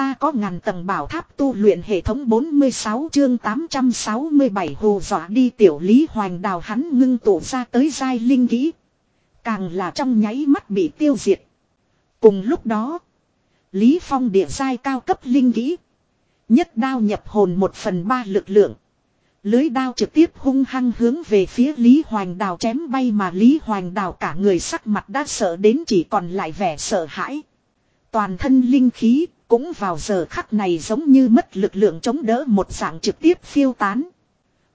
ta có ngàn tầng bảo tháp tu luyện hệ thống 46 chương 867 hồ dọa đi tiểu lý hoành đào hắn ngưng tụ ra tới giai linh kỹ. Càng là trong nháy mắt bị tiêu diệt. Cùng lúc đó, Lý Phong địa giai cao cấp linh kỹ. Nhất đao nhập hồn một phần ba lực lượng. Lưới đao trực tiếp hung hăng hướng về phía Lý Hoành Đào chém bay mà Lý Hoành Đào cả người sắc mặt đã sợ đến chỉ còn lại vẻ sợ hãi. Toàn thân linh khí cũng vào giờ khắc này giống như mất lực lượng chống đỡ một dạng trực tiếp phiêu tán.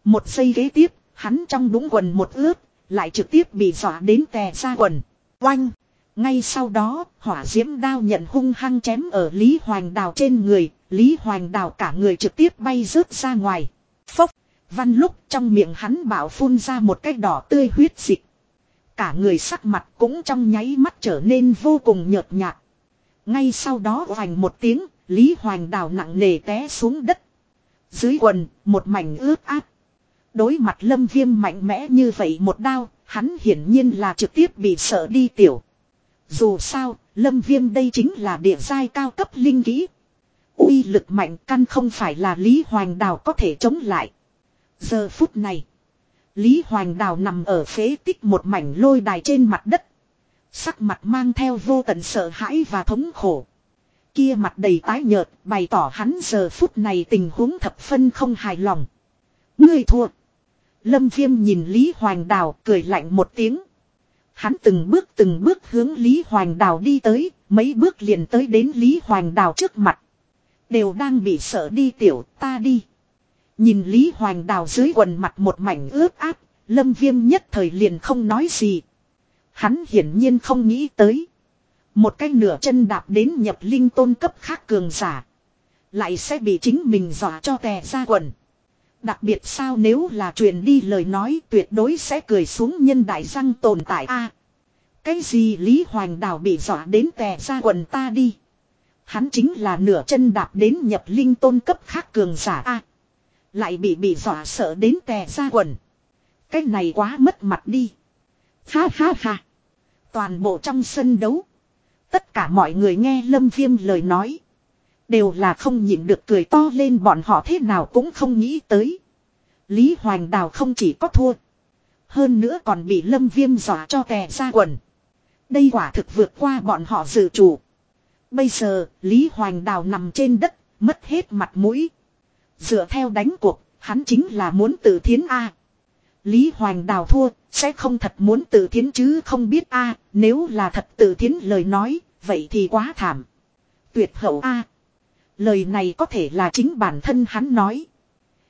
Một giây ghế tiếp, hắn trong đúng quần một ướt, lại trực tiếp bị dọa đến tè ra quần. Oanh! Ngay sau đó, hỏa diễm đao nhận hung hăng chém ở Lý Hoành Đào trên người, Lý Hoành Đào cả người trực tiếp bay rớt ra ngoài. Phốc! Văn lúc trong miệng hắn bảo phun ra một cái đỏ tươi huyết dịch. Cả người sắc mặt cũng trong nháy mắt trở nên vô cùng nhợt nhạt. Ngay sau đó hoành một tiếng, Lý Hoành đào nặng nề té xuống đất. Dưới quần, một mảnh ướt át. Đối mặt lâm viêm mạnh mẽ như vậy một đao, hắn hiển nhiên là trực tiếp bị sợ đi tiểu. Dù sao, lâm viêm đây chính là địa giai cao cấp linh kỹ. uy lực mạnh căn không phải là Lý Hoành Đào có thể chống lại. Giờ phút này, Lý Hoành Đào nằm ở phế tích một mảnh lôi đài trên mặt đất. Sắc mặt mang theo vô tận sợ hãi và thống khổ. Kia mặt đầy tái nhợt, bày tỏ hắn giờ phút này tình huống thập phân không hài lòng. Ngươi thua. Lâm Viêm nhìn Lý Hoành Đào cười lạnh một tiếng. Hắn từng bước từng bước hướng Lý Hoành Đào đi tới, mấy bước liền tới đến Lý Hoành Đào trước mặt. Đều đang bị sợ đi tiểu, ta đi. Nhìn Lý Hoành Đào dưới quần mặt một mảnh ướt áp, Lâm Viêm nhất thời liền không nói gì. Hắn hiển nhiên không nghĩ tới. Một cái nửa chân đạp đến nhập linh tôn cấp khác cường giả. Lại sẽ bị chính mình dọa cho tè ra quần. Đặc biệt sao nếu là truyền đi lời nói tuyệt đối sẽ cười xuống nhân đại răng tồn tại a Cái gì Lý Hoành Đào bị dọa đến tè ra quần ta đi. Hắn chính là nửa chân đạp đến nhập linh tôn cấp khác cường giả a Lại bị bị dọa sợ đến tè ra quần. Cái này quá mất mặt đi. Ha ha ha. Toàn bộ trong sân đấu. Tất cả mọi người nghe Lâm Viêm lời nói. Đều là không nhịn được cười to lên bọn họ thế nào cũng không nghĩ tới. Lý Hoành Đào không chỉ có thua. Hơn nữa còn bị Lâm Viêm dọa cho tè ra quần. Đây quả thực vượt qua bọn họ dự chủ. Bây giờ, Lý Hoành Đào nằm trên đất, mất hết mặt mũi. Dựa theo đánh cuộc, hắn chính là muốn tự thiến A. Lý Hoành Đào thua, sẽ không thật muốn tự thiến chứ không biết a nếu là thật tự thiến lời nói, vậy thì quá thảm. Tuyệt hậu a Lời này có thể là chính bản thân hắn nói.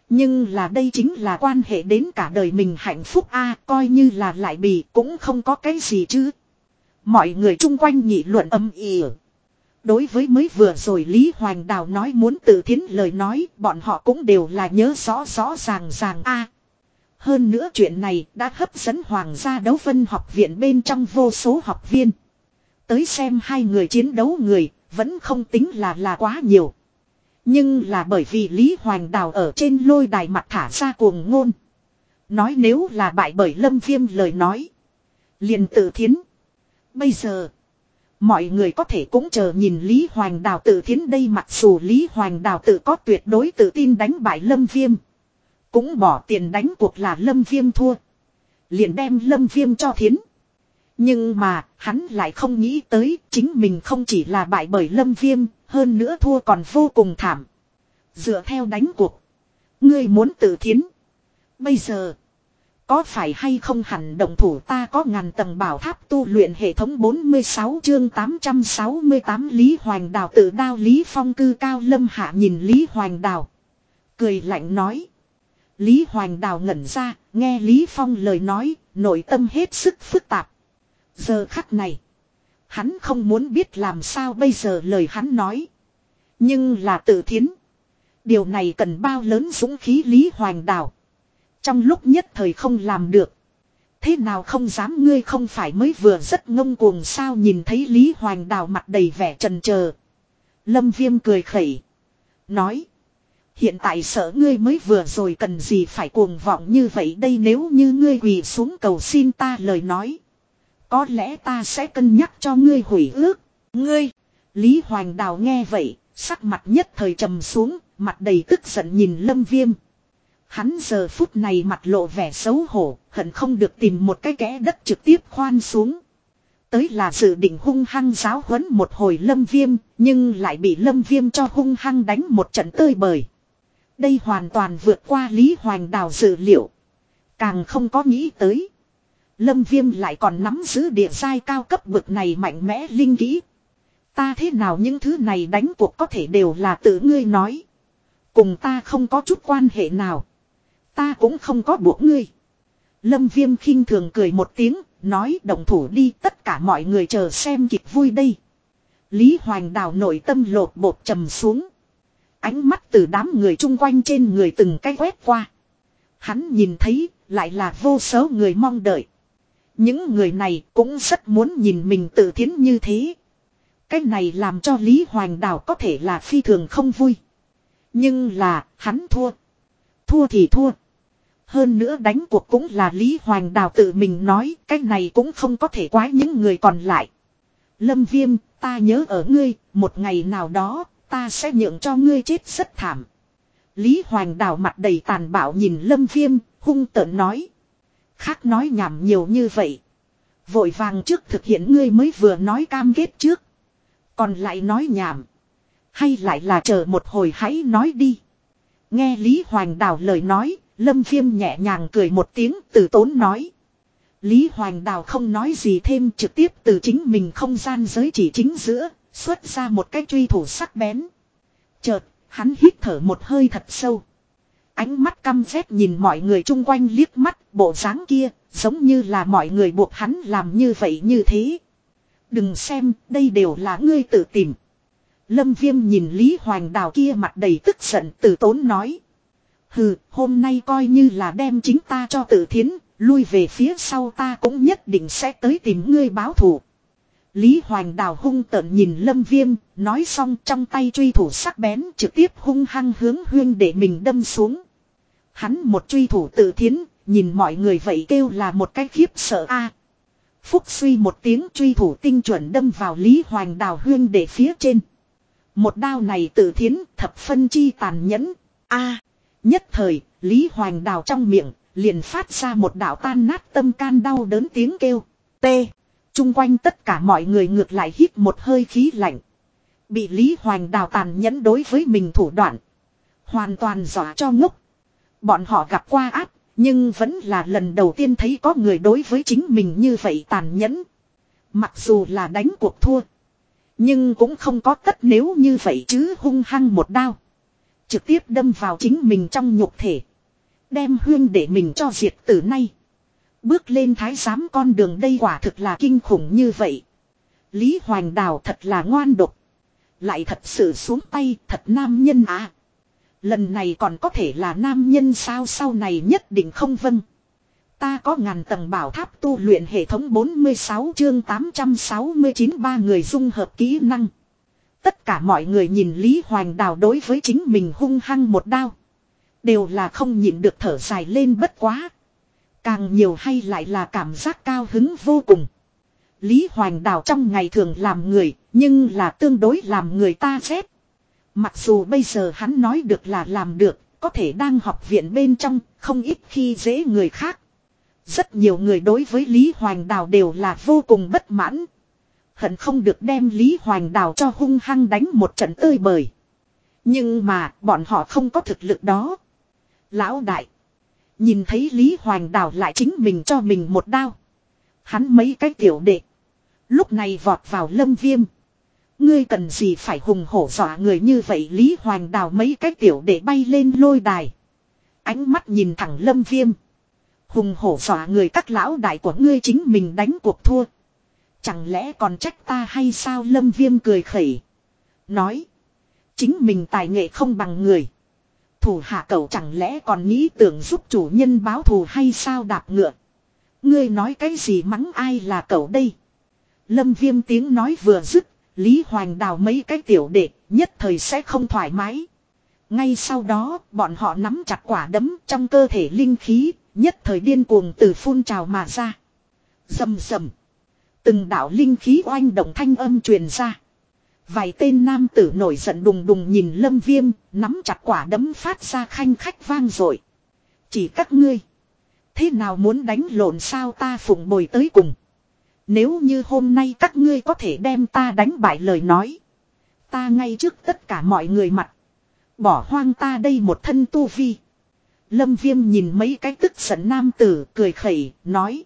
Nhưng là đây chính là quan hệ đến cả đời mình hạnh phúc a coi như là lại bị cũng không có cái gì chứ. Mọi người chung quanh nghị luận âm ỉ. Đối với mới vừa rồi Lý Hoành Đào nói muốn tự thiến lời nói, bọn họ cũng đều là nhớ rõ rõ ràng ràng a hơn nữa chuyện này đã hấp dẫn Hoàng gia đấu vân học viện bên trong vô số học viên. Tới xem hai người chiến đấu người, vẫn không tính là là quá nhiều. Nhưng là bởi vì Lý Hoàng Đào ở trên lôi đài mặt thả ra cuồng ngôn. Nói nếu là bại bởi Lâm Viêm lời nói. liền tự thiến. Bây giờ, mọi người có thể cũng chờ nhìn Lý Hoàng Đào tự thiến đây mặc dù Lý Hoàng Đào tự có tuyệt đối tự tin đánh bại Lâm Viêm. Cũng bỏ tiền đánh cuộc là lâm viêm thua. Liền đem lâm viêm cho thiến. Nhưng mà, hắn lại không nghĩ tới, chính mình không chỉ là bại bởi lâm viêm, hơn nữa thua còn vô cùng thảm. Dựa theo đánh cuộc. Ngươi muốn tự thiến. Bây giờ, có phải hay không hẳn động thủ ta có ngàn tầng bảo tháp tu luyện hệ thống 46 chương 868 Lý Hoành Đào tự đao Lý Phong cư cao lâm hạ nhìn Lý Hoành Đào. Cười lạnh nói. Lý Hoành Đào ngẩn ra, nghe Lý Phong lời nói, nội tâm hết sức phức tạp. Giờ khắc này, hắn không muốn biết làm sao bây giờ lời hắn nói. Nhưng là tự thiến. Điều này cần bao lớn dũng khí Lý Hoành Đào. Trong lúc nhất thời không làm được. Thế nào không dám ngươi không phải mới vừa rất ngông cuồng sao nhìn thấy Lý Hoành Đào mặt đầy vẻ trần chờ Lâm Viêm cười khẩy. Nói. Hiện tại sợ ngươi mới vừa rồi cần gì phải cuồng vọng như vậy đây nếu như ngươi quỳ xuống cầu xin ta lời nói. Có lẽ ta sẽ cân nhắc cho ngươi hủy ước. Ngươi, Lý Hoành Đào nghe vậy, Sắc mặt nhất thời trầm xuống, mặt đầy tức giận nhìn lâm viêm. Hắn giờ phút này mặt lộ vẻ xấu hổ, hận không được tìm một cái kẽ đất trực tiếp khoan xuống. Tới là dự định hung hăng giáo huấn một hồi lâm viêm, nhưng lại bị lâm viêm cho hung hăng đánh một trận tơi bời. Đây hoàn toàn vượt qua Lý Hoành Đào dự liệu. Càng không có nghĩ tới. Lâm Viêm lại còn nắm giữ địa giai cao cấp bực này mạnh mẽ linh kỹ. Ta thế nào những thứ này đánh cuộc có thể đều là tự ngươi nói. Cùng ta không có chút quan hệ nào. Ta cũng không có buộc ngươi. Lâm Viêm khinh thường cười một tiếng, nói động thủ đi tất cả mọi người chờ xem kịch vui đây. Lý Hoành Đào nội tâm lột bột trầm xuống. Ánh mắt từ đám người chung quanh trên người từng cái quét qua. Hắn nhìn thấy, lại là vô số người mong đợi. Những người này cũng rất muốn nhìn mình tự thiến như thế. Cái này làm cho Lý Hoành Đào có thể là phi thường không vui. Nhưng là, hắn thua. Thua thì thua. Hơn nữa đánh cuộc cũng là Lý Hoành Đào tự mình nói, cái này cũng không có thể quái những người còn lại. Lâm Viêm, ta nhớ ở ngươi, một ngày nào đó, ta sẽ nhượng cho ngươi chết rất thảm. Lý Hoành Đào mặt đầy tàn bạo nhìn Lâm Viêm, hung tợn nói. Khác nói nhảm nhiều như vậy. Vội vàng trước thực hiện ngươi mới vừa nói cam kết trước. Còn lại nói nhảm. Hay lại là chờ một hồi hãy nói đi. Nghe Lý Hoành Đào lời nói, Lâm Viêm nhẹ nhàng cười một tiếng từ tốn nói. Lý Hoành Đào không nói gì thêm trực tiếp từ chính mình không gian giới chỉ chính giữa, xuất ra một cái truy thủ sắc bén. Chợt, hắn hít thở một hơi thật sâu. Ánh mắt căm rét nhìn mọi người chung quanh liếc mắt, bộ dáng kia, giống như là mọi người buộc hắn làm như vậy như thế. Đừng xem, đây đều là ngươi tự tìm. Lâm Viêm nhìn Lý Hoành Đào kia mặt đầy tức giận từ tốn nói. Hừ, hôm nay coi như là đem chính ta cho tự thiến, lui về phía sau ta cũng nhất định sẽ tới tìm ngươi báo thù. Lý Hoành Đào hung tợn nhìn Lâm Viêm, nói xong trong tay truy thủ sắc bén trực tiếp hung hăng hướng huyên để mình đâm xuống. Hắn một truy thủ tự thiến, nhìn mọi người vậy kêu là một cái khiếp sợ a Phúc suy một tiếng truy thủ tinh chuẩn đâm vào Lý Hoành Đào huyên để phía trên. Một đao này tự thiến thập phân chi tàn nhẫn. a Nhất thời, Lý Hoành Đào trong miệng, liền phát ra một đạo tan nát tâm can đau đớn tiếng kêu. T. Trung quanh tất cả mọi người ngược lại hít một hơi khí lạnh. Bị Lý Hoành Đào tàn nhẫn đối với mình thủ đoạn. Hoàn toàn dọa cho ngốc. Bọn họ gặp qua áp nhưng vẫn là lần đầu tiên thấy có người đối với chính mình như vậy tàn nhẫn. Mặc dù là đánh cuộc thua. Nhưng cũng không có tất nếu như vậy chứ hung hăng một đao. Trực tiếp đâm vào chính mình trong nhục thể. Đem huyên để mình cho diệt từ nay. Bước lên thái giám con đường đây quả thực là kinh khủng như vậy. Lý Hoành Đào thật là ngoan độc. Lại thật sự xuống tay, thật nam nhân à. Lần này còn có thể là nam nhân sao, sau này nhất định không vâng. Ta có ngàn tầng bảo tháp tu luyện hệ thống 46 chương 869 ba người dung hợp kỹ năng. Tất cả mọi người nhìn Lý Hoành Đào đối với chính mình hung hăng một đao. Đều là không nhịn được thở dài lên bất quá. Càng nhiều hay lại là cảm giác cao hứng vô cùng. Lý Hoành Đào trong ngày thường làm người, nhưng là tương đối làm người ta ghét. Mặc dù bây giờ hắn nói được là làm được, có thể đang học viện bên trong, không ít khi dễ người khác. Rất nhiều người đối với Lý Hoành Đào đều là vô cùng bất mãn. Hận không được đem Lý Hoành Đào cho hung hăng đánh một trận tơi bời. Nhưng mà bọn họ không có thực lực đó. Lão đại. Nhìn thấy Lý Hoành Đào lại chính mình cho mình một đao. Hắn mấy cái tiểu đệ. Lúc này vọt vào lâm viêm. Ngươi cần gì phải hùng hổ dọa người như vậy Lý Hoành Đào mấy cái tiểu đệ bay lên lôi đài. Ánh mắt nhìn thẳng lâm viêm. Hùng hổ dọa người các lão đại của ngươi chính mình đánh cuộc thua. Chẳng lẽ còn trách ta hay sao lâm viêm cười khẩy. Nói. Chính mình tài nghệ không bằng người. Thủ hạ cậu chẳng lẽ còn nghĩ tưởng giúp chủ nhân báo thù hay sao đạp ngựa. Ngươi nói cái gì mắng ai là cậu đây. Lâm viêm tiếng nói vừa dứt. Lý Hoành đào mấy cái tiểu đệ, nhất thời sẽ không thoải mái. Ngay sau đó, bọn họ nắm chặt quả đấm trong cơ thể linh khí, nhất thời điên cuồng từ phun trào mà ra. Dầm dầm. Từng đạo linh khí oanh động thanh âm truyền ra. Vài tên nam tử nổi giận đùng đùng nhìn lâm viêm, nắm chặt quả đấm phát ra khanh khách vang rồi. Chỉ các ngươi. Thế nào muốn đánh lộn sao ta phụng bồi tới cùng. Nếu như hôm nay các ngươi có thể đem ta đánh bại lời nói. Ta ngay trước tất cả mọi người mặt. Bỏ hoang ta đây một thân tu vi. Lâm viêm nhìn mấy cái tức giận nam tử cười khẩy, nói.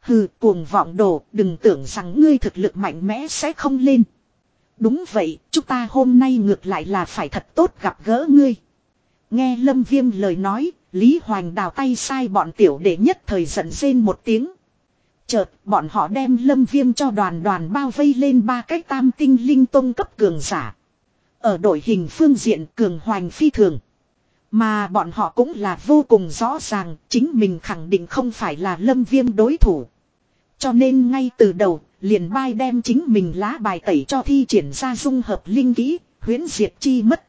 Hừ, cuồng vọng đồ, đừng tưởng rằng ngươi thực lực mạnh mẽ sẽ không lên. Đúng vậy, chúng ta hôm nay ngược lại là phải thật tốt gặp gỡ ngươi. Nghe Lâm Viêm lời nói, Lý Hoành đào tay sai bọn tiểu để nhất thời giận rên một tiếng. Chợt, bọn họ đem Lâm Viêm cho đoàn đoàn bao vây lên ba cái tam tinh linh tông cấp cường giả. Ở đội hình phương diện cường hoành phi thường. Mà bọn họ cũng là vô cùng rõ ràng, chính mình khẳng định không phải là Lâm Viêm đối thủ. Cho nên ngay từ đầu, liền bai đem chính mình lá bài tẩy cho thi triển ra dung hợp linh kỹ, huyến diệt chi mất.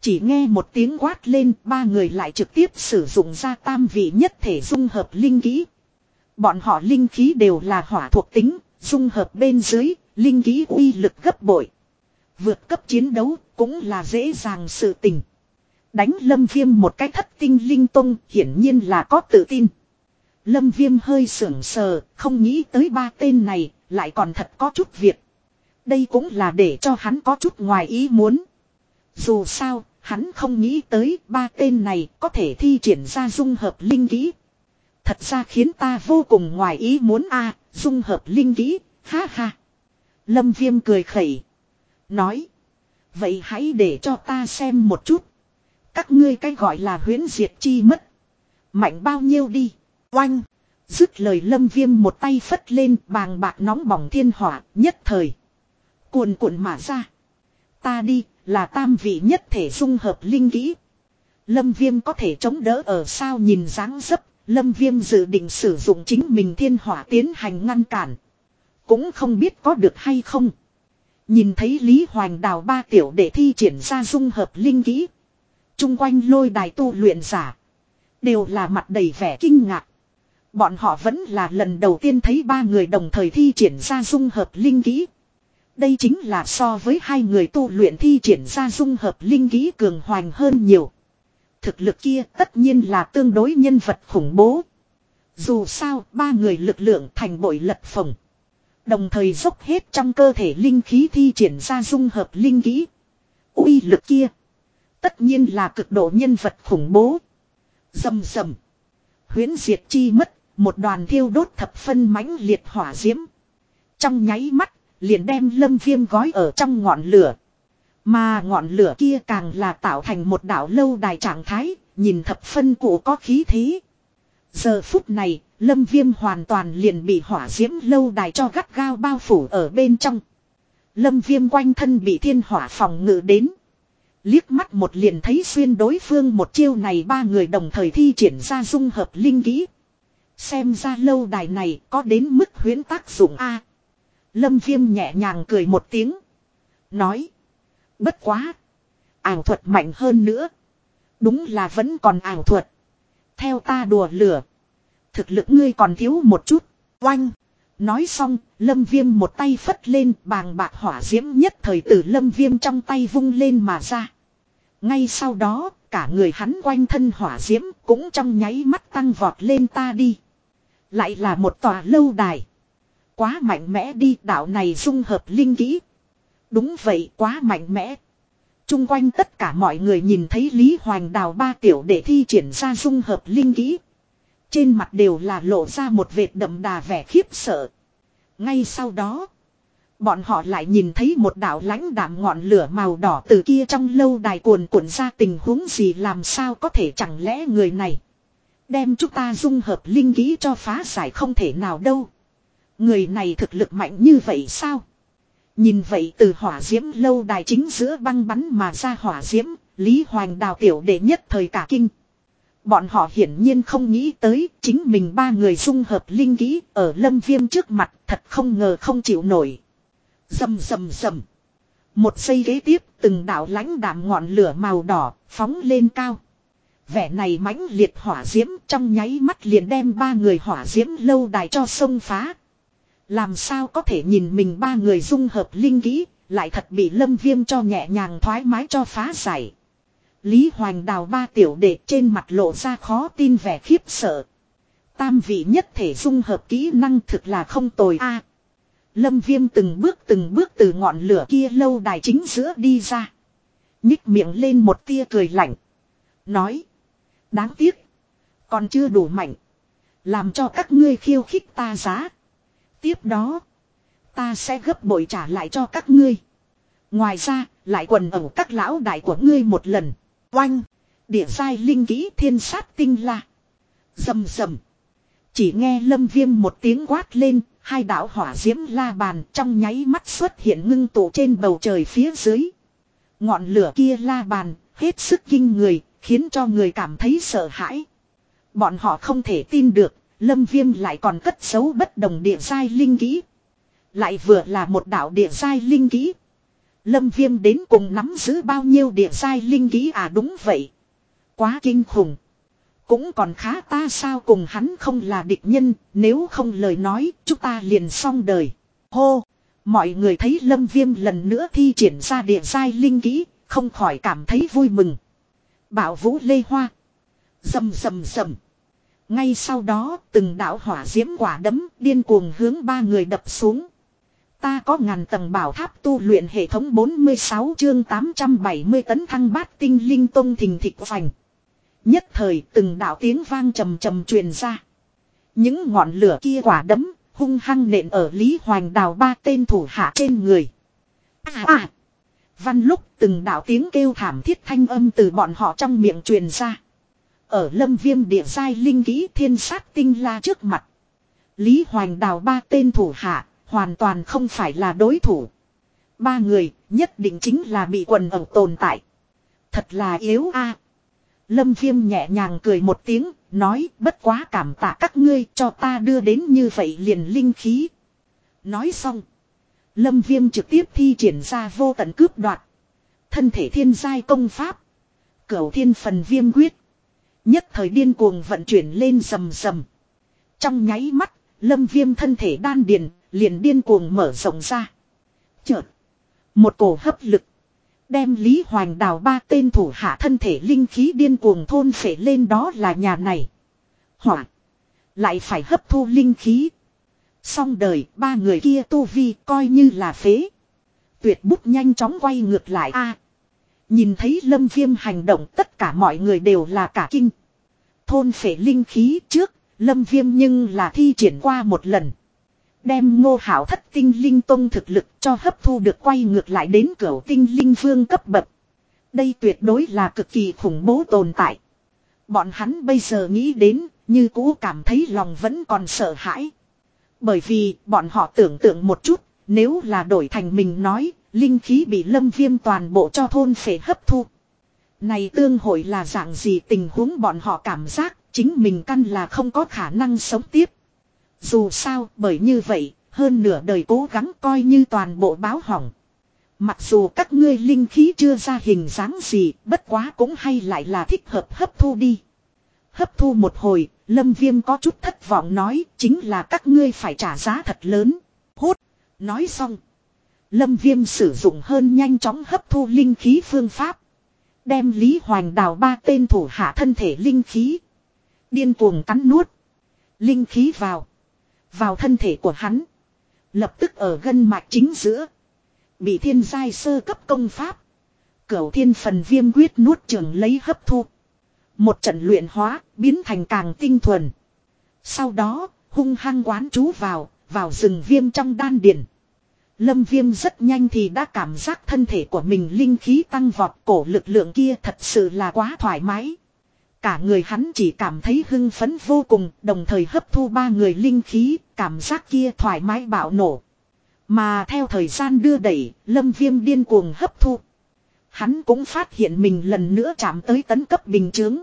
Chỉ nghe một tiếng quát lên, ba người lại trực tiếp sử dụng ra tam vị nhất thể dung hợp linh kỹ. Bọn họ linh khí đều là hỏa thuộc tính, dung hợp bên dưới, linh kỹ uy lực gấp bội. Vượt cấp chiến đấu cũng là dễ dàng sự tình. Đánh lâm viêm một cái thất tinh linh tông hiển nhiên là có tự tin. Lâm viêm hơi sưởng sờ, không nghĩ tới ba tên này, lại còn thật có chút việc. Đây cũng là để cho hắn có chút ngoài ý muốn. Dù sao, hắn không nghĩ tới ba tên này có thể thi triển ra dung hợp linh kỹ. Thật ra khiến ta vô cùng ngoài ý muốn a dung hợp linh kỹ, ha ha. Lâm viêm cười khẩy. Nói. Vậy hãy để cho ta xem một chút. Các ngươi cái gọi là huyến diệt chi mất. Mạnh bao nhiêu đi. Oanh. Dứt lời lâm viêm một tay phất lên, bàng bạc nóng bỏng thiên hỏa, nhất thời. Cuồn cuộn mà ra. Ta đi, là tam vị nhất thể dung hợp linh kỹ. Lâm viêm có thể chống đỡ ở sao nhìn dáng dấp. Lâm viêm dự định sử dụng chính mình thiên hỏa tiến hành ngăn cản. Cũng không biết có được hay không. Nhìn thấy Lý Hoành đào ba tiểu để thi triển ra dung hợp linh kỹ. Trung quanh lôi đài tu luyện giả. Đều là mặt đầy vẻ kinh ngạc. Bọn họ vẫn là lần đầu tiên thấy ba người đồng thời thi triển ra dung hợp linh kỹ. Đây chính là so với hai người tu luyện thi triển ra dung hợp linh kỹ cường hoành hơn nhiều. Thực lực kia tất nhiên là tương đối nhân vật khủng bố. Dù sao, ba người lực lượng thành bội lật phồng. Đồng thời dốc hết trong cơ thể linh khí thi triển ra dung hợp linh kỹ. uy lực kia. Tất nhiên là cực độ nhân vật khủng bố. Dầm dầm. Huyến diệt chi mất, một đoàn thiêu đốt thập phân mãnh liệt hỏa diễm. Trong nháy mắt, liền đem lâm viêm gói ở trong ngọn lửa. Mà ngọn lửa kia càng là tạo thành một đảo lâu đài trạng thái, nhìn thập phân cụ có khí thế. Giờ phút này, lâm viêm hoàn toàn liền bị hỏa diễm lâu đài cho gắt gao bao phủ ở bên trong. Lâm viêm quanh thân bị thiên hỏa phòng ngự đến. Liếc mắt một liền thấy xuyên đối phương một chiêu này ba người đồng thời thi triển ra dung hợp linh kỹ. Xem ra lâu đài này có đến mức huyến tác dụng A. Lâm viêm nhẹ nhàng cười một tiếng. Nói. Bất quá. Ảng thuật mạnh hơn nữa. Đúng là vẫn còn ảng thuật. Theo ta đùa lửa. Thực lực ngươi còn thiếu một chút. Oanh. Nói xong, lâm viêm một tay phất lên bàng bạc hỏa diễm nhất thời tử lâm viêm trong tay vung lên mà ra. Ngay sau đó, cả người hắn quanh thân hỏa diễm cũng trong nháy mắt tăng vọt lên ta đi. Lại là một tòa lâu đài. Quá mạnh mẽ đi đạo này dung hợp linh kỹ. Đúng vậy, quá mạnh mẽ. Trung quanh tất cả mọi người nhìn thấy Lý Hoành đào ba tiểu để thi triển ra dung hợp linh kỹ. Trên mặt đều là lộ ra một vệt đậm đà vẻ khiếp sợ. Ngay sau đó. Bọn họ lại nhìn thấy một đạo lãnh đạm ngọn lửa màu đỏ từ kia trong lâu đài cuồn cuộn ra tình huống gì làm sao có thể chẳng lẽ người này. Đem chúng ta dung hợp linh khí cho phá giải không thể nào đâu. Người này thực lực mạnh như vậy sao? Nhìn vậy từ hỏa diễm lâu đài chính giữa băng bắn mà ra hỏa diễm, Lý Hoàng đào tiểu đệ nhất thời cả kinh. Bọn họ hiển nhiên không nghĩ tới chính mình ba người dung hợp linh kỹ ở lâm viêm trước mặt thật không ngờ không chịu nổi. Dầm dầm dầm. Một giây ghế tiếp từng đạo lãnh đạm ngọn lửa màu đỏ phóng lên cao. Vẻ này mãnh liệt hỏa diễm trong nháy mắt liền đem ba người hỏa diễm lâu đài cho sông phá. Làm sao có thể nhìn mình ba người dung hợp linh kỹ, lại thật bị lâm viêm cho nhẹ nhàng thoải mái cho phá giải. Lý Hoành đào ba tiểu đệ trên mặt lộ ra khó tin vẻ khiếp sợ. Tam vị nhất thể dung hợp kỹ năng thực là không tồi a Lâm viêm từng bước từng bước từ ngọn lửa kia lâu đài chính giữa đi ra. Nhích miệng lên một tia cười lạnh. Nói. Đáng tiếc. Còn chưa đủ mạnh. Làm cho các ngươi khiêu khích ta giá. Tiếp đó. Ta sẽ gấp bội trả lại cho các ngươi. Ngoài ra, lại quần ẩu các lão đại của ngươi một lần. Oanh. Địa giai linh kỹ thiên sát tinh la. Dầm dầm. Chỉ nghe lâm viêm một tiếng quát lên, hai đạo hỏa diễm la bàn trong nháy mắt xuất hiện ngưng tụ trên bầu trời phía dưới. Ngọn lửa kia la bàn, hết sức kinh người, khiến cho người cảm thấy sợ hãi. Bọn họ không thể tin được, lâm viêm lại còn cất giấu bất đồng địa giai linh kỹ. Lại vừa là một đạo địa giai linh kỹ. Lâm viêm đến cùng nắm giữ bao nhiêu địa giai linh kỹ à đúng vậy. Quá kinh khủng. Cũng còn khá ta sao cùng hắn không là địch nhân, nếu không lời nói, chúng ta liền xong đời. Hô! Mọi người thấy lâm viêm lần nữa thi triển ra địa giai linh kỹ, không khỏi cảm thấy vui mừng. Bảo vũ lê hoa. rầm rầm rầm Ngay sau đó, từng đạo hỏa diễm quả đấm điên cuồng hướng ba người đập xuống. Ta có ngàn tầng bảo tháp tu luyện hệ thống 46 chương 870 tấn thăng bát tinh linh tông thình thịch phành. Nhất thời từng đạo tiếng vang trầm trầm truyền ra. Những ngọn lửa kia quả đấm, hung hăng nện ở Lý Hoành đào ba tên thủ hạ trên người. À à! Văn lúc từng đạo tiếng kêu thảm thiết thanh âm từ bọn họ trong miệng truyền ra. Ở lâm viêm địa giai linh kỹ thiên sát tinh la trước mặt. Lý Hoành đào ba tên thủ hạ, hoàn toàn không phải là đối thủ. Ba người, nhất định chính là bị quần ẩu tồn tại. Thật là yếu a Lâm Viêm nhẹ nhàng cười một tiếng, nói bất quá cảm tạ các ngươi cho ta đưa đến như vậy liền linh khí. Nói xong. Lâm Viêm trực tiếp thi triển ra vô tận cướp đoạt. Thân thể thiên giai công pháp. Cửu thiên phần viêm quyết. Nhất thời điên cuồng vận chuyển lên rầm rầm. Trong nháy mắt, lâm viêm thân thể đan điền, liền điên cuồng mở rộng ra. Chợt, một cổ hấp lực Đem Lý Hoành đào ba tên thủ hạ thân thể linh khí điên cuồng thôn phệ lên đó là nhà này. Hỏa. Lại phải hấp thu linh khí. Xong đời ba người kia tu vi coi như là phế. Tuyệt bút nhanh chóng quay ngược lại a Nhìn thấy lâm viêm hành động tất cả mọi người đều là cả kinh. Thôn phệ linh khí trước, lâm viêm nhưng là thi triển qua một lần. Đem ngô hảo thất tinh linh tông thực lực cho hấp thu được quay ngược lại đến cửa tinh linh vương cấp bậc. Đây tuyệt đối là cực kỳ khủng bố tồn tại. Bọn hắn bây giờ nghĩ đến, như cũ cảm thấy lòng vẫn còn sợ hãi. Bởi vì, bọn họ tưởng tượng một chút, nếu là đổi thành mình nói, linh khí bị lâm viêm toàn bộ cho thôn phể hấp thu. Này tương hội là dạng gì tình huống bọn họ cảm giác, chính mình căn là không có khả năng sống tiếp. Dù sao, bởi như vậy, hơn nửa đời cố gắng coi như toàn bộ báo hỏng. Mặc dù các ngươi linh khí chưa ra hình dáng gì, bất quá cũng hay lại là thích hợp hấp thu đi. Hấp thu một hồi, lâm viêm có chút thất vọng nói, chính là các ngươi phải trả giá thật lớn. Hút, nói xong. Lâm viêm sử dụng hơn nhanh chóng hấp thu linh khí phương pháp. Đem Lý Hoành đào ba tên thủ hạ thân thể linh khí. Điên cuồng cắn nuốt. Linh khí vào. Vào thân thể của hắn. Lập tức ở gân mạch chính giữa. Bị thiên giai sơ cấp công pháp. Cửu thiên phần viêm quyết nuốt trường lấy hấp thu. Một trận luyện hóa, biến thành càng tinh thuần. Sau đó, hung hăng quán chú vào, vào rừng viêm trong đan điền. Lâm viêm rất nhanh thì đã cảm giác thân thể của mình linh khí tăng vọt cổ lực lượng kia thật sự là quá thoải mái. Cả người hắn chỉ cảm thấy hưng phấn vô cùng, đồng thời hấp thu ba người linh khí, cảm giác kia thoải mái bạo nổ. Mà theo thời gian đưa đẩy, lâm viêm điên cuồng hấp thu. Hắn cũng phát hiện mình lần nữa chạm tới tấn cấp bình chướng.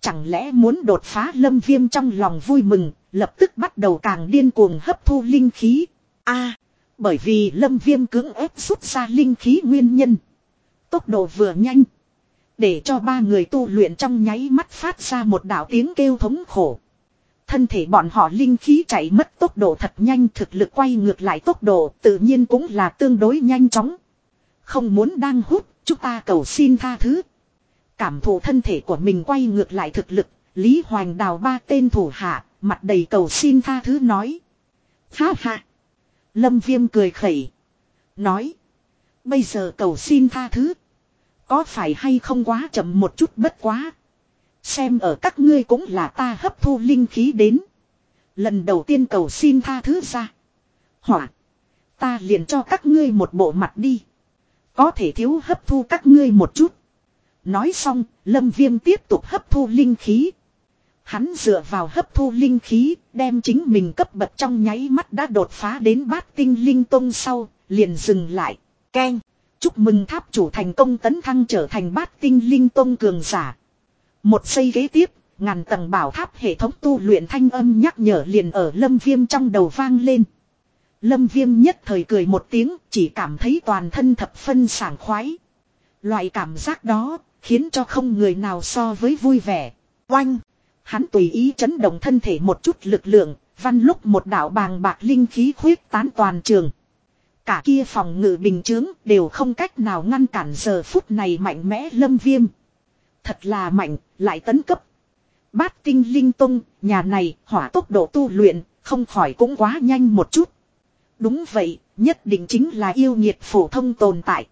Chẳng lẽ muốn đột phá lâm viêm trong lòng vui mừng, lập tức bắt đầu càng điên cuồng hấp thu linh khí. a bởi vì lâm viêm cưỡng ép rút ra linh khí nguyên nhân. Tốc độ vừa nhanh. Để cho ba người tu luyện trong nháy mắt phát ra một đạo tiếng kêu thống khổ. Thân thể bọn họ linh khí chạy mất tốc độ thật nhanh thực lực quay ngược lại tốc độ tự nhiên cũng là tương đối nhanh chóng. Không muốn đang hút, chúng ta cầu xin tha thứ. Cảm thụ thân thể của mình quay ngược lại thực lực, Lý Hoành đào ba tên thủ hạ, mặt đầy cầu xin tha thứ nói. Ha ha. Lâm Viêm cười khẩy. Nói. Bây giờ cầu xin tha thứ. Có phải hay không quá chậm một chút bất quá. Xem ở các ngươi cũng là ta hấp thu linh khí đến. Lần đầu tiên cầu xin tha thứ ra. Hỏa. Ta liền cho các ngươi một bộ mặt đi. Có thể thiếu hấp thu các ngươi một chút. Nói xong, lâm viêm tiếp tục hấp thu linh khí. Hắn dựa vào hấp thu linh khí, đem chính mình cấp bậc trong nháy mắt đã đột phá đến bát tinh linh tông sau, liền dừng lại. Ken, chúc mừng tháp chủ thành công tấn thăng trở thành bát tinh linh tông cường giả. Một giây ghế tiếp, ngàn tầng bảo tháp hệ thống tu luyện thanh âm nhắc nhở liền ở lâm viêm trong đầu vang lên. Lâm viêm nhất thời cười một tiếng, chỉ cảm thấy toàn thân thập phân sảng khoái. Loại cảm giác đó, khiến cho không người nào so với vui vẻ. Oanh! Hắn tùy ý chấn động thân thể một chút lực lượng, văn lúc một đạo bàng bạc linh khí khuyết tán toàn trường. Cả kia phòng ngự bình chướng đều không cách nào ngăn cản giờ phút này mạnh mẽ lâm viêm. Thật là mạnh, lại tấn cấp. Bát tinh linh tung, nhà này hỏa tốc độ tu luyện, không khỏi cũng quá nhanh một chút. Đúng vậy, nhất định chính là yêu nhiệt phổ thông tồn tại.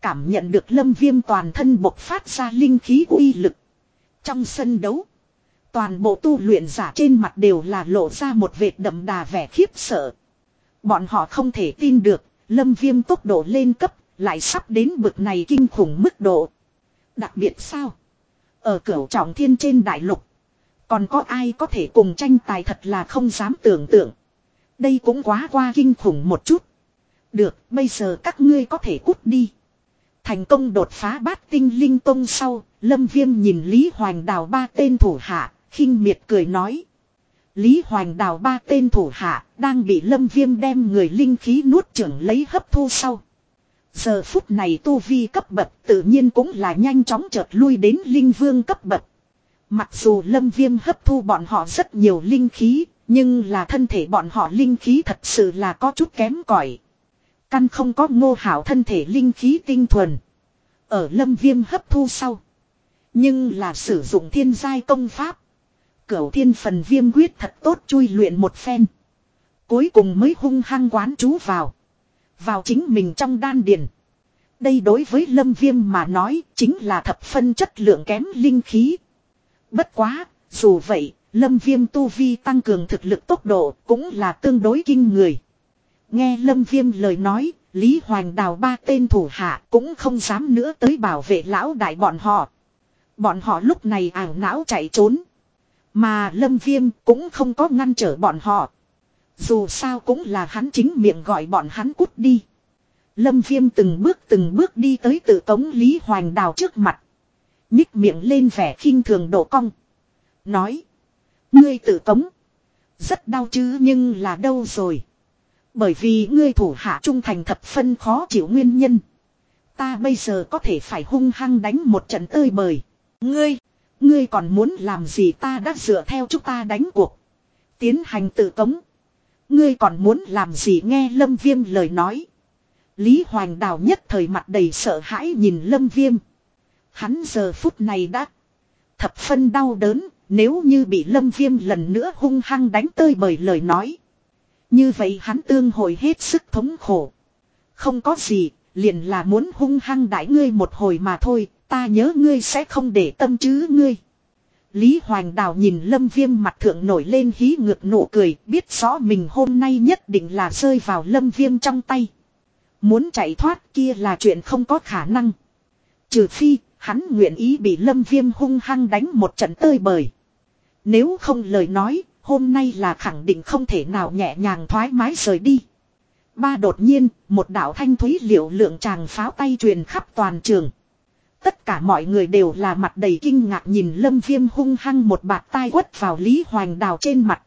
Cảm nhận được lâm viêm toàn thân bộc phát ra linh khí uy lực. Trong sân đấu, toàn bộ tu luyện giả trên mặt đều là lộ ra một vệt đậm đà vẻ khiếp sợ. Bọn họ không thể tin được, lâm viêm tốc độ lên cấp, lại sắp đến bực này kinh khủng mức độ. Đặc biệt sao? Ở cửu trọng thiên trên đại lục. Còn có ai có thể cùng tranh tài thật là không dám tưởng tượng. Đây cũng quá qua kinh khủng một chút. Được, bây giờ các ngươi có thể cút đi. Thành công đột phá bát tinh linh tông sau, Lâm Viêm nhìn Lý Hoành Đào ba tên thủ hạ, khinh miệt cười nói. Lý Hoành Đào ba tên thủ hạ, đang bị Lâm Viêm đem người linh khí nuốt trưởng lấy hấp thu sau. Giờ phút này tu vi cấp bậc tự nhiên cũng là nhanh chóng chợt lui đến linh vương cấp bậc. Mặc dù lâm viêm hấp thu bọn họ rất nhiều linh khí, nhưng là thân thể bọn họ linh khí thật sự là có chút kém cỏi Căn không có ngô hảo thân thể linh khí tinh thuần. Ở lâm viêm hấp thu sau. Nhưng là sử dụng thiên giai công pháp. Cửu thiên phần viêm quyết thật tốt chui luyện một phen. Cuối cùng mới hung hăng quán chú vào. Vào chính mình trong đan điền. Đây đối với lâm viêm mà nói chính là thập phân chất lượng kém linh khí. Bất quá, dù vậy, lâm viêm tu vi tăng cường thực lực tốc độ cũng là tương đối kinh người. Nghe lâm viêm lời nói, Lý Hoành đào ba tên thủ hạ cũng không dám nữa tới bảo vệ lão đại bọn họ. Bọn họ lúc này ảo não chạy trốn. Mà lâm viêm cũng không có ngăn trở bọn họ. Dù sao cũng là hắn chính miệng gọi bọn hắn cút đi. Lâm viêm từng bước từng bước đi tới tự tống Lý Hoành Đào trước mặt. Nhích miệng lên vẻ khinh thường độ cong. Nói. Ngươi tự tống. Rất đau chứ nhưng là đâu rồi. Bởi vì ngươi thủ hạ trung thành thập phân khó chịu nguyên nhân. Ta bây giờ có thể phải hung hăng đánh một trận tơi bời. Ngươi. Ngươi còn muốn làm gì ta đã dựa theo chúng ta đánh cuộc. Tiến hành tự tống. Ngươi còn muốn làm gì nghe Lâm Viêm lời nói. Lý Hoành Đào nhất thời mặt đầy sợ hãi nhìn Lâm Viêm. Hắn giờ phút này đã thập phân đau đớn, nếu như bị Lâm Viêm lần nữa hung hăng đánh tơi bởi lời nói. Như vậy hắn tương hồi hết sức thống khổ. Không có gì, liền là muốn hung hăng đãi ngươi một hồi mà thôi, ta nhớ ngươi sẽ không để tâm chứ ngươi. Lý Hoành Đào nhìn Lâm Viêm mặt thượng nổi lên hí ngược nụ cười, biết rõ mình hôm nay nhất định là rơi vào Lâm Viêm trong tay. Muốn chạy thoát kia là chuyện không có khả năng. Trừ phi, hắn nguyện ý bị Lâm Viêm hung hăng đánh một trận tơi bời. Nếu không lời nói, hôm nay là khẳng định không thể nào nhẹ nhàng thoải mái rời đi. Ba đột nhiên, một đạo thanh thúy liệu lượng chàng pháo tay truyền khắp toàn trường. Tất cả mọi người đều là mặt đầy kinh ngạc nhìn lâm viêm hung hăng một bạt tai quất vào Lý Hoành Đào trên mặt.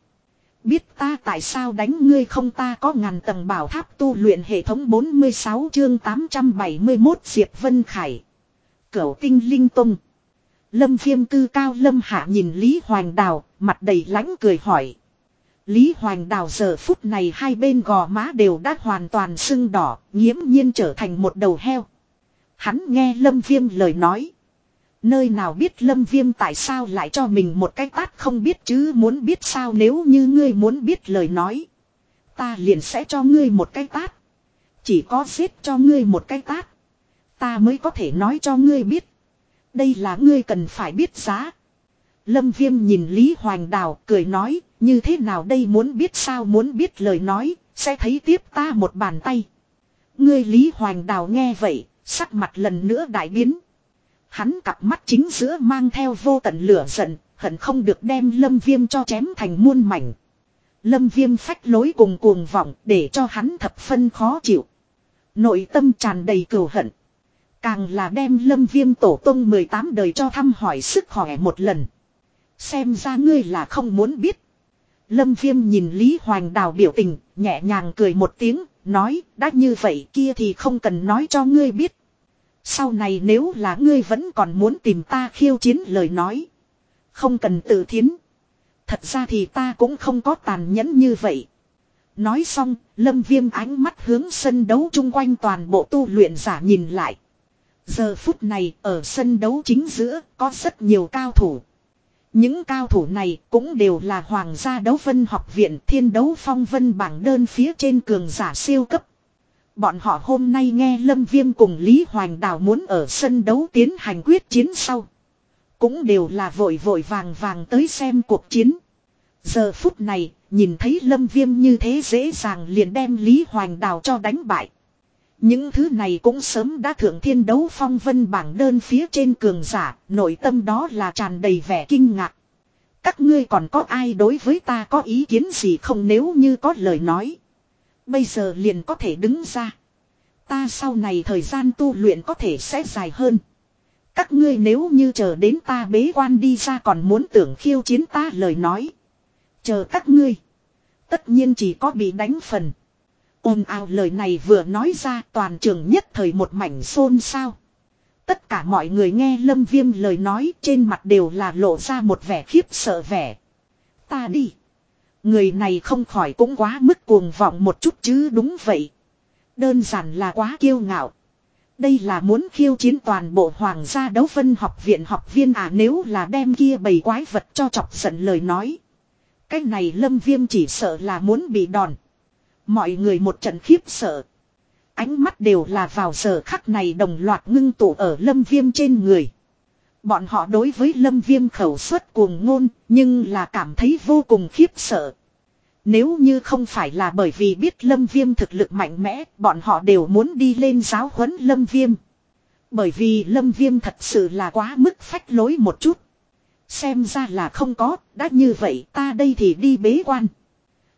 Biết ta tại sao đánh ngươi không ta có ngàn tầng bảo tháp tu luyện hệ thống 46 chương 871 Diệp Vân Khải. Cửu tinh linh tung. Lâm viêm cư cao lâm hạ nhìn Lý Hoành Đào, mặt đầy lãnh cười hỏi. Lý Hoành Đào giờ phút này hai bên gò má đều đã hoàn toàn sưng đỏ, nghiễm nhiên trở thành một đầu heo. Hắn nghe Lâm Viêm lời nói. Nơi nào biết Lâm Viêm tại sao lại cho mình một cái tát không biết chứ muốn biết sao nếu như ngươi muốn biết lời nói. Ta liền sẽ cho ngươi một cái tát. Chỉ có giết cho ngươi một cái tát. Ta mới có thể nói cho ngươi biết. Đây là ngươi cần phải biết giá. Lâm Viêm nhìn Lý Hoành Đào cười nói, như thế nào đây muốn biết sao muốn biết lời nói, sẽ thấy tiếp ta một bàn tay. Ngươi Lý Hoành Đào nghe vậy, sắc mặt lần nữa đại biến. Hắn cặp mắt chính giữa mang theo vô tận lửa giận, hận không được đem lâm viêm cho chém thành muôn mảnh. Lâm viêm phách lối cùng cuồng vọng để cho hắn thập phân khó chịu. Nội tâm tràn đầy cừu hận. Càng là đem lâm viêm tổ tông 18 đời cho thăm hỏi sức khỏe một lần. Xem ra ngươi là không muốn biết. Lâm viêm nhìn Lý Hoành Đào biểu tình, nhẹ nhàng cười một tiếng, nói, đã như vậy kia thì không cần nói cho ngươi biết. Sau này nếu là ngươi vẫn còn muốn tìm ta khiêu chiến lời nói. Không cần tự thiến. Thật ra thì ta cũng không có tàn nhẫn như vậy. Nói xong, lâm viêm ánh mắt hướng sân đấu chung quanh toàn bộ tu luyện giả nhìn lại. Giờ phút này, ở sân đấu chính giữa, có rất nhiều cao thủ. Những cao thủ này cũng đều là Hoàng gia đấu vân học viện thiên đấu phong vân bảng đơn phía trên cường giả siêu cấp. Bọn họ hôm nay nghe Lâm Viêm cùng Lý Hoành Đào muốn ở sân đấu tiến hành quyết chiến sau. Cũng đều là vội vội vàng vàng tới xem cuộc chiến. Giờ phút này, nhìn thấy Lâm Viêm như thế dễ dàng liền đem Lý Hoành Đào cho đánh bại. Những thứ này cũng sớm đã thượng thiên đấu phong vân bảng đơn phía trên cường giả, nội tâm đó là tràn đầy vẻ kinh ngạc. Các ngươi còn có ai đối với ta có ý kiến gì không nếu như có lời nói. Bây giờ liền có thể đứng ra. Ta sau này thời gian tu luyện có thể sẽ dài hơn. Các ngươi nếu như chờ đến ta bế quan đi ra còn muốn tưởng khiêu chiến ta lời nói. Chờ các ngươi. Tất nhiên chỉ có bị đánh phần ồn ào lời này vừa nói ra toàn trường nhất thời một mảnh xôn xao. Tất cả mọi người nghe Lâm Viêm lời nói trên mặt đều là lộ ra một vẻ khiếp sợ vẻ. Ta đi. Người này không khỏi cũng quá mức cuồng vọng một chút chứ đúng vậy. Đơn giản là quá kiêu ngạo. Đây là muốn khiêu chiến toàn bộ hoàng gia đấu phân học viện học viên à nếu là đem kia bầy quái vật cho chọc giận lời nói. Cái này lâm viêm chỉ sợ là muốn bị đòn. Mọi người một trận khiếp sợ. Ánh mắt đều là vào giờ khắc này đồng loạt ngưng tụ ở lâm viêm trên người. Bọn họ đối với lâm viêm khẩu suất cuồng ngôn, nhưng là cảm thấy vô cùng khiếp sợ. Nếu như không phải là bởi vì biết lâm viêm thực lực mạnh mẽ, bọn họ đều muốn đi lên giáo huấn lâm viêm. Bởi vì lâm viêm thật sự là quá mức phách lối một chút. Xem ra là không có, đã như vậy ta đây thì đi bế quan.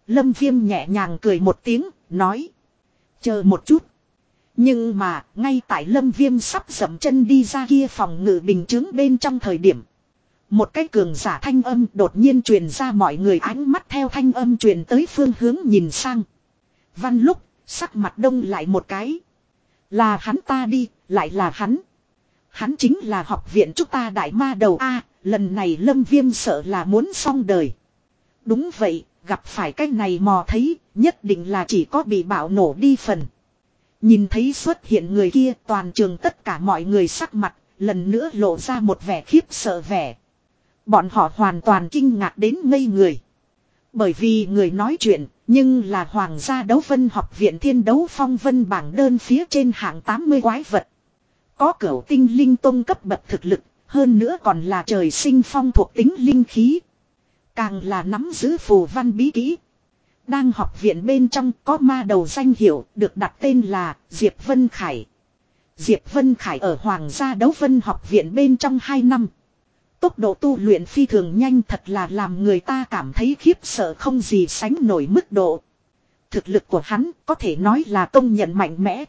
Lâm viêm nhẹ nhàng cười một tiếng, nói. Chờ một chút. Nhưng mà, ngay tại lâm viêm sắp dậm chân đi ra kia phòng ngự bình chứng bên trong thời điểm. Một cái cường giả thanh âm đột nhiên truyền ra mọi người ánh mắt theo thanh âm truyền tới phương hướng nhìn sang. Văn lúc, sắc mặt đông lại một cái. Là hắn ta đi, lại là hắn. Hắn chính là học viện chúng ta đại ma đầu A, lần này lâm viêm sợ là muốn xong đời. Đúng vậy, gặp phải cái này mò thấy, nhất định là chỉ có bị bạo nổ đi phần. Nhìn thấy xuất hiện người kia toàn trường tất cả mọi người sắc mặt, lần nữa lộ ra một vẻ khiếp sợ vẻ. Bọn họ hoàn toàn kinh ngạc đến ngây người. Bởi vì người nói chuyện, nhưng là Hoàng gia đấu vân học viện thiên đấu phong vân bảng đơn phía trên hạng 80 quái vật. Có cửu tinh linh tông cấp bậc thực lực, hơn nữa còn là trời sinh phong thuộc tính linh khí. Càng là nắm giữ phù văn bí kỹ. Đang học viện bên trong có ma đầu danh hiệu được đặt tên là Diệp Vân Khải. Diệp Vân Khải ở Hoàng gia đấu vân học viện bên trong 2 năm. Tốc độ tu luyện phi thường nhanh thật là làm người ta cảm thấy khiếp sợ không gì sánh nổi mức độ. Thực lực của hắn có thể nói là công nhận mạnh mẽ.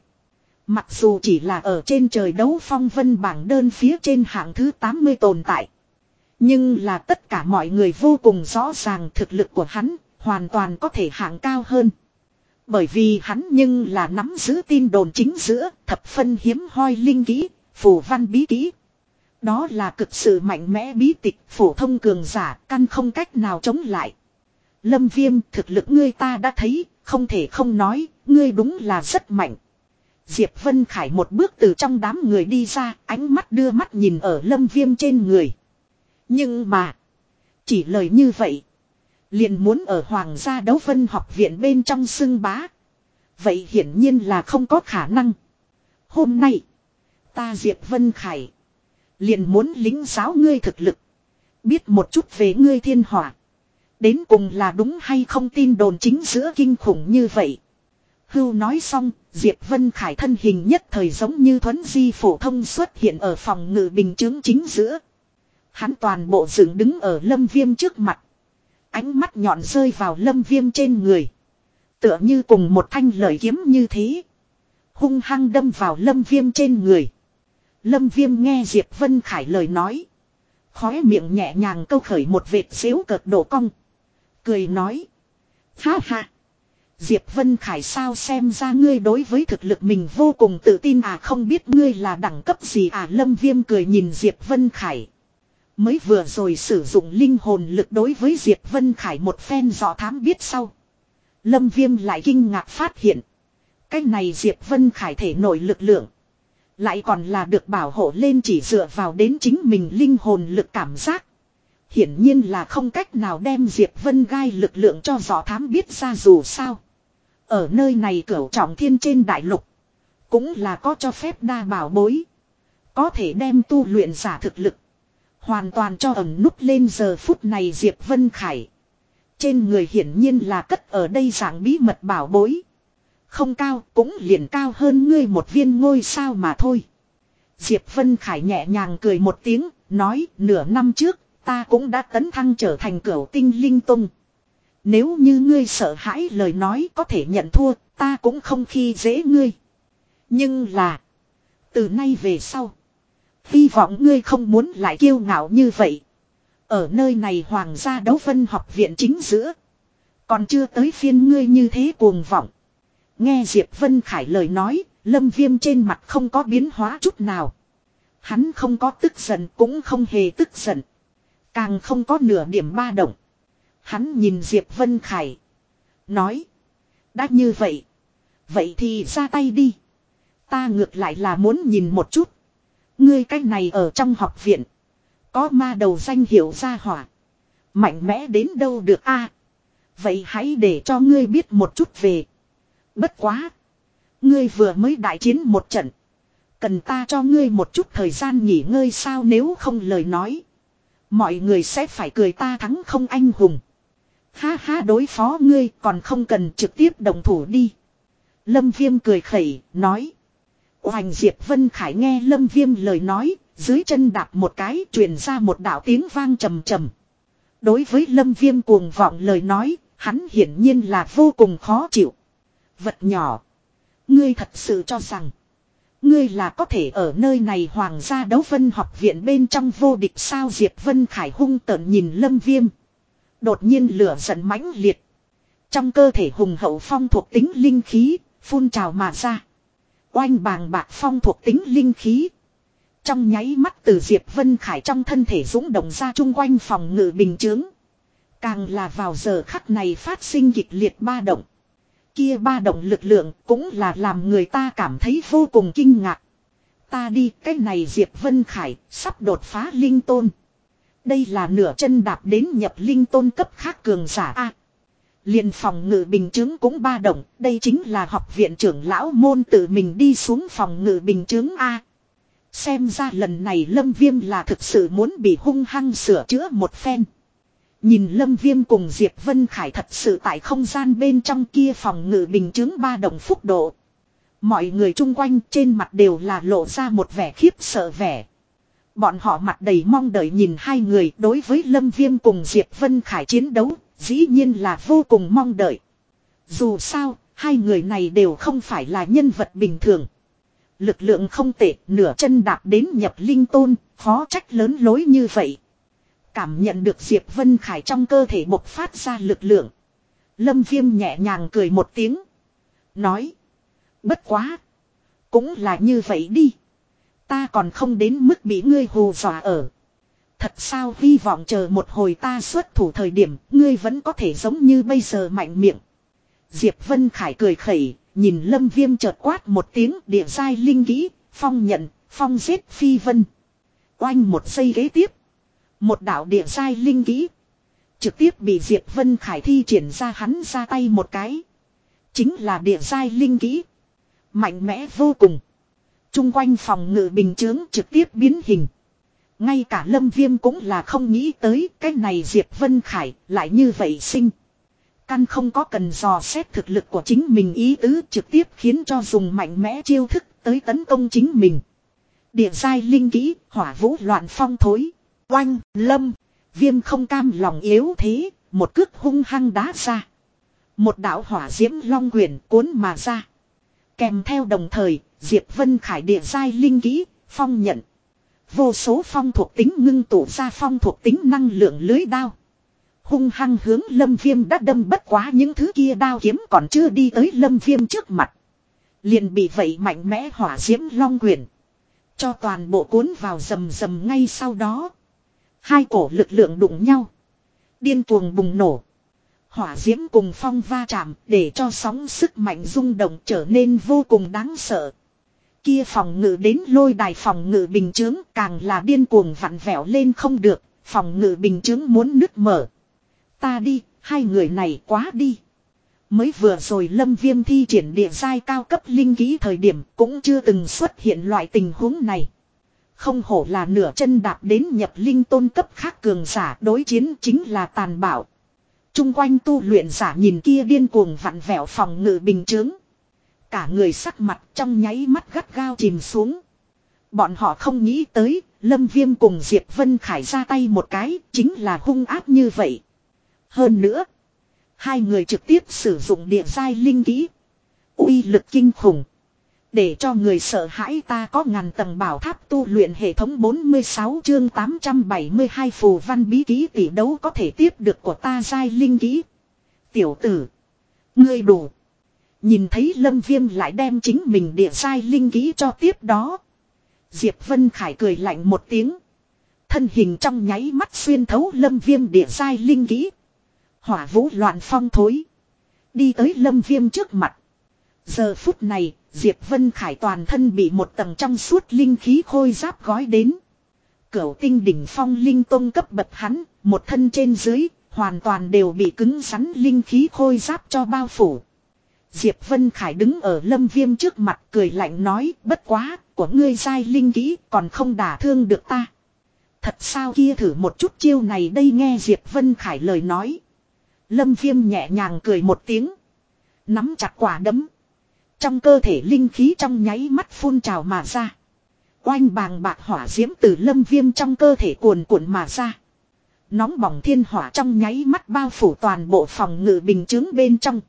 Mặc dù chỉ là ở trên trời đấu phong vân bảng đơn phía trên hạng thứ 80 tồn tại. Nhưng là tất cả mọi người vô cùng rõ ràng thực lực của hắn hoàn toàn có thể hạng cao hơn. Bởi vì hắn nhưng là nắm giữ tin đồn chính giữa thập phân hiếm hoi linh kỹ, phù văn bí kỹ. Đó là cực sự mạnh mẽ bí tịch phổ thông cường giả căn không cách nào chống lại. Lâm viêm thực lực ngươi ta đã thấy, không thể không nói, ngươi đúng là rất mạnh. Diệp Vân Khải một bước từ trong đám người đi ra, ánh mắt đưa mắt nhìn ở lâm viêm trên người. Nhưng mà, chỉ lời như vậy, liền muốn ở Hoàng gia đấu vân học viện bên trong xưng bá. Vậy hiển nhiên là không có khả năng. Hôm nay, ta Diệp Vân Khải, liền muốn lính giáo ngươi thực lực. Biết một chút về ngươi thiên hỏa. Đến cùng là đúng hay không tin đồn chính giữa kinh khủng như vậy. Hưu nói xong, Diệp Vân Khải thân hình nhất thời giống như thuấn di phổ thông xuất hiện ở phòng ngự bình chứng chính giữa. Hắn toàn bộ dựng đứng ở lâm viêm trước mặt. Ánh mắt nhọn rơi vào lâm viêm trên người. Tựa như cùng một thanh lợi kiếm như thế. Hung hăng đâm vào lâm viêm trên người. Lâm viêm nghe Diệp Vân Khải lời nói. Khóe miệng nhẹ nhàng câu khởi một vệt xíu cợt đổ cong. Cười nói. Ha ha. Diệp Vân Khải sao xem ra ngươi đối với thực lực mình vô cùng tự tin à không biết ngươi là đẳng cấp gì à Lâm Viêm cười nhìn Diệp Vân Khải. Mới vừa rồi sử dụng linh hồn lực đối với Diệp Vân Khải một phen dò thám biết sau. Lâm Viêm lại kinh ngạc phát hiện. Cái này Diệp Vân Khải thể nổi lực lượng. Lại còn là được bảo hộ lên chỉ dựa vào đến chính mình linh hồn lực cảm giác. Hiển nhiên là không cách nào đem Diệp Vân gai lực lượng cho dò thám biết ra dù sao. Ở nơi này cửu trọng thiên trên đại lục. Cũng là có cho phép đa bảo bối. Có thể đem tu luyện giả thực lực. Hoàn toàn cho ẩn nút lên giờ phút này Diệp Vân Khải. Trên người hiển nhiên là cất ở đây dạng bí mật bảo bối. Không cao cũng liền cao hơn ngươi một viên ngôi sao mà thôi. Diệp Vân Khải nhẹ nhàng cười một tiếng, nói nửa năm trước, ta cũng đã tấn thăng trở thành cửu tinh linh tung. Nếu như ngươi sợ hãi lời nói có thể nhận thua, ta cũng không khi dễ ngươi. Nhưng là, từ nay về sau, hy vọng ngươi không muốn lại kiêu ngạo như vậy. Ở nơi này hoàng gia đấu phân học viện chính giữa. Còn chưa tới phiên ngươi như thế cuồng vọng. Nghe Diệp Vân Khải lời nói, lâm viêm trên mặt không có biến hóa chút nào. Hắn không có tức giận cũng không hề tức giận. Càng không có nửa điểm ba động. Hắn nhìn Diệp Vân Khải. Nói. Đã như vậy. Vậy thì ra tay đi. Ta ngược lại là muốn nhìn một chút. Ngươi cách này ở trong học viện. Có ma đầu danh hiệu ra hỏa. Mạnh mẽ đến đâu được a? vậy hãy để cho ngươi biết một chút về. Bất quá. Ngươi vừa mới đại chiến một trận. Cần ta cho ngươi một chút thời gian nghỉ ngơi sao nếu không lời nói. Mọi người sẽ phải cười ta thắng không anh hùng. Ha ha đối phó ngươi còn không cần trực tiếp đồng thủ đi. Lâm Viêm cười khẩy, nói. Hoành Diệp Vân Khải nghe Lâm Viêm lời nói, dưới chân đạp một cái truyền ra một đạo tiếng vang trầm trầm. Đối với Lâm Viêm cuồng vọng lời nói, hắn hiển nhiên là vô cùng khó chịu. Vật nhỏ. Ngươi thật sự cho rằng. Ngươi là có thể ở nơi này hoàng gia đấu vân học viện bên trong vô địch sao Diệp Vân Khải hung tợn nhìn Lâm Viêm. Đột nhiên lửa giận mãnh liệt. Trong cơ thể hùng hậu phong thuộc tính linh khí, phun trào mà ra. Oanh bàng bạc phong thuộc tính linh khí. Trong nháy mắt từ Diệp Vân Khải trong thân thể dũng động ra chung quanh phòng ngự bình chướng. Càng là vào giờ khắc này phát sinh kịch liệt ba động. Kia ba động lực lượng cũng là làm người ta cảm thấy vô cùng kinh ngạc. Ta đi, cái này Diệp Vân Khải sắp đột phá linh tôn. Đây là nửa chân đạp đến nhập linh tôn cấp khác cường giả A liền phòng ngự bình chứng cũng ba động, đây chính là học viện trưởng lão môn tự mình đi xuống phòng ngự bình chứng A. Xem ra lần này Lâm Viêm là thực sự muốn bị hung hăng sửa chữa một phen. Nhìn Lâm Viêm cùng Diệp Vân Khải thật sự tại không gian bên trong kia phòng ngự bình chứng ba đồng phúc độ. Mọi người chung quanh trên mặt đều là lộ ra một vẻ khiếp sợ vẻ. Bọn họ mặt đầy mong đợi nhìn hai người đối với Lâm Viêm cùng Diệp Vân Khải chiến đấu, dĩ nhiên là vô cùng mong đợi. Dù sao, hai người này đều không phải là nhân vật bình thường. Lực lượng không tệ, nửa chân đạp đến nhập linh tôn, khó trách lớn lối như vậy. Cảm nhận được Diệp Vân Khải trong cơ thể bộc phát ra lực lượng. Lâm Viêm nhẹ nhàng cười một tiếng. Nói. Bất quá. Cũng là như vậy đi. Ta còn không đến mức bị ngươi hù dọa ở. Thật sao hy vọng chờ một hồi ta xuất thủ thời điểm ngươi vẫn có thể giống như bây giờ mạnh miệng. Diệp Vân Khải cười khẩy, nhìn lâm viêm chợt quát một tiếng địa sai linh kỹ, phong nhận, phong giết phi vân. Oanh một giây ghế tiếp. Một đạo địa sai linh kỹ. Trực tiếp bị Diệp Vân Khải thi triển ra hắn ra tay một cái. Chính là địa sai linh kỹ. Mạnh mẽ vô cùng. Trung quanh phòng ngự bình chướng trực tiếp biến hình. Ngay cả lâm viêm cũng là không nghĩ tới cái này Diệp Vân Khải lại như vậy sinh. Căn không có cần dò xét thực lực của chính mình ý tứ trực tiếp khiến cho dùng mạnh mẽ chiêu thức tới tấn công chính mình. Địa giai linh kỹ, hỏa vũ loạn phong thối. Oanh, lâm, viêm không cam lòng yếu thế, một cước hung hăng đá ra. Một đạo hỏa diễm long quyển cuốn mà ra. Kèm theo đồng thời, Diệp Vân Khải địa giai linh kỹ, phong nhận. Vô số phong thuộc tính ngưng tụ ra phong thuộc tính năng lượng lưới đao. Hung hăng hướng lâm viêm đã đâm bất quá những thứ kia đao kiếm còn chưa đi tới lâm viêm trước mặt. Liền bị vậy mạnh mẽ hỏa diễm long quyển. Cho toàn bộ cuốn vào rầm rầm ngay sau đó. Hai cổ lực lượng đụng nhau. Điên cuồng bùng nổ. Hỏa diễm cùng phong va chạm để cho sóng sức mạnh rung động trở nên vô cùng đáng sợ. Kia phòng ngự đến lôi đài phòng ngự bình chướng càng là điên cuồng vặn vẹo lên không được. Phòng ngự bình chướng muốn nứt mở. Ta đi, hai người này quá đi. Mới vừa rồi lâm viêm thi triển địa giai cao cấp linh ký thời điểm cũng chưa từng xuất hiện loại tình huống này. Không hổ là nửa chân đạp đến nhập linh tôn cấp khác cường giả đối chiến chính là tàn bạo. Trung quanh tu luyện giả nhìn kia điên cuồng vặn vẹo phòng ngự bình chướng. Cả người sắc mặt trong nháy mắt gắt gao chìm xuống. Bọn họ không nghĩ tới, Lâm Viêm cùng Diệp Vân Khải ra tay một cái, chính là hung áp như vậy. Hơn nữa, hai người trực tiếp sử dụng địa giai linh kỹ. uy lực kinh khủng. Để cho người sợ hãi ta có ngàn tầng bảo tháp tu luyện hệ thống 46 chương 872 phù văn bí ký tỷ đấu có thể tiếp được của ta giai linh kỹ. Tiểu tử. Ngươi đủ. Nhìn thấy lâm viêm lại đem chính mình địa sai linh kỹ cho tiếp đó. Diệp Vân Khải cười lạnh một tiếng. Thân hình trong nháy mắt xuyên thấu lâm viêm địa sai linh kỹ. Hỏa vũ loạn phong thối. Đi tới lâm viêm trước mặt. Giờ phút này, Diệp Vân Khải toàn thân bị một tầng trong suốt linh khí khôi giáp gói đến. Cửu tinh đỉnh phong linh tông cấp bậc hắn, một thân trên dưới, hoàn toàn đều bị cứng rắn linh khí khôi giáp cho bao phủ. Diệp Vân Khải đứng ở lâm viêm trước mặt cười lạnh nói bất quá, của ngươi sai linh kỹ còn không đả thương được ta. Thật sao kia thử một chút chiêu này đây nghe Diệp Vân Khải lời nói. Lâm viêm nhẹ nhàng cười một tiếng. Nắm chặt quả đấm. Trong cơ thể linh khí trong nháy mắt phun trào mà ra. Oanh bàng bạc hỏa diễm từ lâm viêm trong cơ thể cuồn cuộn mà ra. Nóng bỏng thiên hỏa trong nháy mắt bao phủ toàn bộ phòng ngự bình chứng bên trong.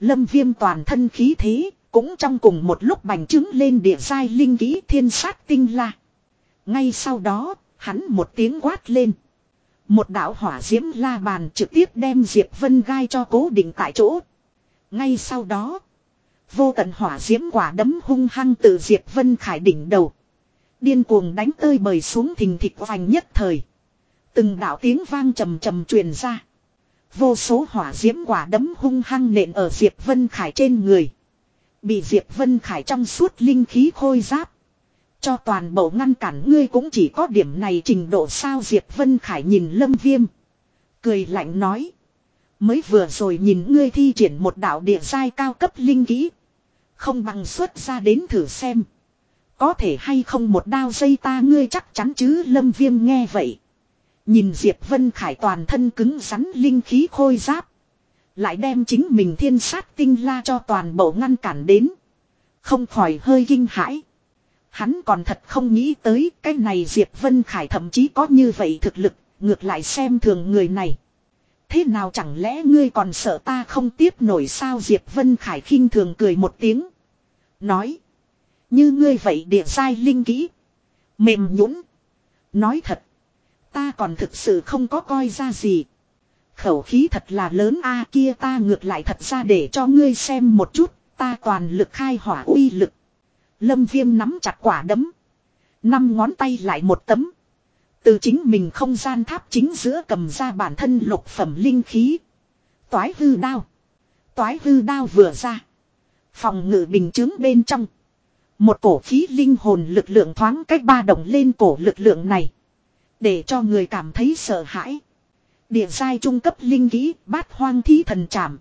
Lâm viêm toàn thân khí thế, cũng trong cùng một lúc bành trứng lên địa giai linh ký thiên sát tinh la. Ngay sau đó, hắn một tiếng quát lên. Một đạo hỏa diễm la bàn trực tiếp đem Diệp Vân gai cho cố định tại chỗ. Ngay sau đó, vô tận hỏa diễm quả đấm hung hăng từ Diệp Vân khải đỉnh đầu. Điên cuồng đánh tơi bời xuống thình thịch vành nhất thời. Từng đạo tiếng vang trầm trầm truyền ra. Vô số hỏa diễm quả đấm hung hăng nện ở Diệp Vân Khải trên người. Bị Diệp Vân Khải trong suốt linh khí khôi giáp. Cho toàn bộ ngăn cản ngươi cũng chỉ có điểm này trình độ sao Diệp Vân Khải nhìn Lâm Viêm. Cười lạnh nói. Mới vừa rồi nhìn ngươi thi triển một đạo địa giai cao cấp linh kỹ. Không bằng xuất ra đến thử xem. Có thể hay không một đao dây ta ngươi chắc chắn chứ Lâm Viêm nghe vậy. Nhìn Diệp Vân Khải toàn thân cứng rắn linh khí khôi giáp. Lại đem chính mình thiên sát tinh la cho toàn bộ ngăn cản đến. Không khỏi hơi kinh hãi. Hắn còn thật không nghĩ tới cái này Diệp Vân Khải thậm chí có như vậy thực lực, ngược lại xem thường người này. Thế nào chẳng lẽ ngươi còn sợ ta không tiếp nổi sao Diệp Vân Khải khinh thường cười một tiếng. Nói. Như ngươi vậy địa sai linh kỹ. Mềm nhũn Nói thật. Ta còn thực sự không có coi ra gì. Khẩu khí thật là lớn a, kia ta ngược lại thật ra để cho ngươi xem một chút. Ta toàn lực khai hỏa uy lực. Lâm viêm nắm chặt quả đấm. Năm ngón tay lại một tấm. Từ chính mình không gian tháp chính giữa cầm ra bản thân lục phẩm linh khí. Toái hư đao. Toái hư đao vừa ra. Phòng ngự bình chứng bên trong. Một cổ khí linh hồn lực lượng thoáng cách ba động lên cổ lực lượng này. Để cho người cảm thấy sợ hãi. Địa giai trung cấp linh kỹ, bát hoang thí thần chạm.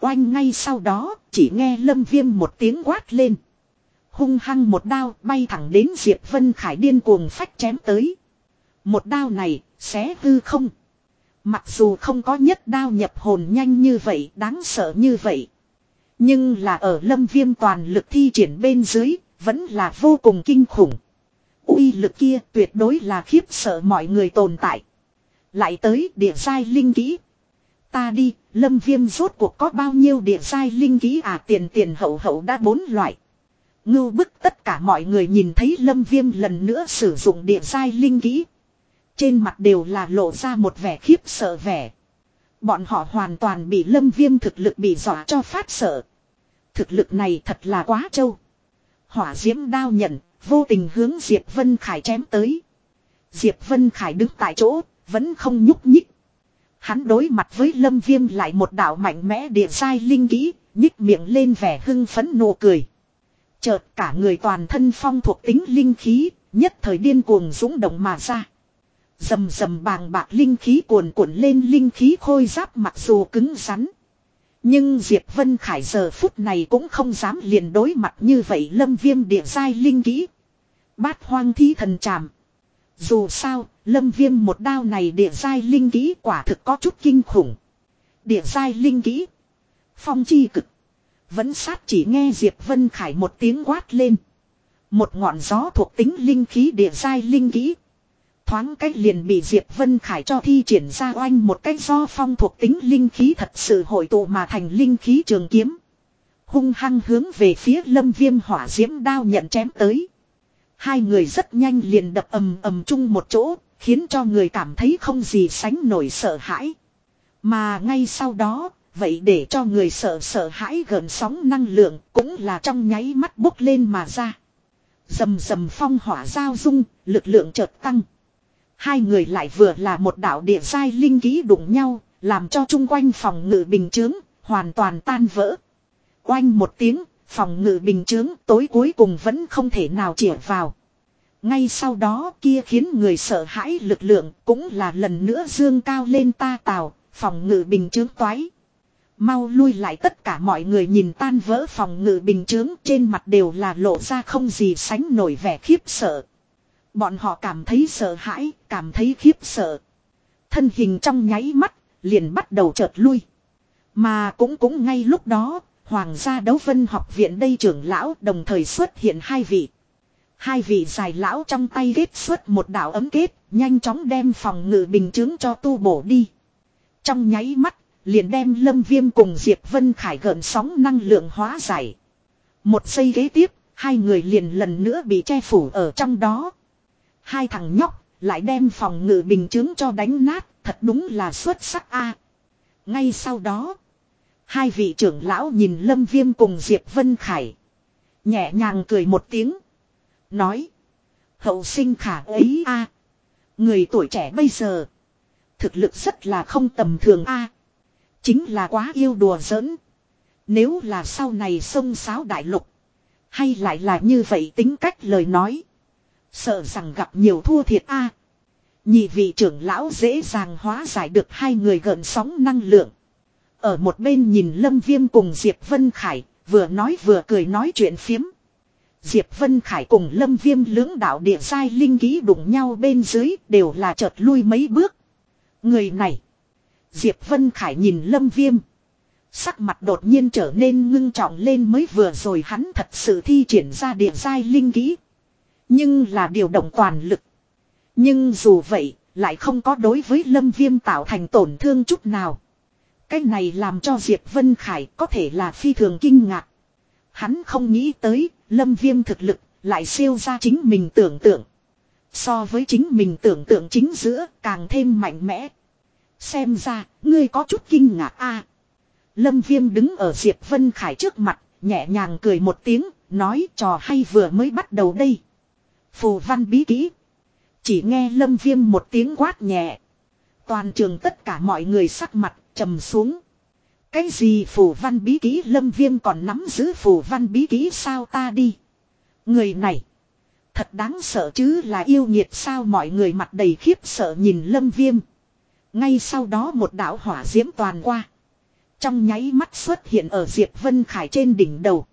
Oanh ngay sau đó, chỉ nghe lâm viêm một tiếng quát lên. Hung hăng một đao, bay thẳng đến Diệp Vân Khải điên cuồng phách chém tới. Một đao này, xé hư không. Mặc dù không có nhất đao nhập hồn nhanh như vậy, đáng sợ như vậy. Nhưng là ở lâm viêm toàn lực thi triển bên dưới, vẫn là vô cùng kinh khủng uy lực kia tuyệt đối là khiếp sợ mọi người tồn tại. Lại tới địa giai linh kỹ. Ta đi, lâm viêm rốt cuộc có bao nhiêu địa giai linh kỹ à tiền tiền hậu hậu đã bốn loại. Ngưu bức tất cả mọi người nhìn thấy lâm viêm lần nữa sử dụng địa giai linh kỹ. Trên mặt đều là lộ ra một vẻ khiếp sợ vẻ. Bọn họ hoàn toàn bị lâm viêm thực lực bị dọa cho phát sợ. Thực lực này thật là quá trâu. Hỏa diễm đao nhận, vô tình hướng Diệp Vân Khải chém tới. Diệp Vân Khải đứng tại chỗ, vẫn không nhúc nhích. Hắn đối mặt với lâm viêm lại một đạo mạnh mẽ địa sai linh kỹ, nhích miệng lên vẻ hưng phấn nụ cười. Chợt cả người toàn thân phong thuộc tính linh khí, nhất thời điên cuồng dũng động mà ra. Dầm dầm bàng bạc linh khí cuồn cuộn lên linh khí khôi giáp mặc dù cứng rắn. Nhưng Diệp Vân Khải giờ phút này cũng không dám liền đối mặt như vậy lâm viêm địa giai linh kỹ. Bát hoang thí thần tràm. Dù sao, lâm viêm một đao này địa giai linh kỹ quả thực có chút kinh khủng. Địa giai linh kỹ. Phong chi cực. Vẫn sát chỉ nghe Diệp Vân Khải một tiếng quát lên. Một ngọn gió thuộc tính linh khí địa giai linh kỹ. Thoáng cách liền bị Diệp Vân Khải cho thi triển ra oanh một cách do phong thuộc tính linh khí thật sự hội tụ mà thành linh khí trường kiếm. Hung hăng hướng về phía lâm viêm hỏa diễm đao nhận chém tới. Hai người rất nhanh liền đập ầm ầm chung một chỗ, khiến cho người cảm thấy không gì sánh nổi sợ hãi. Mà ngay sau đó, vậy để cho người sợ sợ hãi gần sóng năng lượng cũng là trong nháy mắt bốc lên mà ra. Dầm dầm phong hỏa giao dung, lực lượng chợt tăng. Hai người lại vừa là một đạo địa sai linh ký đụng nhau, làm cho chung quanh phòng ngự bình chướng, hoàn toàn tan vỡ. Oanh một tiếng, phòng ngự bình chướng tối cuối cùng vẫn không thể nào chĩa vào. Ngay sau đó kia khiến người sợ hãi lực lượng cũng là lần nữa dương cao lên ta tào, phòng ngự bình chướng toái. Mau lui lại tất cả mọi người nhìn tan vỡ phòng ngự bình chướng trên mặt đều là lộ ra không gì sánh nổi vẻ khiếp sợ. Bọn họ cảm thấy sợ hãi, cảm thấy khiếp sợ. Thân hình trong nháy mắt, liền bắt đầu chợt lui. Mà cũng cũng ngay lúc đó, Hoàng gia đấu vân học viện đây trưởng lão đồng thời xuất hiện hai vị. Hai vị dài lão trong tay kết xuất một đạo ấm kết, nhanh chóng đem phòng ngự bình chứng cho tu bổ đi. Trong nháy mắt, liền đem lâm viêm cùng Diệp Vân Khải gợn sóng năng lượng hóa giải. Một giây ghế tiếp, hai người liền lần nữa bị che phủ ở trong đó. Hai thằng nhóc lại đem phòng ngự bình chứng cho đánh nát, thật đúng là xuất sắc a. Ngay sau đó, hai vị trưởng lão nhìn Lâm Viêm cùng Diệp Vân Khải. Nhẹ nhàng cười một tiếng. Nói, hậu sinh khả ấy a Người tuổi trẻ bây giờ, thực lực rất là không tầm thường a Chính là quá yêu đùa giỡn. Nếu là sau này sông sáo đại lục, hay lại là như vậy tính cách lời nói. Sợ rằng gặp nhiều thua thiệt a. Nhị vị trưởng lão dễ dàng hóa giải được hai người gần sóng năng lượng. Ở một bên nhìn Lâm Viêm cùng Diệp Vân Khải, vừa nói vừa cười nói chuyện phiếm. Diệp Vân Khải cùng Lâm Viêm lưỡng đạo địa sai linh ký đụng nhau bên dưới đều là chợt lui mấy bước. Người này. Diệp Vân Khải nhìn Lâm Viêm. Sắc mặt đột nhiên trở nên ngưng trọng lên mới vừa rồi hắn thật sự thi triển ra địa sai linh ký. Nhưng là điều động toàn lực. Nhưng dù vậy, lại không có đối với lâm viêm tạo thành tổn thương chút nào. Cái này làm cho Diệp Vân Khải có thể là phi thường kinh ngạc. Hắn không nghĩ tới, lâm viêm thực lực, lại siêu ra chính mình tưởng tượng. So với chính mình tưởng tượng chính giữa, càng thêm mạnh mẽ. Xem ra, ngươi có chút kinh ngạc a Lâm viêm đứng ở Diệp Vân Khải trước mặt, nhẹ nhàng cười một tiếng, nói trò hay vừa mới bắt đầu đây. Phù văn bí kỹ. Chỉ nghe lâm viêm một tiếng quát nhẹ. Toàn trường tất cả mọi người sắc mặt trầm xuống. Cái gì phù văn bí kỹ lâm viêm còn nắm giữ phù văn bí kỹ sao ta đi. Người này. Thật đáng sợ chứ là yêu nhiệt sao mọi người mặt đầy khiếp sợ nhìn lâm viêm. Ngay sau đó một đảo hỏa diễm toàn qua. Trong nháy mắt xuất hiện ở Diệp Vân Khải trên đỉnh đầu.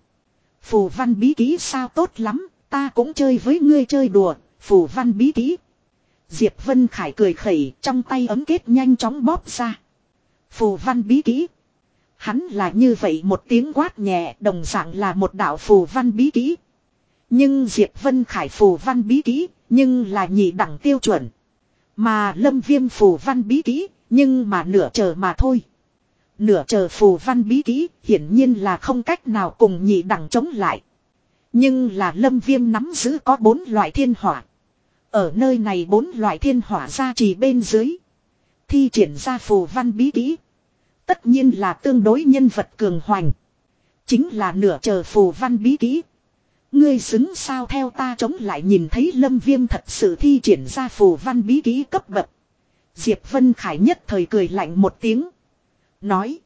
Phù văn bí ký sao tốt lắm, ta cũng chơi với ngươi chơi đùa, phù văn bí kỹ. Diệp Vân Khải cười khẩy trong tay ấm kết nhanh chóng bóp ra. Phù văn bí kỹ. Hắn là như vậy một tiếng quát nhẹ đồng dạng là một đạo phù văn bí kỹ. Nhưng Diệp Vân Khải phù văn bí kỹ, nhưng là nhị đẳng tiêu chuẩn. Mà lâm viêm phù văn bí kỹ, nhưng mà nửa chờ mà thôi. Nửa chờ phù văn bí kỹ, hiển nhiên là không cách nào cùng nhị đẳng chống lại. Nhưng là lâm viêm nắm giữ có bốn loại thiên hỏa. Ở nơi này bốn loại thiên hỏa ra trì bên dưới. Thi triển ra phù văn bí kỹ. Tất nhiên là tương đối nhân vật cường hoành. Chính là nửa chờ phù văn bí kỹ. Ngươi xứng sao theo ta chống lại nhìn thấy lâm viêm thật sự thi triển ra phù văn bí kỹ cấp bậc. Diệp Vân Khải nhất thời cười lạnh một tiếng. Nói.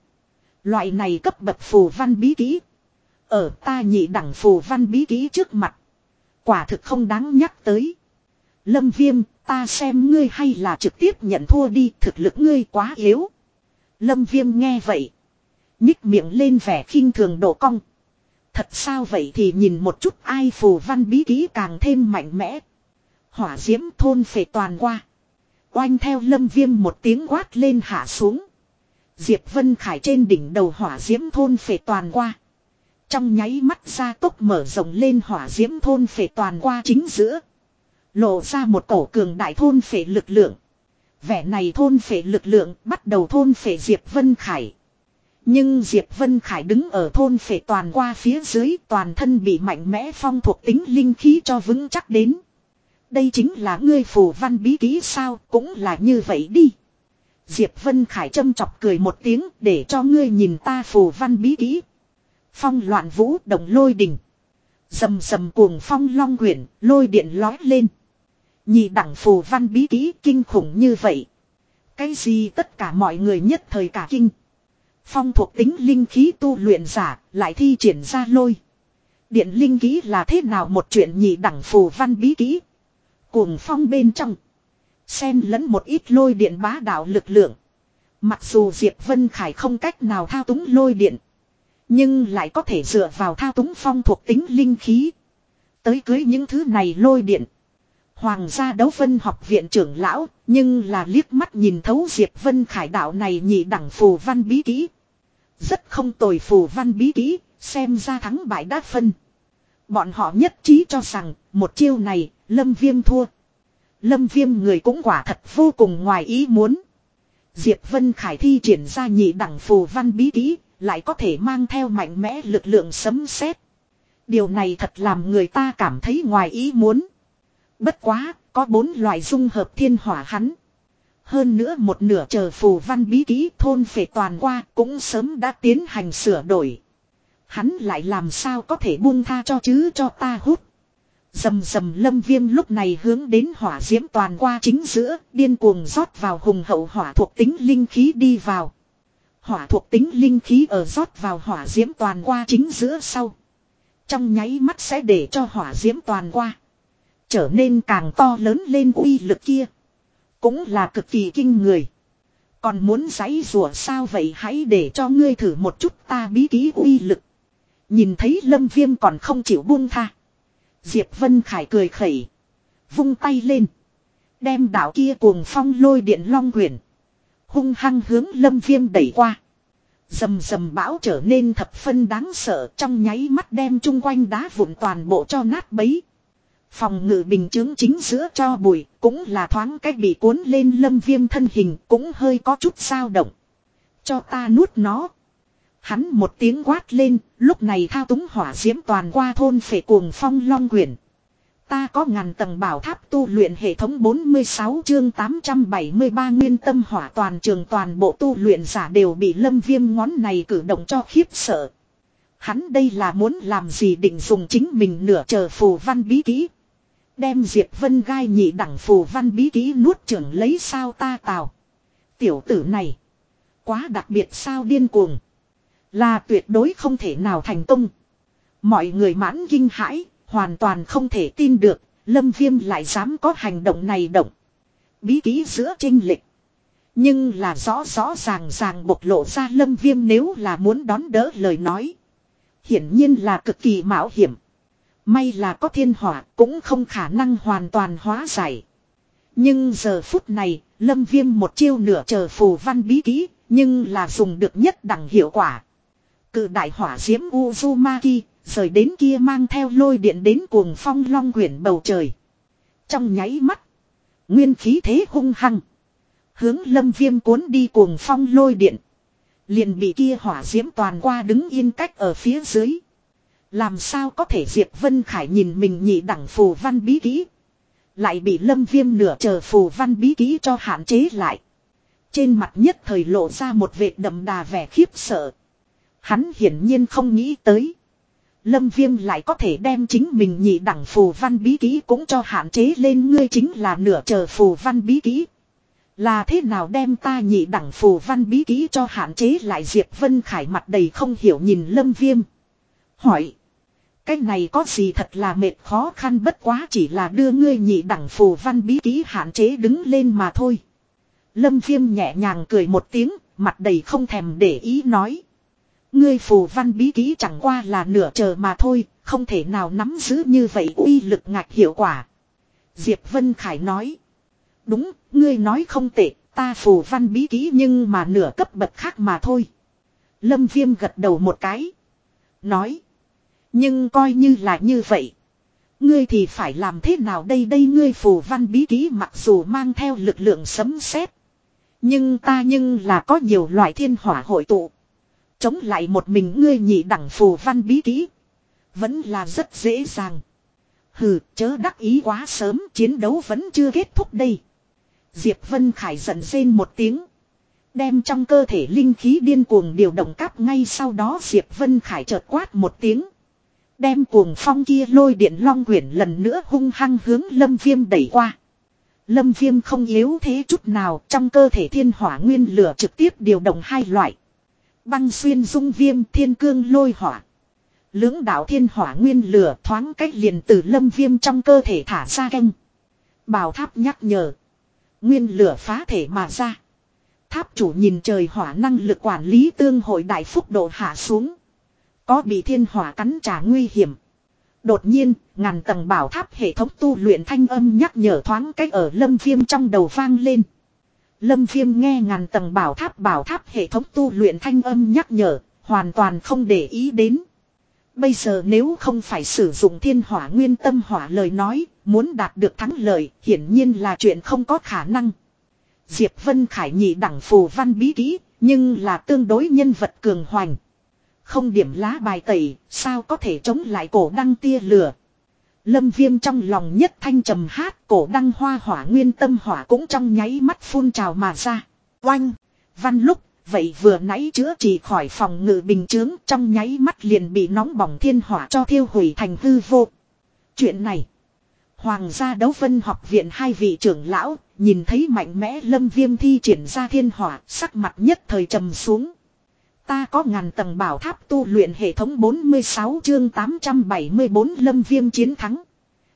Loại này cấp bậc phù văn bí kỹ. Ở ta nhị đẳng phù văn bí ký trước mặt. Quả thực không đáng nhắc tới. Lâm viêm, ta xem ngươi hay là trực tiếp nhận thua đi, thực lực ngươi quá yếu. Lâm viêm nghe vậy. Nhích miệng lên vẻ khinh thường độ cong. Thật sao vậy thì nhìn một chút ai phù văn bí ký càng thêm mạnh mẽ. Hỏa diễm thôn phệ toàn qua. Oanh theo lâm viêm một tiếng quát lên hạ xuống. Diệp Vân Khải trên đỉnh đầu hỏa diễm thôn phệ toàn qua. Trong nháy mắt ra tốc mở rộng lên hỏa diễm thôn phệ toàn qua chính giữa. Lộ ra một cổ cường đại thôn phệ lực lượng. Vẻ này thôn phệ lực lượng bắt đầu thôn phệ Diệp Vân Khải. Nhưng Diệp Vân Khải đứng ở thôn phệ toàn qua phía dưới toàn thân bị mạnh mẽ phong thuộc tính linh khí cho vững chắc đến. Đây chính là ngươi phù văn bí ký sao, cũng là như vậy đi. Diệp Vân Khải châm chọc cười một tiếng để cho ngươi nhìn ta phù văn bí ký Phong loạn vũ động lôi đỉnh. Dầm dầm cuồng phong long quyển, lôi điện lói lên. Nhị đẳng phù văn bí kỹ kinh khủng như vậy. Cái gì tất cả mọi người nhất thời cả kinh. Phong thuộc tính linh khí tu luyện giả, lại thi triển ra lôi. Điện linh kỹ là thế nào một chuyện nhị đẳng phù văn bí kỹ. Cuồng phong bên trong. Xen lẫn một ít lôi điện bá đạo lực lượng. Mặc dù Diệp Vân Khải không cách nào thao túng lôi điện. Nhưng lại có thể dựa vào thao túng phong thuộc tính linh khí. Tới cưới những thứ này lôi điện. Hoàng gia đấu vân học viện trưởng lão, nhưng là liếc mắt nhìn thấu Diệp Vân Khải đạo này nhị đẳng phù văn bí kỹ. Rất không tồi phù văn bí kỹ, xem ra thắng bại đã phân. Bọn họ nhất trí cho rằng, một chiêu này, Lâm Viêm thua. Lâm Viêm người cũng quả thật vô cùng ngoài ý muốn. Diệp Vân Khải thi triển ra nhị đẳng phù văn bí kỹ, lại có thể mang theo mạnh mẽ lực lượng sấm sét. Điều này thật làm người ta cảm thấy ngoài ý muốn. Bất quá, có bốn loại dung hợp thiên hỏa hắn. Hơn nữa một nửa chờ phù văn bí ký thôn phệ toàn qua cũng sớm đã tiến hành sửa đổi. Hắn lại làm sao có thể buông tha cho chứ cho ta hút. Dầm dầm lâm viêm lúc này hướng đến hỏa diễm toàn qua chính giữa, điên cuồng rót vào hùng hậu hỏa thuộc tính linh khí đi vào. Hỏa thuộc tính linh khí ở rót vào hỏa diễm toàn qua chính giữa sau. Trong nháy mắt sẽ để cho hỏa diễm toàn qua. Trở nên càng to lớn lên uy lực kia. Cũng là cực kỳ kinh người. Còn muốn giấy rùa sao vậy hãy để cho ngươi thử một chút ta bí ký uy lực. Nhìn thấy lâm viêm còn không chịu buông tha. Diệp Vân Khải cười khẩy. Vung tay lên. Đem đảo kia cuồng phong lôi điện long quyển. Hung hăng hướng lâm viêm đẩy qua. Dầm dầm bão trở nên thập phân đáng sợ trong nháy mắt đem chung quanh đá vụn toàn bộ cho nát bấy. Phòng ngự bình chứng chính giữa cho bụi cũng là thoáng cách bị cuốn lên lâm viêm thân hình cũng hơi có chút sao động. Cho ta nuốt nó. Hắn một tiếng quát lên, lúc này thao túng hỏa diễm toàn qua thôn phể cuồng phong long quyển. Ta có ngàn tầng bảo tháp tu luyện hệ thống 46 chương 873 nguyên tâm hỏa toàn trường toàn bộ tu luyện giả đều bị lâm viêm ngón này cử động cho khiếp sợ. Hắn đây là muốn làm gì định dùng chính mình nửa chờ phù văn bí kỹ. Đem Diệp Vân gai nhị đẳng phù văn bí kỹ nuốt trưởng lấy sao ta tào. Tiểu tử này. Quá đặc biệt sao điên cuồng. Là tuyệt đối không thể nào thành công. Mọi người mãn kinh hãi, hoàn toàn không thể tin được, Lâm Viêm lại dám có hành động này động. Bí ký giữa trinh lịch. Nhưng là rõ rõ ràng ràng bộc lộ ra Lâm Viêm nếu là muốn đón đỡ lời nói. Hiển nhiên là cực kỳ mạo hiểm. May là có thiên hỏa cũng không khả năng hoàn toàn hóa giải. Nhưng giờ phút này, Lâm Viêm một chiêu nửa chờ phù văn bí ký nhưng là dùng được nhất đẳng hiệu quả. Cự đại hỏa diễm Uzumaki, rời đến kia mang theo lôi điện đến cuồng phong long quyển bầu trời. Trong nháy mắt, nguyên khí thế hung hăng. Hướng lâm viêm cuốn đi cuồng phong lôi điện. Liền bị kia hỏa diễm toàn qua đứng yên cách ở phía dưới. Làm sao có thể Diệp Vân Khải nhìn mình nhị đẳng phù văn bí kỹ. Lại bị lâm viêm nửa chờ phù văn bí kỹ cho hạn chế lại. Trên mặt nhất thời lộ ra một vệt đậm đà vẻ khiếp sợ. Hắn hiển nhiên không nghĩ tới. Lâm Viêm lại có thể đem chính mình nhị đẳng phù văn bí kỹ cũng cho hạn chế lên ngươi chính là nửa chờ phù văn bí kỹ. Là thế nào đem ta nhị đẳng phù văn bí kỹ cho hạn chế lại Diệp Vân Khải mặt đầy không hiểu nhìn Lâm Viêm. Hỏi. Cái này có gì thật là mệt khó khăn bất quá chỉ là đưa ngươi nhị đẳng phù văn bí kỹ hạn chế đứng lên mà thôi. Lâm Viêm nhẹ nhàng cười một tiếng, mặt đầy không thèm để ý nói. Ngươi phù văn bí ký chẳng qua là nửa chờ mà thôi, không thể nào nắm giữ như vậy uy lực ngạc hiệu quả. Diệp Vân Khải nói. Đúng, ngươi nói không tệ, ta phù văn bí ký nhưng mà nửa cấp bậc khác mà thôi. Lâm Viêm gật đầu một cái. Nói. Nhưng coi như là như vậy. Ngươi thì phải làm thế nào đây đây ngươi phù văn bí ký mặc dù mang theo lực lượng sấm sét Nhưng ta nhưng là có nhiều loại thiên hỏa hội tụ. Chống lại một mình ngươi nhị đẳng phù văn bí kỹ. Vẫn là rất dễ dàng. Hừ, chớ đắc ý quá sớm, chiến đấu vẫn chưa kết thúc đây. Diệp Vân Khải giận rên một tiếng. Đem trong cơ thể linh khí điên cuồng điều động cắp ngay sau đó Diệp Vân Khải chợt quát một tiếng. Đem cuồng phong kia lôi điện long quyển lần nữa hung hăng hướng lâm viêm đẩy qua. Lâm viêm không yếu thế chút nào trong cơ thể thiên hỏa nguyên lửa trực tiếp điều động hai loại. Băng xuyên dung viêm thiên cương lôi hỏa. Lưỡng đạo thiên hỏa nguyên lửa thoáng cách liền từ lâm viêm trong cơ thể thả ra canh. Bào tháp nhắc nhở. Nguyên lửa phá thể mà ra. Tháp chủ nhìn trời hỏa năng lực quản lý tương hội đại phúc độ hạ xuống. Có bị thiên hỏa cắn trả nguy hiểm. Đột nhiên, ngàn tầng bảo tháp hệ thống tu luyện thanh âm nhắc nhở thoáng cách ở lâm viêm trong đầu vang lên. Lâm Viêm nghe ngàn tầng bảo tháp bảo tháp hệ thống tu luyện thanh âm nhắc nhở, hoàn toàn không để ý đến. Bây giờ nếu không phải sử dụng thiên hỏa nguyên tâm hỏa lời nói, muốn đạt được thắng lợi, hiển nhiên là chuyện không có khả năng. Diệp Vân Khải nhị đẳng phù văn bí kỹ, nhưng là tương đối nhân vật cường hoành. Không điểm lá bài tẩy, sao có thể chống lại cổ đăng tia lửa. Lâm viêm trong lòng nhất thanh trầm hát cổ đăng hoa hỏa nguyên tâm hỏa cũng trong nháy mắt phun trào mà ra. Oanh! Văn lúc, vậy vừa nãy chữa trị khỏi phòng ngự bình chướng trong nháy mắt liền bị nóng bỏng thiên hỏa cho thiêu hủy thành hư vô. Chuyện này, Hoàng gia đấu vân học viện hai vị trưởng lão, nhìn thấy mạnh mẽ lâm viêm thi triển ra thiên hỏa, sắc mặt nhất thời trầm xuống. Ta có ngàn tầng bảo tháp tu luyện hệ thống 46 chương 874 lâm viêm chiến thắng.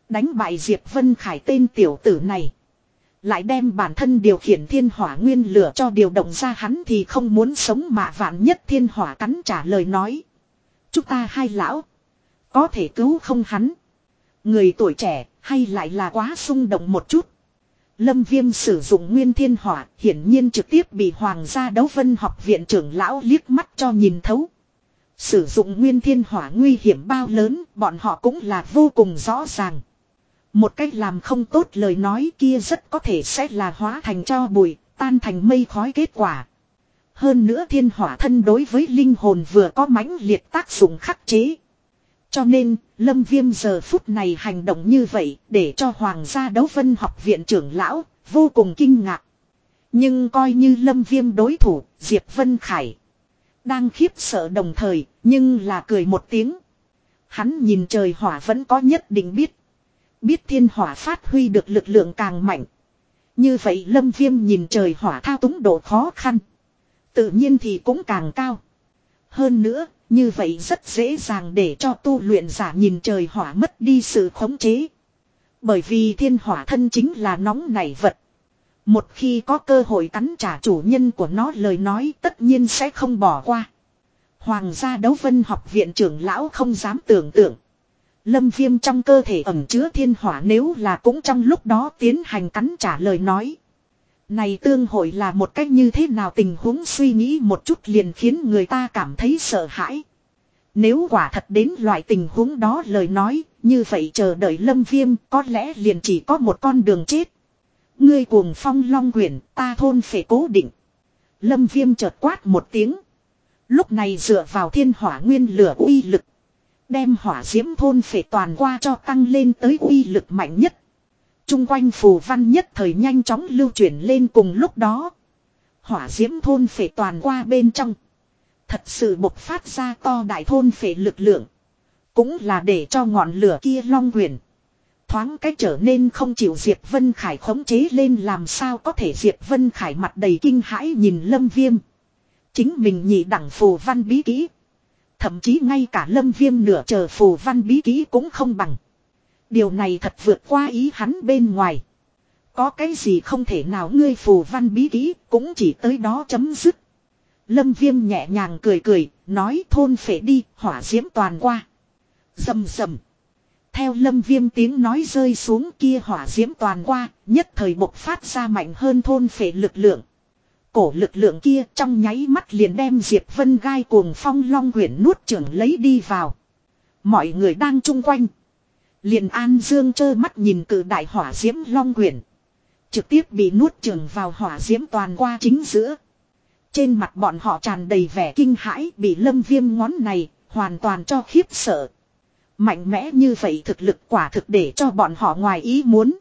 Đánh bại Diệp Vân Khải tên tiểu tử này. Lại đem bản thân điều khiển thiên hỏa nguyên lửa cho điều động ra hắn thì không muốn sống mà vạn nhất thiên hỏa cắn trả lời nói. Chúng ta hai lão. Có thể cứu không hắn. Người tuổi trẻ hay lại là quá xung động một chút. Lâm Viêm sử dụng nguyên thiên hỏa, hiển nhiên trực tiếp bị Hoàng gia đấu vân học viện trưởng lão liếc mắt cho nhìn thấu. Sử dụng nguyên thiên hỏa nguy hiểm bao lớn, bọn họ cũng là vô cùng rõ ràng. Một cách làm không tốt lời nói kia rất có thể sẽ là hóa thành cho bụi, tan thành mây khói kết quả. Hơn nữa thiên hỏa thân đối với linh hồn vừa có mãnh liệt tác dụng khắc chế. Cho nên, Lâm Viêm giờ phút này hành động như vậy để cho Hoàng gia đấu vân học viện trưởng lão vô cùng kinh ngạc. Nhưng coi như Lâm Viêm đối thủ, Diệp Vân Khải. Đang khiếp sợ đồng thời, nhưng là cười một tiếng. Hắn nhìn trời hỏa vẫn có nhất định biết. Biết thiên hỏa phát huy được lực lượng càng mạnh. Như vậy lâm viêm nhìn trời hỏa thao túng độ khó khăn. Tự nhiên thì cũng càng cao. Hơn nữa, như vậy rất dễ dàng để cho tu luyện giả nhìn trời hỏa mất đi sự khống chế. Bởi vì thiên hỏa thân chính là nóng nảy vật. Một khi có cơ hội cắn trả chủ nhân của nó lời nói tất nhiên sẽ không bỏ qua. Hoàng gia đấu vân học viện trưởng lão không dám tưởng tượng. Lâm viêm trong cơ thể ẩm chứa thiên hỏa nếu là cũng trong lúc đó tiến hành cắn trả lời nói. Này tương hội là một cách như thế nào tình huống suy nghĩ một chút liền khiến người ta cảm thấy sợ hãi. Nếu quả thật đến loại tình huống đó lời nói, như vậy chờ đợi lâm viêm có lẽ liền chỉ có một con đường chết. Ngươi cuồng phong long quyển, ta thôn phải cố định. Lâm viêm chợt quát một tiếng. Lúc này dựa vào thiên hỏa nguyên lửa uy lực. Đem hỏa diễm thôn phải toàn qua cho tăng lên tới uy lực mạnh nhất. Trung quanh phù văn nhất thời nhanh chóng lưu chuyển lên cùng lúc đó. Hỏa diễm thôn phệ toàn qua bên trong. Thật sự bộc phát ra to đại thôn phệ lực lượng. Cũng là để cho ngọn lửa kia long quyển. Thoáng cách trở nên không chịu Diệp Vân Khải khống chế lên làm sao có thể Diệp Vân Khải mặt đầy kinh hãi nhìn lâm viêm. Chính mình nhị đẳng phù văn bí kỹ. Thậm chí ngay cả lâm viêm nửa chờ phù văn bí kỹ cũng không bằng. Điều này thật vượt qua ý hắn bên ngoài. Có cái gì không thể nào ngươi phù văn bí kỹ cũng chỉ tới đó chấm dứt. Lâm viêm nhẹ nhàng cười cười, nói thôn phệ đi, hỏa diễm toàn qua. Dầm dầm. Theo lâm viêm tiếng nói rơi xuống kia hỏa diễm toàn qua, nhất thời bộc phát ra mạnh hơn thôn phệ lực lượng. Cổ lực lượng kia trong nháy mắt liền đem Diệp Vân gai cuồng phong long quyển nuốt trưởng lấy đi vào. Mọi người đang chung quanh. Liền An Dương trơ mắt nhìn cử đại hỏa diễm long quyển. Trực tiếp bị nuốt trường vào hỏa diễm toàn qua chính giữa. Trên mặt bọn họ tràn đầy vẻ kinh hãi, bị lâm viêm ngón này hoàn toàn cho khiếp sợ. Mạnh mẽ như vậy thực lực quả thực để cho bọn họ ngoài ý muốn.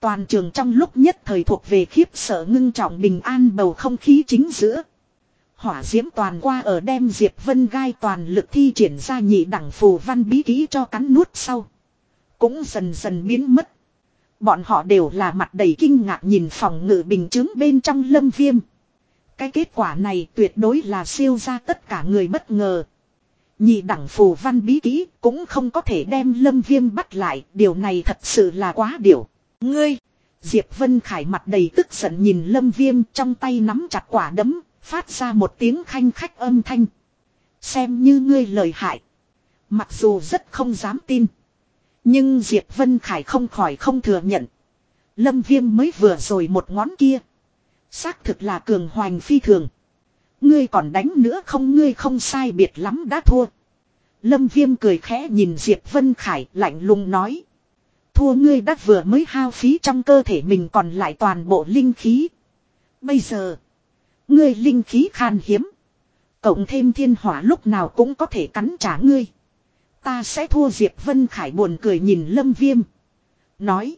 Toàn trường trong lúc nhất thời thuộc về khiếp sợ ngưng trọng bình an bầu không khí chính giữa. Hỏa diễm toàn qua ở đem Diệp Vân Gai toàn lực thi triển ra nhị đẳng phù văn bí ký cho cắn nuốt sau. Cũng dần dần biến mất. Bọn họ đều là mặt đầy kinh ngạc nhìn phòng ngự bình chứng bên trong lâm viêm. Cái kết quả này tuyệt đối là siêu ra tất cả người bất ngờ. Nhị đẳng phù văn bí kỹ cũng không có thể đem lâm viêm bắt lại. Điều này thật sự là quá điều. Ngươi! Diệp Vân Khải mặt đầy tức giận nhìn lâm viêm trong tay nắm chặt quả đấm. Phát ra một tiếng khanh khách âm thanh. Xem như ngươi lời hại. Mặc dù rất không dám tin. Nhưng Diệp Vân Khải không khỏi không thừa nhận. Lâm viêm mới vừa rồi một ngón kia. Xác thực là cường hoành phi thường. Ngươi còn đánh nữa không ngươi không sai biệt lắm đã thua. Lâm viêm cười khẽ nhìn Diệp Vân Khải, lạnh lùng nói. Thua ngươi đã vừa mới hao phí trong cơ thể mình còn lại toàn bộ linh khí. Bây giờ. Ngươi linh khí khan hiếm. Cộng thêm thiên hỏa lúc nào cũng có thể cắn trả ngươi. Ta sẽ thua Diệp Vân Khải buồn cười nhìn Lâm Viêm. Nói.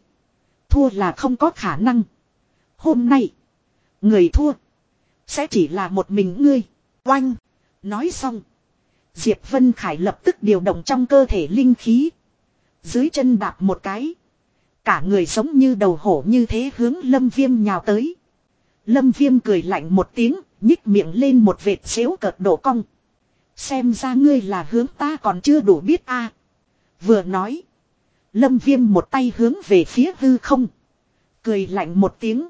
Thua là không có khả năng. Hôm nay. Người thua. Sẽ chỉ là một mình ngươi. Oanh. Nói xong. Diệp Vân Khải lập tức điều động trong cơ thể linh khí. Dưới chân đạp một cái. Cả người giống như đầu hổ như thế hướng lâm viêm nhào tới. Lâm viêm cười lạnh một tiếng, nhích miệng lên một vệt xéo cợt đổ cong. Xem ra ngươi là hướng ta còn chưa đủ biết a Vừa nói. Lâm viêm một tay hướng về phía hư không. Cười lạnh một tiếng.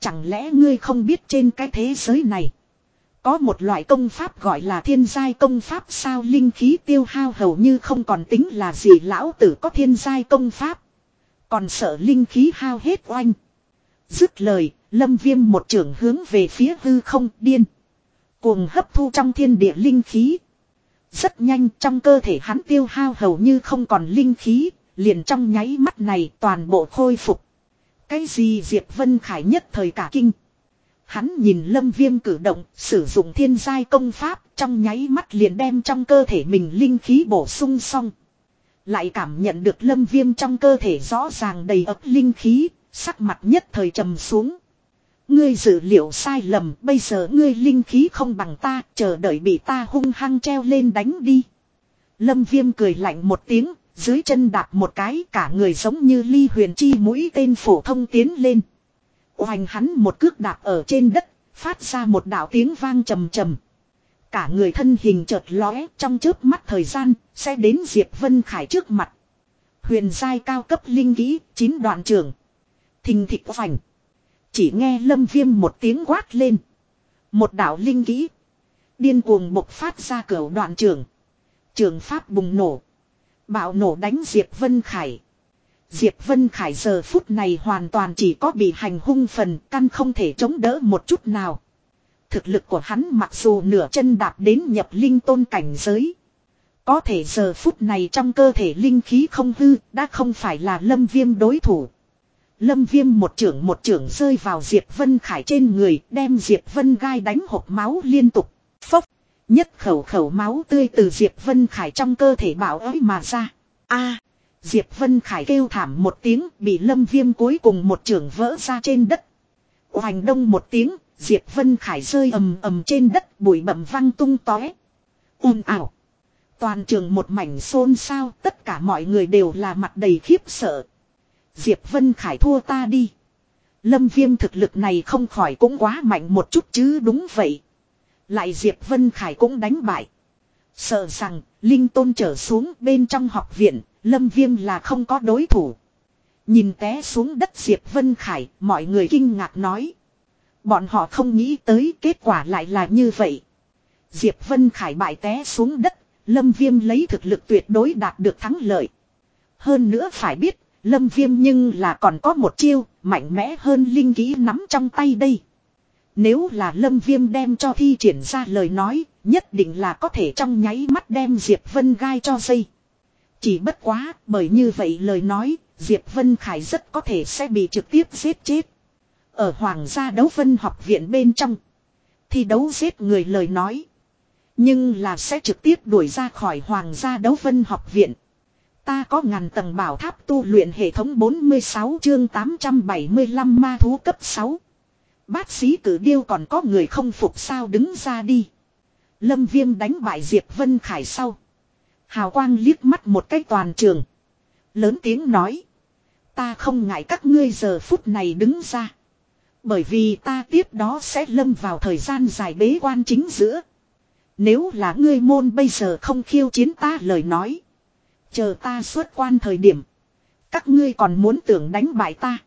Chẳng lẽ ngươi không biết trên cái thế giới này. Có một loại công pháp gọi là thiên giai công pháp sao linh khí tiêu hao hầu như không còn tính là gì lão tử có thiên giai công pháp. Còn sợ linh khí hao hết oanh. Dứt lời, lâm viêm một trưởng hướng về phía hư không điên. Cuồng hấp thu trong thiên địa linh khí. Rất nhanh trong cơ thể hắn tiêu hao hầu như không còn linh khí, liền trong nháy mắt này toàn bộ khôi phục. Cái gì Diệp Vân Khải nhất thời cả kinh. Hắn nhìn lâm viêm cử động, sử dụng thiên giai công pháp, trong nháy mắt liền đem trong cơ thể mình linh khí bổ sung xong. Lại cảm nhận được lâm viêm trong cơ thể rõ ràng đầy ấp linh khí, sắc mặt nhất thời trầm xuống. Ngươi dự liệu sai lầm, bây giờ ngươi linh khí không bằng ta, chờ đợi bị ta hung hăng treo lên đánh đi. Lâm viêm cười lạnh một tiếng, dưới chân đạp một cái cả người giống như ly huyền chi mũi tên phổ thông tiến lên. Hoành hắn một cước đạp ở trên đất, phát ra một đạo tiếng vang trầm trầm. Cả người thân hình chợt lóe trong chớp mắt thời gian, sẽ đến Diệp Vân Khải trước mặt. Huyền giai cao cấp linh kỹ, chín đoạn trường. Thình thịch hoành. Chỉ nghe lâm viêm một tiếng quát lên. Một đạo linh kỹ. Điên cuồng bộc phát ra cửa đoạn trường. Trường pháp bùng nổ. Bạo nổ đánh Diệp Vân Khải. Diệp Vân Khải giờ phút này hoàn toàn chỉ có bị hành hung phần, căn không thể chống đỡ một chút nào. Thực lực của hắn mặc dù nửa chân đạp đến nhập linh tôn cảnh giới. Có thể giờ phút này trong cơ thể linh khí không hư, đã không phải là lâm viêm đối thủ. Lâm viêm một trưởng một trưởng rơi vào Diệp Vân Khải trên người đem Diệp Vân gai đánh hộp máu liên tục. Phốc. Nhất khẩu khẩu máu tươi từ Diệp Vân Khải trong cơ thể bảo ấy mà ra. a Diệp Vân Khải kêu thảm một tiếng bị lâm viêm cuối cùng một trưởng vỡ ra trên đất. Hoành đông một tiếng, Diệp Vân Khải rơi ầm ầm trên đất bụi bẩm văng tung tóe. ồn ảo. Toàn trường một mảnh xôn xao, tất cả mọi người đều là mặt đầy khiếp sợ. Diệp Vân Khải thua ta đi. Lâm viêm thực lực này không khỏi cũng quá mạnh một chút chứ đúng vậy. Lại Diệp Vân Khải cũng đánh bại. Sợ rằng, Linh Tôn trở xuống bên trong học viện, Lâm Viêm là không có đối thủ. Nhìn té xuống đất Diệp Vân Khải, mọi người kinh ngạc nói. Bọn họ không nghĩ tới kết quả lại là như vậy. Diệp Vân Khải bại té xuống đất, Lâm Viêm lấy thực lực tuyệt đối đạt được thắng lợi. Hơn nữa phải biết, Lâm Viêm nhưng là còn có một chiêu, mạnh mẽ hơn linh ký nắm trong tay đây. Nếu là Lâm Viêm đem cho thi triển ra lời nói, nhất định là có thể trong nháy mắt đem Diệp Vân gai cho dây. Chỉ bất quá, bởi như vậy lời nói, Diệp Vân Khải rất có thể sẽ bị trực tiếp giết chết. Ở Hoàng gia đấu vân học viện bên trong, thi đấu giết người lời nói. Nhưng là sẽ trực tiếp đuổi ra khỏi Hoàng gia đấu vân học viện. Ta có ngàn tầng bảo tháp tu luyện hệ thống 46 chương 875 ma thú cấp 6. Bát sĩ cử điêu còn có người không phục sao đứng ra đi. Lâm viêm đánh bại Diệp Vân Khải sau. Hào quang liếc mắt một cái toàn trường. Lớn tiếng nói. Ta không ngại các ngươi giờ phút này đứng ra. Bởi vì ta tiếp đó sẽ lâm vào thời gian dài bế quan chính giữa. Nếu là ngươi môn bây giờ không khiêu chiến ta lời nói. Chờ ta xuất quan thời điểm. Các ngươi còn muốn tưởng đánh bại ta.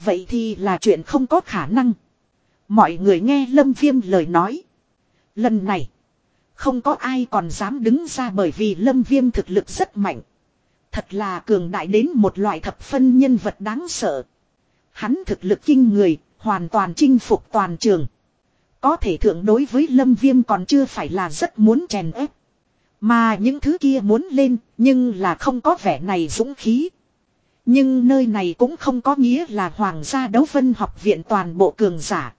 Vậy thì là chuyện không có khả năng. Mọi người nghe Lâm Viêm lời nói. Lần này. Không có ai còn dám đứng ra bởi vì Lâm Viêm thực lực rất mạnh. Thật là cường đại đến một loại thập phân nhân vật đáng sợ. Hắn thực lực kinh người, hoàn toàn chinh phục toàn trường. Có thể thượng đối với Lâm Viêm còn chưa phải là rất muốn chèn ép. Mà những thứ kia muốn lên, nhưng là không có vẻ này dũng khí. Nhưng nơi này cũng không có nghĩa là Hoàng gia đấu vân học viện toàn bộ cường giả.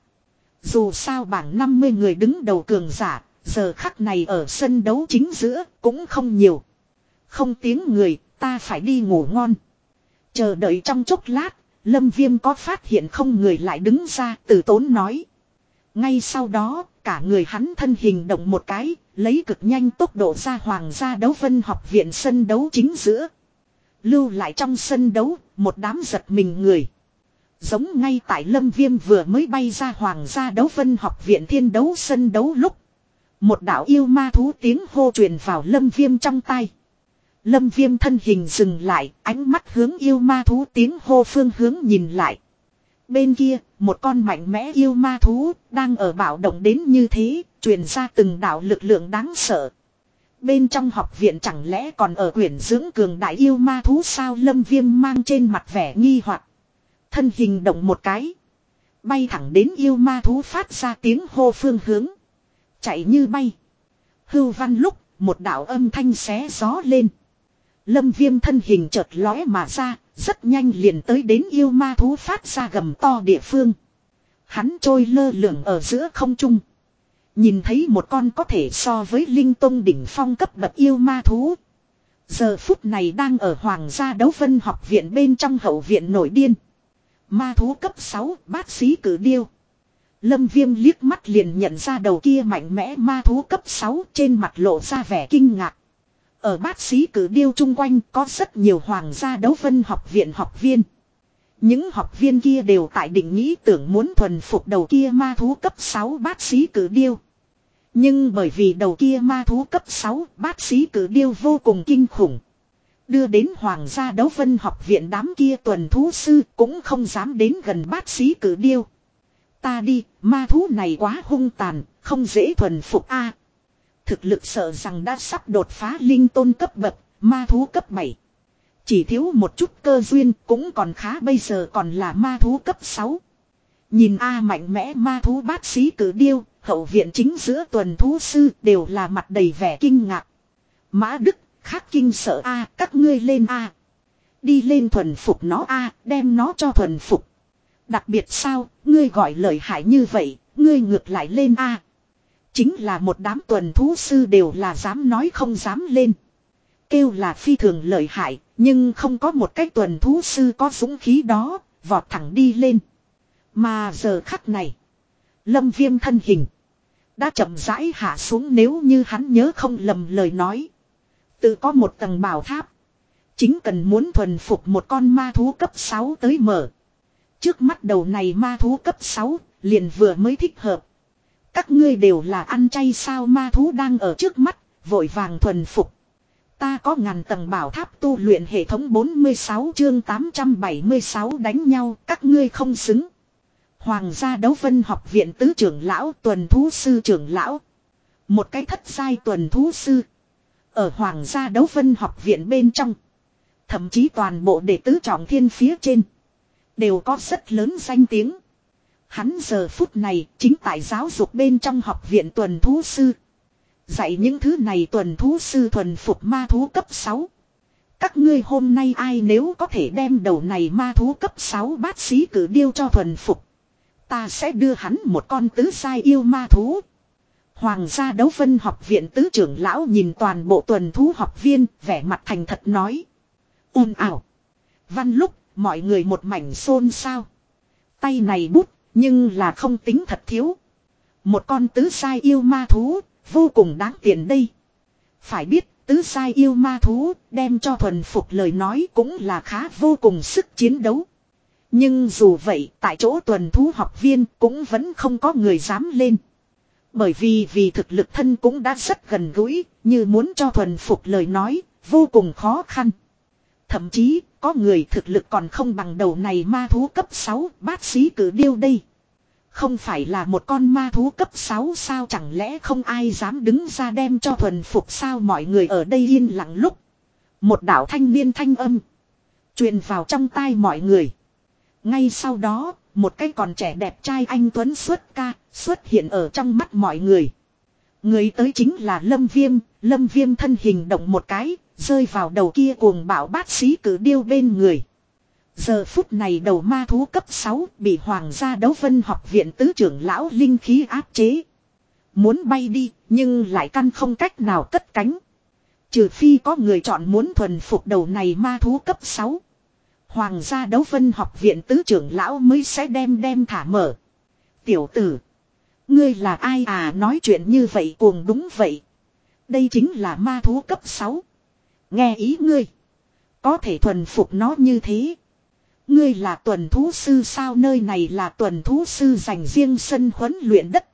Dù sao bảng 50 người đứng đầu cường giả, giờ khắc này ở sân đấu chính giữa cũng không nhiều. Không tiếng người, ta phải đi ngủ ngon. Chờ đợi trong chốc lát, Lâm Viêm có phát hiện không người lại đứng ra từ tốn nói. Ngay sau đó, cả người hắn thân hình động một cái, lấy cực nhanh tốc độ ra hoàng gia đấu vân học viện sân đấu chính giữa. Lưu lại trong sân đấu, một đám giật mình người. Giống ngay tại Lâm Viêm vừa mới bay ra hoàng gia đấu vân học viện thiên đấu sân đấu lúc. Một đạo yêu ma thú tiếng hô truyền vào Lâm Viêm trong tay. Lâm Viêm thân hình dừng lại, ánh mắt hướng yêu ma thú tiếng hô phương hướng nhìn lại. Bên kia, một con mạnh mẽ yêu ma thú, đang ở bảo động đến như thế, truyền ra từng đạo lực lượng đáng sợ. Bên trong học viện chẳng lẽ còn ở quyển dưỡng cường đại yêu ma thú sao lâm viêm mang trên mặt vẻ nghi hoặc Thân hình động một cái. Bay thẳng đến yêu ma thú phát ra tiếng hô phương hướng. Chạy như bay. Hưu văn lúc, một đạo âm thanh xé gió lên. Lâm viêm thân hình chợt lóe mà ra, rất nhanh liền tới đến yêu ma thú phát ra gầm to địa phương. Hắn trôi lơ lửng ở giữa không trung. Nhìn thấy một con có thể so với linh tông đỉnh phong cấp bậc yêu ma thú. Giờ phút này đang ở hoàng gia đấu vân học viện bên trong hậu viện nổi điên. Ma thú cấp 6 bát sĩ cử điêu. Lâm viêm liếc mắt liền nhận ra đầu kia mạnh mẽ ma thú cấp 6 trên mặt lộ ra vẻ kinh ngạc. Ở bát sĩ cử điêu chung quanh có rất nhiều hoàng gia đấu vân học viện học viên. Những học viên kia đều tại định nghĩ tưởng muốn thuần phục đầu kia ma thú cấp 6 bát sĩ cử điêu. Nhưng bởi vì đầu kia ma thú cấp 6 bát sĩ cử điêu vô cùng kinh khủng. Đưa đến hoàng gia đấu vân học viện đám kia tuần thú sư cũng không dám đến gần bát sĩ cử điêu. Ta đi, ma thú này quá hung tàn, không dễ thuần phục a thực lực sợ rằng đã sắp đột phá linh tôn cấp bậc, ma thú cấp 7. Chỉ thiếu một chút cơ duyên cũng còn khá bây giờ còn là ma thú cấp 6. Nhìn A mạnh mẽ ma thú bát sĩ cử điêu, hậu viện chính giữa tuần thú sư đều là mặt đầy vẻ kinh ngạc. Mã Đức, khắc kinh sợ A, các ngươi lên A. Đi lên thuần phục nó A, đem nó cho thuần phục. Đặc biệt sao, ngươi gọi lời hại như vậy, ngươi ngược lại lên A. Chính là một đám tuần thú sư đều là dám nói không dám lên. Kêu là phi thường lợi hại, nhưng không có một cách tuần thú sư có dũng khí đó, vọt thẳng đi lên. Mà giờ khắc này, lâm viêm thân hình, đã chậm rãi hạ xuống nếu như hắn nhớ không lầm lời nói. Tự có một tầng bảo tháp, chính cần muốn thuần phục một con ma thú cấp 6 tới mở. Trước mắt đầu này ma thú cấp 6, liền vừa mới thích hợp. Các ngươi đều là ăn chay sao ma thú đang ở trước mắt, vội vàng thuần phục. Ta có ngàn tầng bảo tháp tu luyện hệ thống 46 chương 876 đánh nhau, các ngươi không xứng. Hoàng gia đấu vân học viện tứ trưởng lão tuần thú sư trưởng lão. Một cái thất sai tuần thú sư. Ở hoàng gia đấu vân học viện bên trong. Thậm chí toàn bộ đệ tứ trọng thiên phía trên. Đều có rất lớn danh tiếng. Hắn giờ phút này chính tại giáo dục bên trong học viện tuần thú sư. Dạy những thứ này tuần thú sư thuần phục ma thú cấp 6. Các ngươi hôm nay ai nếu có thể đem đầu này ma thú cấp 6 bát sĩ cử điêu cho thuần phục. Ta sẽ đưa hắn một con tứ sai yêu ma thú. Hoàng gia đấu phân học viện tứ trưởng lão nhìn toàn bộ tuần thú học viên, vẻ mặt thành thật nói. un ảo. Văn lúc, mọi người một mảnh xôn xao. Tay này bút nhưng là không tính thật thiếu. Một con tứ sai yêu ma thú Vô cùng đáng tiền đây. Phải biết, tứ sai yêu ma thú, đem cho thuần phục lời nói cũng là khá vô cùng sức chiến đấu. Nhưng dù vậy, tại chỗ tuần thú học viên cũng vẫn không có người dám lên. Bởi vì vì thực lực thân cũng đã rất gần gũi, như muốn cho thuần phục lời nói, vô cùng khó khăn. Thậm chí, có người thực lực còn không bằng đầu này ma thú cấp 6 bát sĩ cử điêu đây. Không phải là một con ma thú cấp 6 sao chẳng lẽ không ai dám đứng ra đem cho thuần phục sao mọi người ở đây yên lặng lúc. Một đạo thanh niên thanh âm. truyền vào trong tai mọi người. Ngay sau đó, một cái còn trẻ đẹp trai anh Tuấn xuất ca, xuất hiện ở trong mắt mọi người. Người tới chính là Lâm Viêm, Lâm Viêm thân hình động một cái, rơi vào đầu kia cuồng bạo bát sĩ cử điêu bên người. Giờ phút này đầu ma thú cấp 6 bị hoàng gia đấu vân học viện tứ trưởng lão linh khí áp chế. Muốn bay đi, nhưng lại căn không cách nào cất cánh. Trừ phi có người chọn muốn thuần phục đầu này ma thú cấp 6. Hoàng gia đấu vân học viện tứ trưởng lão mới sẽ đem đem thả mở. Tiểu tử. Ngươi là ai à nói chuyện như vậy cuồng đúng vậy. Đây chính là ma thú cấp 6. Nghe ý ngươi. Có thể thuần phục nó như thế. Ngươi là tuần thú sư sao nơi này là tuần thú sư dành riêng sân huấn luyện đất.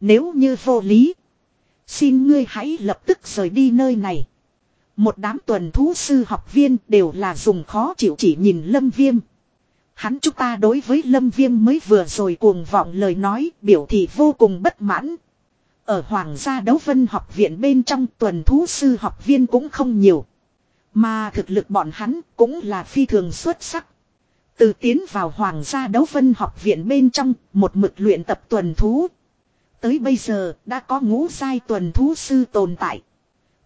Nếu như vô lý. Xin ngươi hãy lập tức rời đi nơi này. Một đám tuần thú sư học viên đều là dùng khó chịu chỉ nhìn lâm viêm. Hắn chúng ta đối với lâm viêm mới vừa rồi cuồng vọng lời nói, biểu thị vô cùng bất mãn. Ở Hoàng gia đấu vân học viện bên trong tuần thú sư học viên cũng không nhiều. Mà thực lực bọn hắn cũng là phi thường xuất sắc. Từ tiến vào Hoàng gia đấu vân học viện bên trong, một mực luyện tập tuần thú. Tới bây giờ, đã có ngũ giai tuần thú sư tồn tại.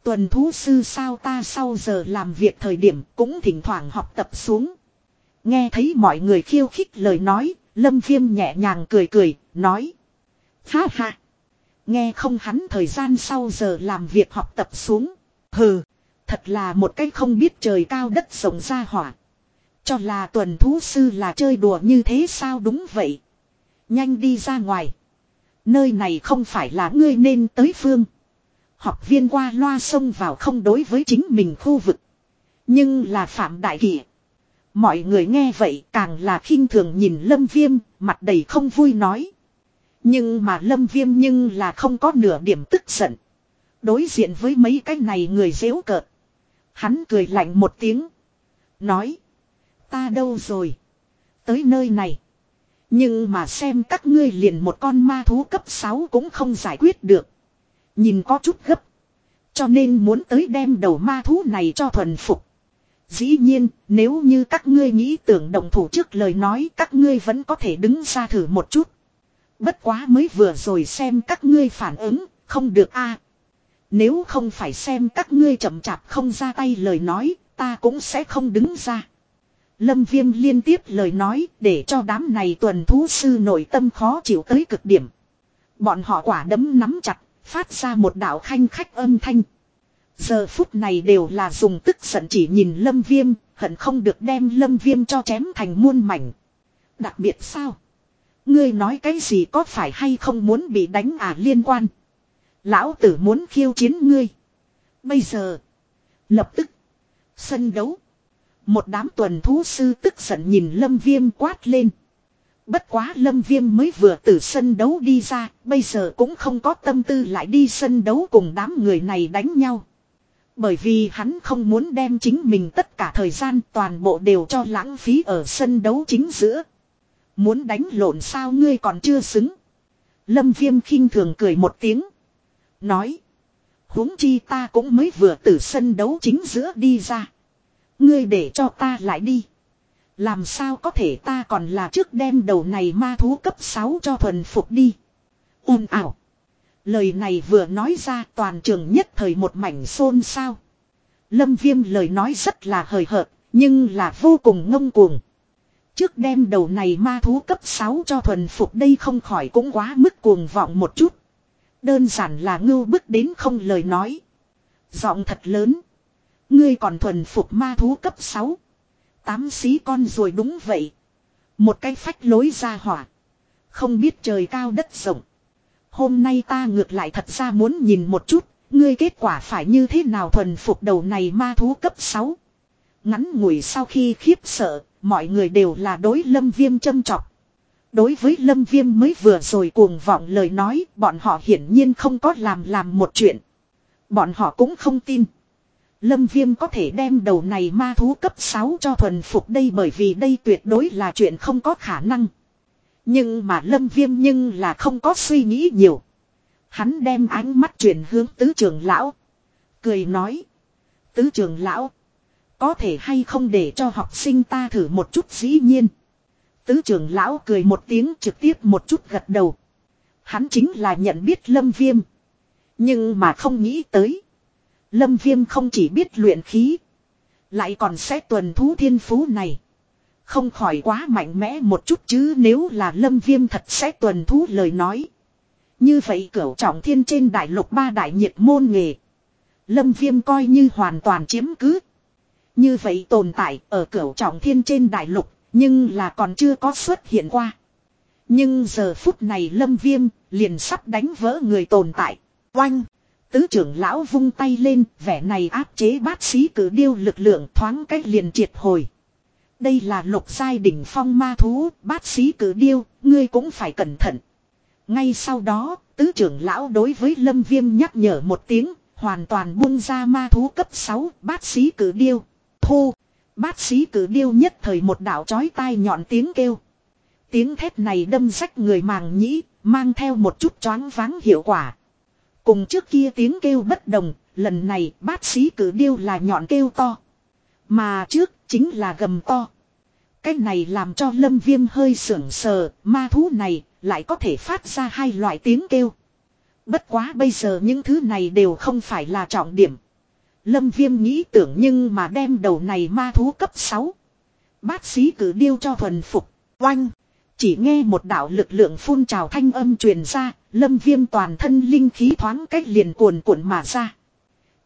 Tuần thú sư sao ta sau giờ làm việc thời điểm cũng thỉnh thoảng học tập xuống. Nghe thấy mọi người khiêu khích lời nói, lâm viêm nhẹ nhàng cười cười, nói. Ha ha! Nghe không hắn thời gian sau giờ làm việc học tập xuống. Hừ! Thật là một cái không biết trời cao đất rộng ra hỏa. Cho là tuần thú sư là chơi đùa như thế sao đúng vậy. Nhanh đi ra ngoài. Nơi này không phải là ngươi nên tới phương. Học viên qua loa xông vào không đối với chính mình khu vực. Nhưng là phạm đại kỷ. Mọi người nghe vậy càng là khinh thường nhìn lâm viêm, mặt đầy không vui nói. Nhưng mà lâm viêm nhưng là không có nửa điểm tức giận. Đối diện với mấy cái này người dễu cợt. Hắn cười lạnh một tiếng. Nói. Ta đâu rồi. Tới nơi này. Nhưng mà xem các ngươi liền một con ma thú cấp 6 cũng không giải quyết được. Nhìn có chút gấp. Cho nên muốn tới đem đầu ma thú này cho thuần phục. Dĩ nhiên, nếu như các ngươi nghĩ tưởng động thủ trước lời nói các ngươi vẫn có thể đứng ra thử một chút. Bất quá mới vừa rồi xem các ngươi phản ứng, không được a. Nếu không phải xem các ngươi chậm chạp không ra tay lời nói, ta cũng sẽ không đứng ra. Lâm Viêm liên tiếp lời nói để cho đám này tuần thú sư nội tâm khó chịu tới cực điểm. Bọn họ quả đấm nắm chặt, phát ra một đạo khanh khách âm thanh. Giờ phút này đều là dùng tức giận chỉ nhìn Lâm Viêm, hận không được đem Lâm Viêm cho chém thành muôn mảnh. Đặc biệt sao? Ngươi nói cái gì có phải hay không muốn bị đánh à liên quan? Lão tử muốn khiêu chiến ngươi. Bây giờ. Lập tức. Sân đấu. Một đám tuần thú sư tức giận nhìn lâm viêm quát lên. Bất quá lâm viêm mới vừa từ sân đấu đi ra, bây giờ cũng không có tâm tư lại đi sân đấu cùng đám người này đánh nhau. Bởi vì hắn không muốn đem chính mình tất cả thời gian toàn bộ đều cho lãng phí ở sân đấu chính giữa. Muốn đánh lộn sao ngươi còn chưa xứng. Lâm viêm khinh thường cười một tiếng. Nói. huống chi ta cũng mới vừa từ sân đấu chính giữa đi ra. Ngươi để cho ta lại đi. Làm sao có thể ta còn là trước đem đầu này ma thú cấp 6 cho thuần phục đi. ồn ảo. Lời này vừa nói ra toàn trường nhất thời một mảnh xôn xao. Lâm viêm lời nói rất là hời hợt, nhưng là vô cùng ngông cuồng. Trước đem đầu này ma thú cấp 6 cho thuần phục đây không khỏi cũng quá mức cuồng vọng một chút. Đơn giản là ngưu bức đến không lời nói. Giọng thật lớn. Ngươi còn thuần phục ma thú cấp 6. Tám xí con rồi đúng vậy. Một cái phách lối ra hỏa. Không biết trời cao đất rộng. Hôm nay ta ngược lại thật ra muốn nhìn một chút. Ngươi kết quả phải như thế nào thuần phục đầu này ma thú cấp 6. Ngắn ngủi sau khi khiếp sợ, mọi người đều là đối lâm viêm châm trọc. Đối với lâm viêm mới vừa rồi cuồng vọng lời nói, bọn họ hiển nhiên không có làm làm một chuyện. Bọn họ cũng không tin. Lâm Viêm có thể đem đầu này ma thú cấp 6 cho thuần phục đây bởi vì đây tuyệt đối là chuyện không có khả năng. Nhưng mà Lâm Viêm nhưng là không có suy nghĩ nhiều. Hắn đem ánh mắt chuyển hướng tứ trường lão. Cười nói. Tứ trường lão. Có thể hay không để cho học sinh ta thử một chút dĩ nhiên. Tứ trường lão cười một tiếng trực tiếp một chút gật đầu. Hắn chính là nhận biết Lâm Viêm. Nhưng mà không nghĩ tới. Lâm Viêm không chỉ biết luyện khí. Lại còn sẽ tuần thú thiên phú này. Không khỏi quá mạnh mẽ một chút chứ nếu là Lâm Viêm thật sẽ tuần thú lời nói. Như vậy cửu trọng thiên trên đại lục ba đại nhiệt môn nghề. Lâm Viêm coi như hoàn toàn chiếm cứ. Như vậy tồn tại ở cửu trọng thiên trên đại lục, nhưng là còn chưa có xuất hiện qua. Nhưng giờ phút này Lâm Viêm liền sắp đánh vỡ người tồn tại. Oanh! Tứ trưởng lão vung tay lên, vẻ này áp chế bát sĩ cử điêu lực lượng thoáng cách liền triệt hồi. Đây là lục giai đỉnh phong ma thú, bát sĩ cử điêu, ngươi cũng phải cẩn thận. Ngay sau đó, tứ trưởng lão đối với lâm viêm nhắc nhở một tiếng, hoàn toàn buông ra ma thú cấp 6, bát sĩ cử điêu. Thu, bát sĩ cử điêu nhất thời một đạo chói tai nhọn tiếng kêu. Tiếng thét này đâm rách người màng nhĩ, mang theo một chút choáng váng hiệu quả. Cùng trước kia tiếng kêu bất đồng, lần này bát sĩ cử điêu là nhọn kêu to. Mà trước chính là gầm to. Cái này làm cho lâm viêm hơi sưởng sờ, ma thú này lại có thể phát ra hai loại tiếng kêu. Bất quá bây giờ những thứ này đều không phải là trọng điểm. Lâm viêm nghĩ tưởng nhưng mà đem đầu này ma thú cấp 6. Bát sĩ cử điêu cho thuần phục, oanh. Chỉ nghe một đạo lực lượng phun trào thanh âm truyền ra, lâm viêm toàn thân linh khí thoáng cách liền cuồn cuộn mà ra.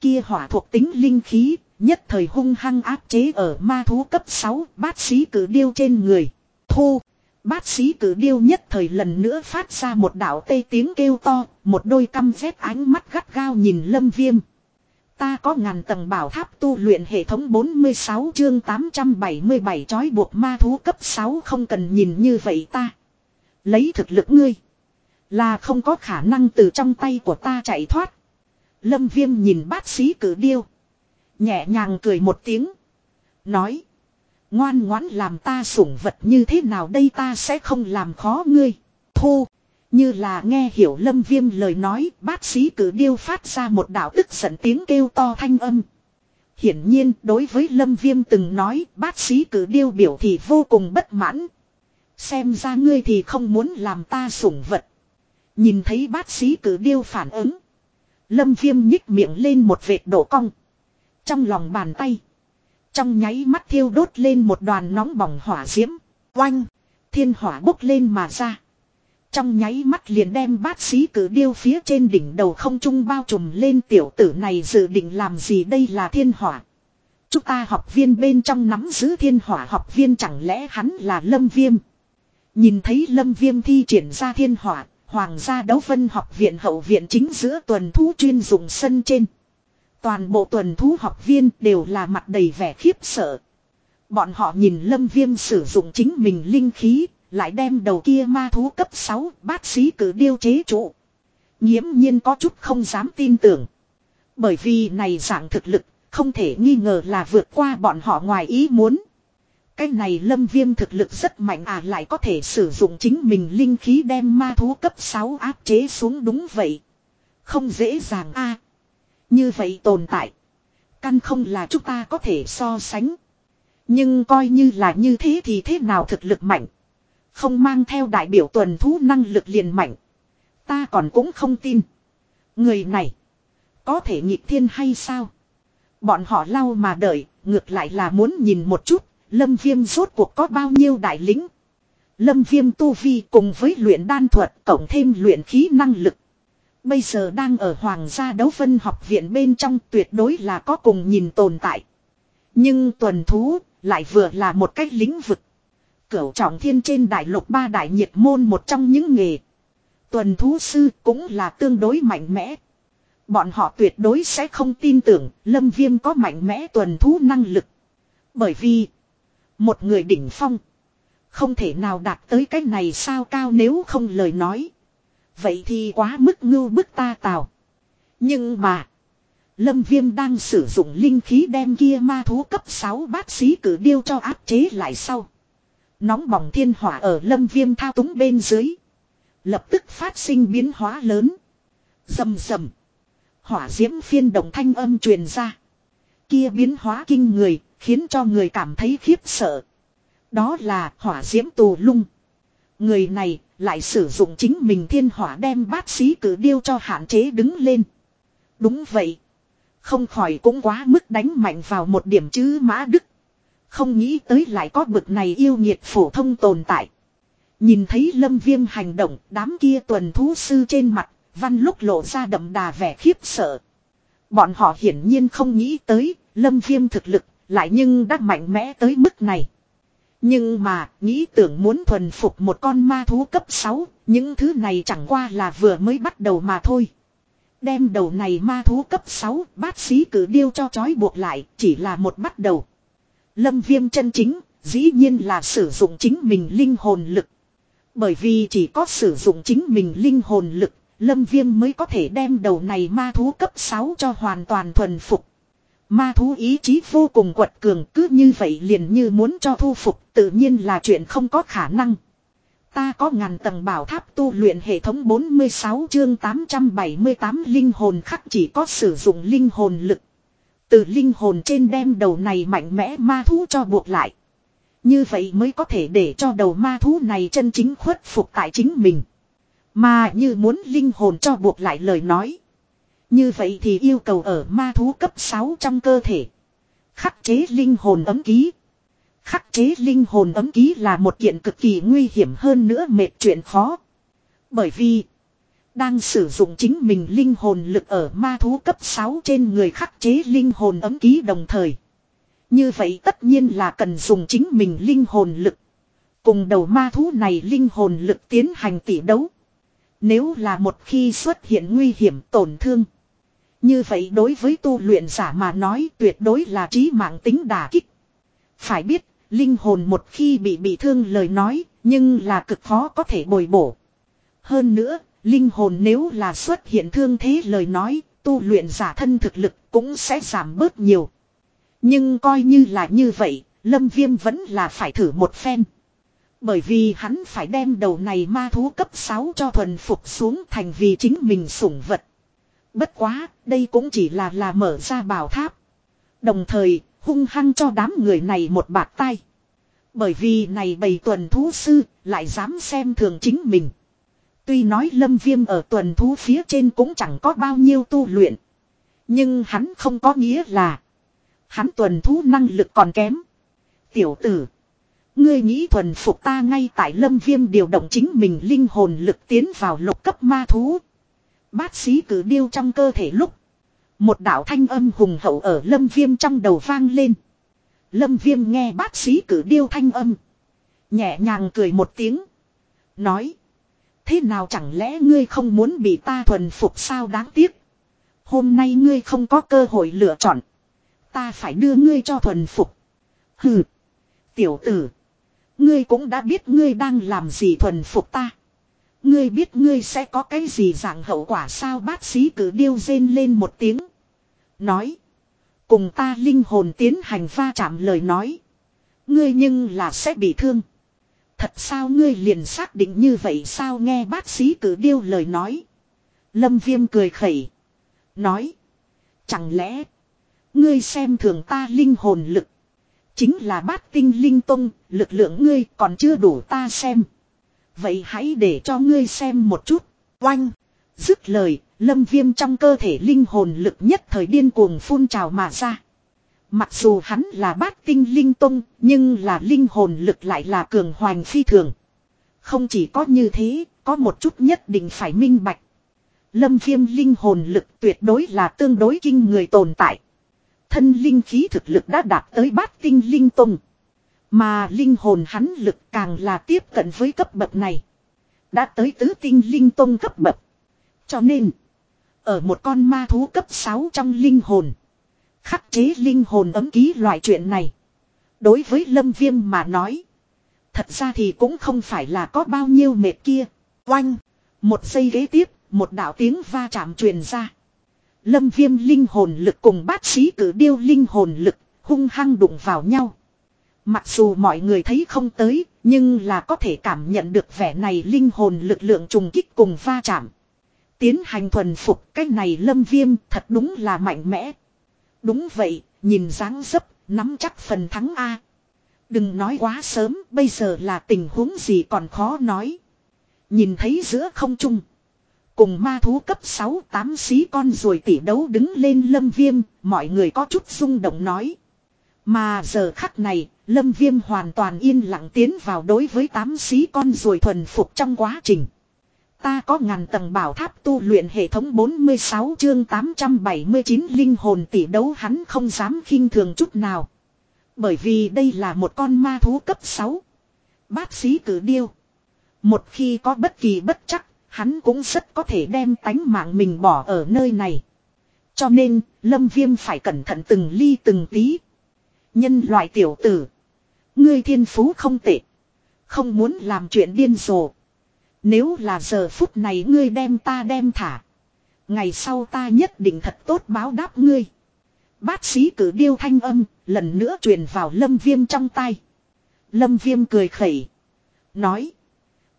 Kia hỏa thuộc tính linh khí, nhất thời hung hăng áp chế ở ma thú cấp 6 bát sĩ cử điêu trên người. Thu, Bát sĩ cử điêu nhất thời lần nữa phát ra một đạo tê tiếng kêu to, một đôi căm rét ánh mắt gắt gao nhìn lâm viêm. Ta có ngàn tầng bảo tháp tu luyện hệ thống 46 chương 877 trói buộc ma thú cấp 6 không cần nhìn như vậy ta. Lấy thực lực ngươi. Là không có khả năng từ trong tay của ta chạy thoát. Lâm viêm nhìn bác sĩ cử điêu. Nhẹ nhàng cười một tiếng. Nói. Ngoan ngoãn làm ta sủng vật như thế nào đây ta sẽ không làm khó ngươi. Thu. Như là nghe hiểu lâm viêm lời nói, bác sĩ cử điêu phát ra một đạo tức giận tiếng kêu to thanh âm. Hiển nhiên, đối với lâm viêm từng nói, bác sĩ cử điêu biểu thì vô cùng bất mãn. Xem ra ngươi thì không muốn làm ta sủng vật. Nhìn thấy bác sĩ cử điêu phản ứng. Lâm viêm nhích miệng lên một vệt đổ cong. Trong lòng bàn tay. Trong nháy mắt thiêu đốt lên một đoàn nóng bỏng hỏa diễm. Oanh. Thiên hỏa bốc lên mà ra. Trong nháy mắt liền đem bát sĩ cử điêu phía trên đỉnh đầu không trung bao trùm lên tiểu tử này dự định làm gì đây là thiên hỏa. Chúng ta học viên bên trong nắm giữ thiên hỏa học viên chẳng lẽ hắn là lâm viêm. Nhìn thấy lâm viêm thi triển ra thiên hỏa, hoàng gia đấu vân học viện hậu viện chính giữa tuần thú chuyên dụng sân trên. Toàn bộ tuần thú học viên đều là mặt đầy vẻ khiếp sợ. Bọn họ nhìn lâm viêm sử dụng chính mình linh khí, lại đem đầu kia ma thú cấp 6 bát sĩ cử điêu chế trụ. Nhiễm nhiên có chút không dám tin tưởng. Bởi vì này dạng thực lực, không thể nghi ngờ là vượt qua bọn họ ngoài ý muốn. Cái này lâm viêm thực lực rất mạnh à lại có thể sử dụng chính mình linh khí đem ma thú cấp 6 áp chế xuống đúng vậy. Không dễ dàng a Như vậy tồn tại. Căn không là chúng ta có thể so sánh. Nhưng coi như là như thế thì thế nào thực lực mạnh. Không mang theo đại biểu tuần thú năng lực liền mạnh. Ta còn cũng không tin. Người này. Có thể nhịp thiên hay sao? Bọn họ lau mà đợi. Ngược lại là muốn nhìn một chút. Lâm viêm rốt cuộc có bao nhiêu đại lính. Lâm viêm tu vi cùng với luyện đan thuật cộng thêm luyện khí năng lực. Bây giờ đang ở Hoàng gia đấu phân học viện bên trong tuyệt đối là có cùng nhìn tồn tại. Nhưng tuần thú lại vừa là một cách lĩnh vực. Cửu trọng thiên trên đại lục ba đại nhiệt môn một trong những nghề. Tuần thú sư cũng là tương đối mạnh mẽ. Bọn họ tuyệt đối sẽ không tin tưởng Lâm Viêm có mạnh mẽ tuần thú năng lực. Bởi vì, một người đỉnh phong, không thể nào đạt tới cái này sao cao nếu không lời nói. Vậy thì quá mức ngưu bức ta tào. Nhưng mà, Lâm Viêm đang sử dụng linh khí đem kia ma thú cấp 6 bác sĩ cử điêu cho áp chế lại sau. Nóng bỏng thiên hỏa ở lâm viêm thao túng bên dưới. Lập tức phát sinh biến hóa lớn. Dầm dầm. Hỏa diễm phiên động thanh âm truyền ra. Kia biến hóa kinh người, khiến cho người cảm thấy khiếp sợ. Đó là hỏa diễm tù lung. Người này lại sử dụng chính mình thiên hỏa đem bát sĩ cử điêu cho hạn chế đứng lên. Đúng vậy. Không khỏi cũng quá mức đánh mạnh vào một điểm chứ mã đức. Không nghĩ tới lại có bực này yêu nhiệt phổ thông tồn tại. Nhìn thấy lâm viêm hành động đám kia tuần thú sư trên mặt, văn lúc lộ ra đậm đà vẻ khiếp sợ. Bọn họ hiển nhiên không nghĩ tới, lâm viêm thực lực, lại nhưng đã mạnh mẽ tới mức này. Nhưng mà, nghĩ tưởng muốn thuần phục một con ma thú cấp 6, những thứ này chẳng qua là vừa mới bắt đầu mà thôi. Đem đầu này ma thú cấp 6, bát sĩ cử điêu cho chói buộc lại, chỉ là một bắt đầu. Lâm viêm chân chính, dĩ nhiên là sử dụng chính mình linh hồn lực. Bởi vì chỉ có sử dụng chính mình linh hồn lực, lâm viêm mới có thể đem đầu này ma thú cấp 6 cho hoàn toàn thuần phục. Ma thú ý chí vô cùng quật cường cứ như vậy liền như muốn cho thu phục tự nhiên là chuyện không có khả năng. Ta có ngàn tầng bảo tháp tu luyện hệ thống 46 chương 878 linh hồn khắc chỉ có sử dụng linh hồn lực. Từ linh hồn trên đem đầu này mạnh mẽ ma thú cho buộc lại. Như vậy mới có thể để cho đầu ma thú này chân chính khuất phục tại chính mình. Mà như muốn linh hồn cho buộc lại lời nói. Như vậy thì yêu cầu ở ma thú cấp 6 trong cơ thể. Khắc chế linh hồn ấm ký. Khắc chế linh hồn ấm ký là một kiện cực kỳ nguy hiểm hơn nữa mệt chuyện khó. Bởi vì đang sử dụng chính mình linh hồn lực ở ma thú cấp 6 trên người khắc chế linh hồn ấm ký đồng thời. Như vậy tất nhiên là cần dùng chính mình linh hồn lực. Cùng đầu ma thú này linh hồn lực tiến hành tỷ đấu. Nếu là một khi xuất hiện nguy hiểm tổn thương. Như vậy đối với tu luyện giả mà nói tuyệt đối là trí mạng tính đả kích. Phải biết, linh hồn một khi bị bị thương lời nói, nhưng là cực khó có thể bồi bổ. Hơn nữa, linh hồn nếu là xuất hiện thương thế lời nói, tu luyện giả thân thực lực cũng sẽ giảm bớt nhiều. Nhưng coi như là như vậy, Lâm Viêm vẫn là phải thử một phen. Bởi vì hắn phải đem đầu này ma thú cấp 6 cho thuần phục xuống thành vì chính mình sủng vật. Bất quá, đây cũng chỉ là là mở ra bảo tháp. Đồng thời, hung hăng cho đám người này một bạt tay. Bởi vì này bầy tuần thú sư, lại dám xem thường chính mình. Tuy nói lâm viêm ở tuần thú phía trên cũng chẳng có bao nhiêu tu luyện. Nhưng hắn không có nghĩa là hắn tuần thú năng lực còn kém. Tiểu tử. Ngươi nghĩ thuần phục ta ngay tại lâm viêm điều động chính mình linh hồn lực tiến vào lục cấp ma thú. Bát sĩ cử điêu trong cơ thể lúc. Một đạo thanh âm hùng hậu ở lâm viêm trong đầu vang lên. Lâm viêm nghe bác sĩ cử điêu thanh âm. Nhẹ nhàng cười một tiếng. Nói. Thế nào chẳng lẽ ngươi không muốn bị ta thuần phục sao đáng tiếc. Hôm nay ngươi không có cơ hội lựa chọn. Ta phải đưa ngươi cho thuần phục. Hừ. Tiểu tử. Ngươi cũng đã biết ngươi đang làm gì thuần phục ta. Ngươi biết ngươi sẽ có cái gì dạng hậu quả sao bác sĩ cử điêu rên lên một tiếng. Nói. Cùng ta linh hồn tiến hành va chạm lời nói. Ngươi nhưng là sẽ bị thương. Thật sao ngươi liền xác định như vậy sao nghe bác sĩ cử điêu lời nói. Lâm viêm cười khẩy. Nói. Chẳng lẽ. Ngươi xem thường ta linh hồn lực. Chính là bát tinh linh tông, lực lượng ngươi còn chưa đủ ta xem. Vậy hãy để cho ngươi xem một chút. Oanh. Dứt lời, lâm viêm trong cơ thể linh hồn lực nhất thời điên cuồng phun trào mà ra. Mặc dù hắn là bát tinh linh tông, nhưng là linh hồn lực lại là cường hoành phi thường. Không chỉ có như thế, có một chút nhất định phải minh bạch. Lâm viêm linh hồn lực tuyệt đối là tương đối kinh người tồn tại. Thân linh khí thực lực đã đạt tới bát tinh linh tông. Mà linh hồn hắn lực càng là tiếp cận với cấp bậc này. Đã tới tứ tinh linh tông cấp bậc. Cho nên, ở một con ma thú cấp 6 trong linh hồn. Khắc chế linh hồn ấm ký loại chuyện này. Đối với lâm viêm mà nói. Thật ra thì cũng không phải là có bao nhiêu mệt kia. Oanh. Một giây ghế tiếp, một đạo tiếng va chạm truyền ra. Lâm viêm linh hồn lực cùng bác sĩ cử điêu linh hồn lực hung hăng đụng vào nhau. Mặc dù mọi người thấy không tới, nhưng là có thể cảm nhận được vẻ này linh hồn lực lượng trùng kích cùng va chạm. Tiến hành thuần phục cái này lâm viêm thật đúng là mạnh mẽ. Đúng vậy, nhìn dáng dấp, nắm chắc phần thắng A. Đừng nói quá sớm, bây giờ là tình huống gì còn khó nói. Nhìn thấy giữa không trung. Cùng ma thú cấp 6 tám xí con rồi tỉ đấu đứng lên lâm viêm, mọi người có chút rung động nói. Mà giờ khắc này, lâm viêm hoàn toàn yên lặng tiến vào đối với tám xí con rồi thuần phục trong quá trình. Ta có ngàn tầng bảo tháp tu luyện hệ thống 46 chương 879 linh hồn tỷ đấu hắn không dám khinh thường chút nào. Bởi vì đây là một con ma thú cấp 6. Bát sĩ cử điêu. Một khi có bất kỳ bất chắc, hắn cũng rất có thể đem tánh mạng mình bỏ ở nơi này. Cho nên, Lâm Viêm phải cẩn thận từng ly từng tí. Nhân loại tiểu tử. Ngươi thiên phú không tệ. Không muốn làm chuyện điên rồ. Nếu là giờ phút này ngươi đem ta đem thả. Ngày sau ta nhất định thật tốt báo đáp ngươi. Bát sĩ cử điêu thanh âm, lần nữa truyền vào lâm viêm trong tay. Lâm viêm cười khẩy. Nói.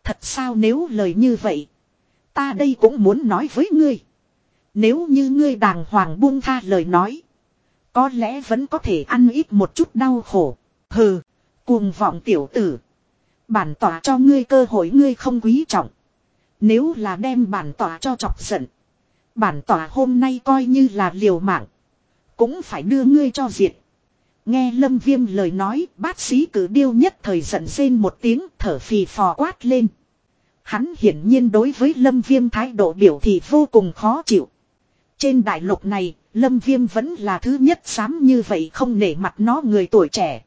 Thật sao nếu lời như vậy. Ta đây cũng muốn nói với ngươi. Nếu như ngươi đàng hoàng buông tha lời nói. Có lẽ vẫn có thể ăn ít một chút đau khổ. Hừ, cuồng vọng tiểu tử. Bản tỏa cho ngươi cơ hội ngươi không quý trọng. Nếu là đem bản tỏa cho chọc giận. Bản tỏa hôm nay coi như là liều mạng. Cũng phải đưa ngươi cho diệt. Nghe lâm viêm lời nói bác sĩ cử điêu nhất thời giận rên một tiếng thở phì phò quát lên. Hắn hiển nhiên đối với lâm viêm thái độ biểu thị vô cùng khó chịu. Trên đại lục này, lâm viêm vẫn là thứ nhất dám như vậy không nể mặt nó người tuổi trẻ.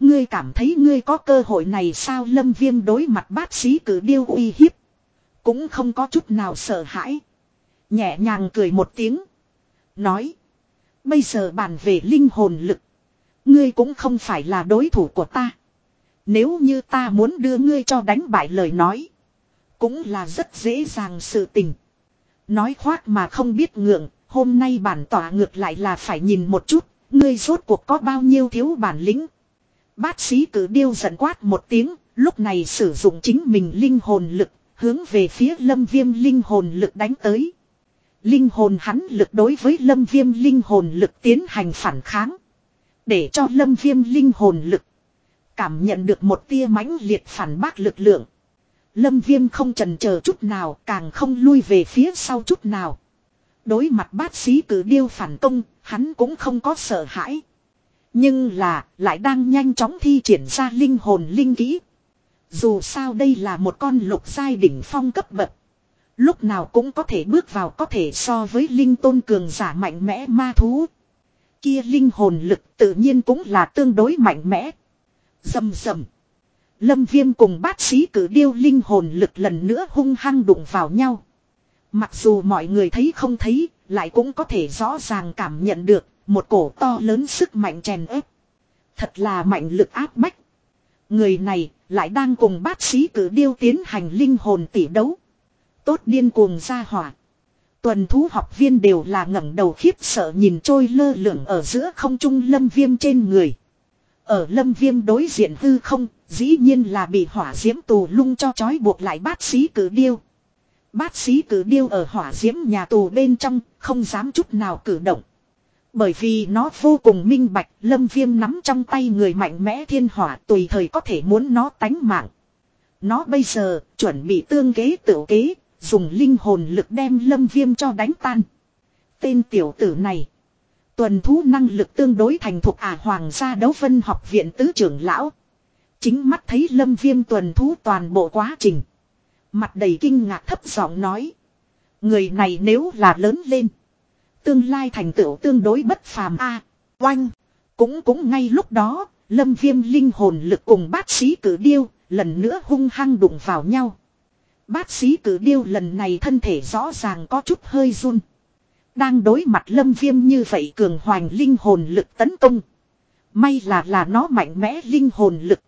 Ngươi cảm thấy ngươi có cơ hội này sao lâm viêm đối mặt bác sĩ cử điêu uy hiếp. Cũng không có chút nào sợ hãi. Nhẹ nhàng cười một tiếng. Nói. Bây giờ bàn về linh hồn lực. Ngươi cũng không phải là đối thủ của ta. Nếu như ta muốn đưa ngươi cho đánh bại lời nói. Cũng là rất dễ dàng sự tình. Nói khoác mà không biết ngượng. Hôm nay bản tỏa ngược lại là phải nhìn một chút. Ngươi rốt cuộc có bao nhiêu thiếu bản lĩnh. Bát sĩ cử điêu giận quát một tiếng. Lúc này sử dụng chính mình linh hồn lực. Hướng về phía lâm viêm linh hồn lực đánh tới. Linh hồn hắn lực đối với lâm viêm linh hồn lực tiến hành phản kháng. Để cho lâm viêm linh hồn lực. Cảm nhận được một tia mãnh liệt phản bác lực lượng. Lâm viêm không trần chờ chút nào càng không lui về phía sau chút nào. Đối mặt bát sĩ cử điêu phản công, hắn cũng không có sợ hãi. Nhưng là, lại đang nhanh chóng thi triển ra linh hồn linh kỹ. Dù sao đây là một con lục giai đỉnh phong cấp bậc. Lúc nào cũng có thể bước vào có thể so với linh tôn cường giả mạnh mẽ ma thú. Kia linh hồn lực tự nhiên cũng là tương đối mạnh mẽ. Dầm dầm. Lâm viêm cùng bác sĩ cử điêu linh hồn lực lần nữa hung hăng đụng vào nhau. Mặc dù mọi người thấy không thấy, lại cũng có thể rõ ràng cảm nhận được một cổ to lớn sức mạnh chèn ép. Thật là mạnh lực áp bách. Người này lại đang cùng bác sĩ cử điêu tiến hành linh hồn tỷ đấu. Tốt điên cuồng ra hỏa. Tuần thú học viên đều là ngẩng đầu khiếp sợ nhìn trôi lơ lửng ở giữa không trung lâm viêm trên người. Ở lâm viêm đối diện hư không, dĩ nhiên là bị hỏa diễm tù lung cho chói buộc lại bác sĩ cử điêu. bác sĩ cử điêu ở hỏa diễm nhà tù bên trong, không dám chút nào cử động. Bởi vì nó vô cùng minh bạch, lâm viêm nắm trong tay người mạnh mẽ thiên hỏa tùy thời có thể muốn nó tánh mạng. Nó bây giờ, chuẩn bị tương kế tự kế, dùng linh hồn lực đem lâm viêm cho đánh tan. Tên tiểu tử này. Tuần thú năng lực tương đối thành thuộc à hoàng gia đấu vân học viện tứ trưởng lão. Chính mắt thấy lâm viêm tuần thú toàn bộ quá trình. Mặt đầy kinh ngạc thấp giọng nói. Người này nếu là lớn lên. Tương lai thành tựu tương đối bất phàm a oanh. Cũng cũng ngay lúc đó, lâm viêm linh hồn lực cùng bác sĩ cử điêu, lần nữa hung hăng đụng vào nhau. Bác sĩ cử điêu lần này thân thể rõ ràng có chút hơi run. Đang đối mặt lâm viêm như vậy cường hoành linh hồn lực tấn công. May là là nó mạnh mẽ linh hồn lực.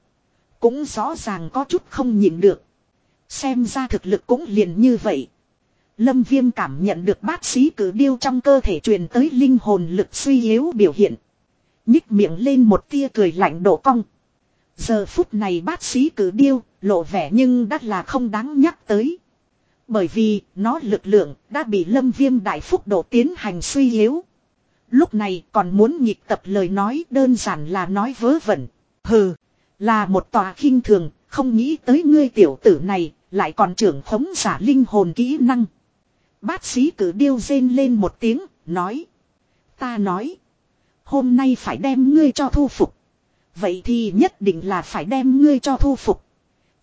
Cũng rõ ràng có chút không nhìn được. Xem ra thực lực cũng liền như vậy. Lâm viêm cảm nhận được bác sĩ cử điêu trong cơ thể truyền tới linh hồn lực suy yếu biểu hiện. Nhích miệng lên một tia cười lạnh độ cong. Giờ phút này bác sĩ cử điêu lộ vẻ nhưng đắt là không đáng nhắc tới. Bởi vì nó lực lượng đã bị lâm viêm đại phúc độ tiến hành suy yếu. Lúc này còn muốn nhịp tập lời nói đơn giản là nói vớ vẩn. Hừ, là một tòa khinh thường, không nghĩ tới ngươi tiểu tử này, lại còn trưởng khống giả linh hồn kỹ năng. Bát sĩ cử điêu rên lên một tiếng, nói. Ta nói. Hôm nay phải đem ngươi cho thu phục. Vậy thì nhất định là phải đem ngươi cho thu phục.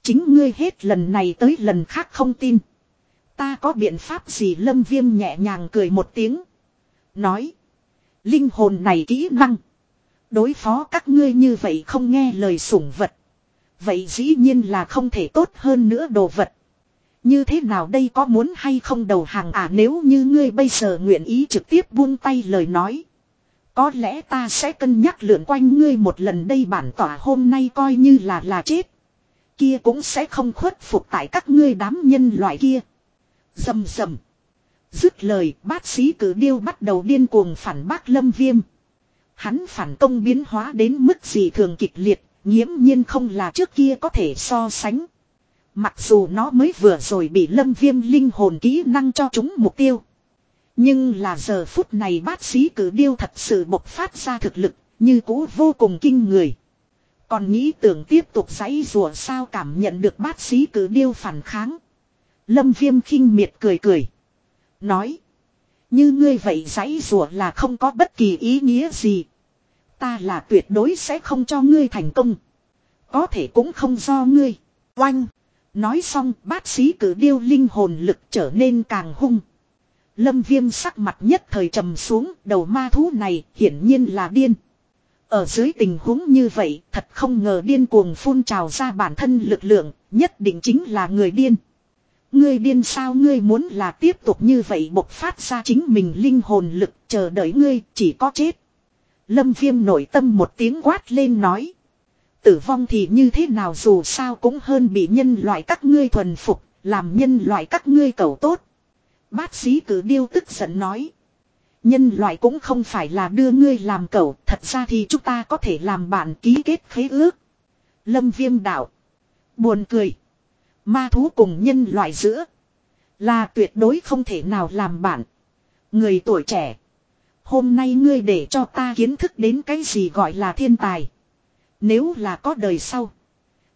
Chính ngươi hết lần này tới lần khác không tin. Ta có biện pháp gì lâm viêm nhẹ nhàng cười một tiếng. Nói. Linh hồn này kỹ năng. Đối phó các ngươi như vậy không nghe lời sủng vật. Vậy dĩ nhiên là không thể tốt hơn nữa đồ vật. Như thế nào đây có muốn hay không đầu hàng à nếu như ngươi bây giờ nguyện ý trực tiếp buông tay lời nói. Có lẽ ta sẽ cân nhắc lượn quanh ngươi một lần đây bản tỏa hôm nay coi như là là chết. Kia cũng sẽ không khuất phục tại các ngươi đám nhân loại kia. Dầm dầm. Dứt lời bác sĩ cử điêu bắt đầu điên cuồng phản bác lâm viêm. Hắn phản công biến hóa đến mức gì thường kịch liệt, nghiễm nhiên không là trước kia có thể so sánh. Mặc dù nó mới vừa rồi bị lâm viêm linh hồn kỹ năng cho chúng mục tiêu. Nhưng là giờ phút này bát sĩ cử điêu thật sự bộc phát ra thực lực, như cũ vô cùng kinh người. Còn nghĩ tưởng tiếp tục giấy rùa sao cảm nhận được bát sĩ cử điêu phản kháng. Lâm viêm khinh miệt cười cười. Nói. Như ngươi vậy giấy rùa là không có bất kỳ ý nghĩa gì. Ta là tuyệt đối sẽ không cho ngươi thành công. Có thể cũng không do ngươi. Oanh. Nói xong bát sĩ cử điêu linh hồn lực trở nên càng hung. Lâm viêm sắc mặt nhất thời trầm xuống đầu ma thú này hiển nhiên là điên. Ở dưới tình huống như vậy, thật không ngờ điên cuồng phun trào ra bản thân lực lượng, nhất định chính là người điên. Ngươi điên sao ngươi muốn là tiếp tục như vậy bộc phát ra chính mình linh hồn lực chờ đợi ngươi chỉ có chết. Lâm viêm nổi tâm một tiếng quát lên nói. Tử vong thì như thế nào dù sao cũng hơn bị nhân loại các ngươi thuần phục, làm nhân loại các ngươi cầu tốt. bác sĩ cử điêu tức giận nói. Nhân loại cũng không phải là đưa ngươi làm cầu, thật ra thì chúng ta có thể làm bạn ký kết khế ước. Lâm viêm đạo. Buồn cười. Ma thú cùng nhân loại giữa. Là tuyệt đối không thể nào làm bạn. Người tuổi trẻ. Hôm nay ngươi để cho ta kiến thức đến cái gì gọi là thiên tài. Nếu là có đời sau.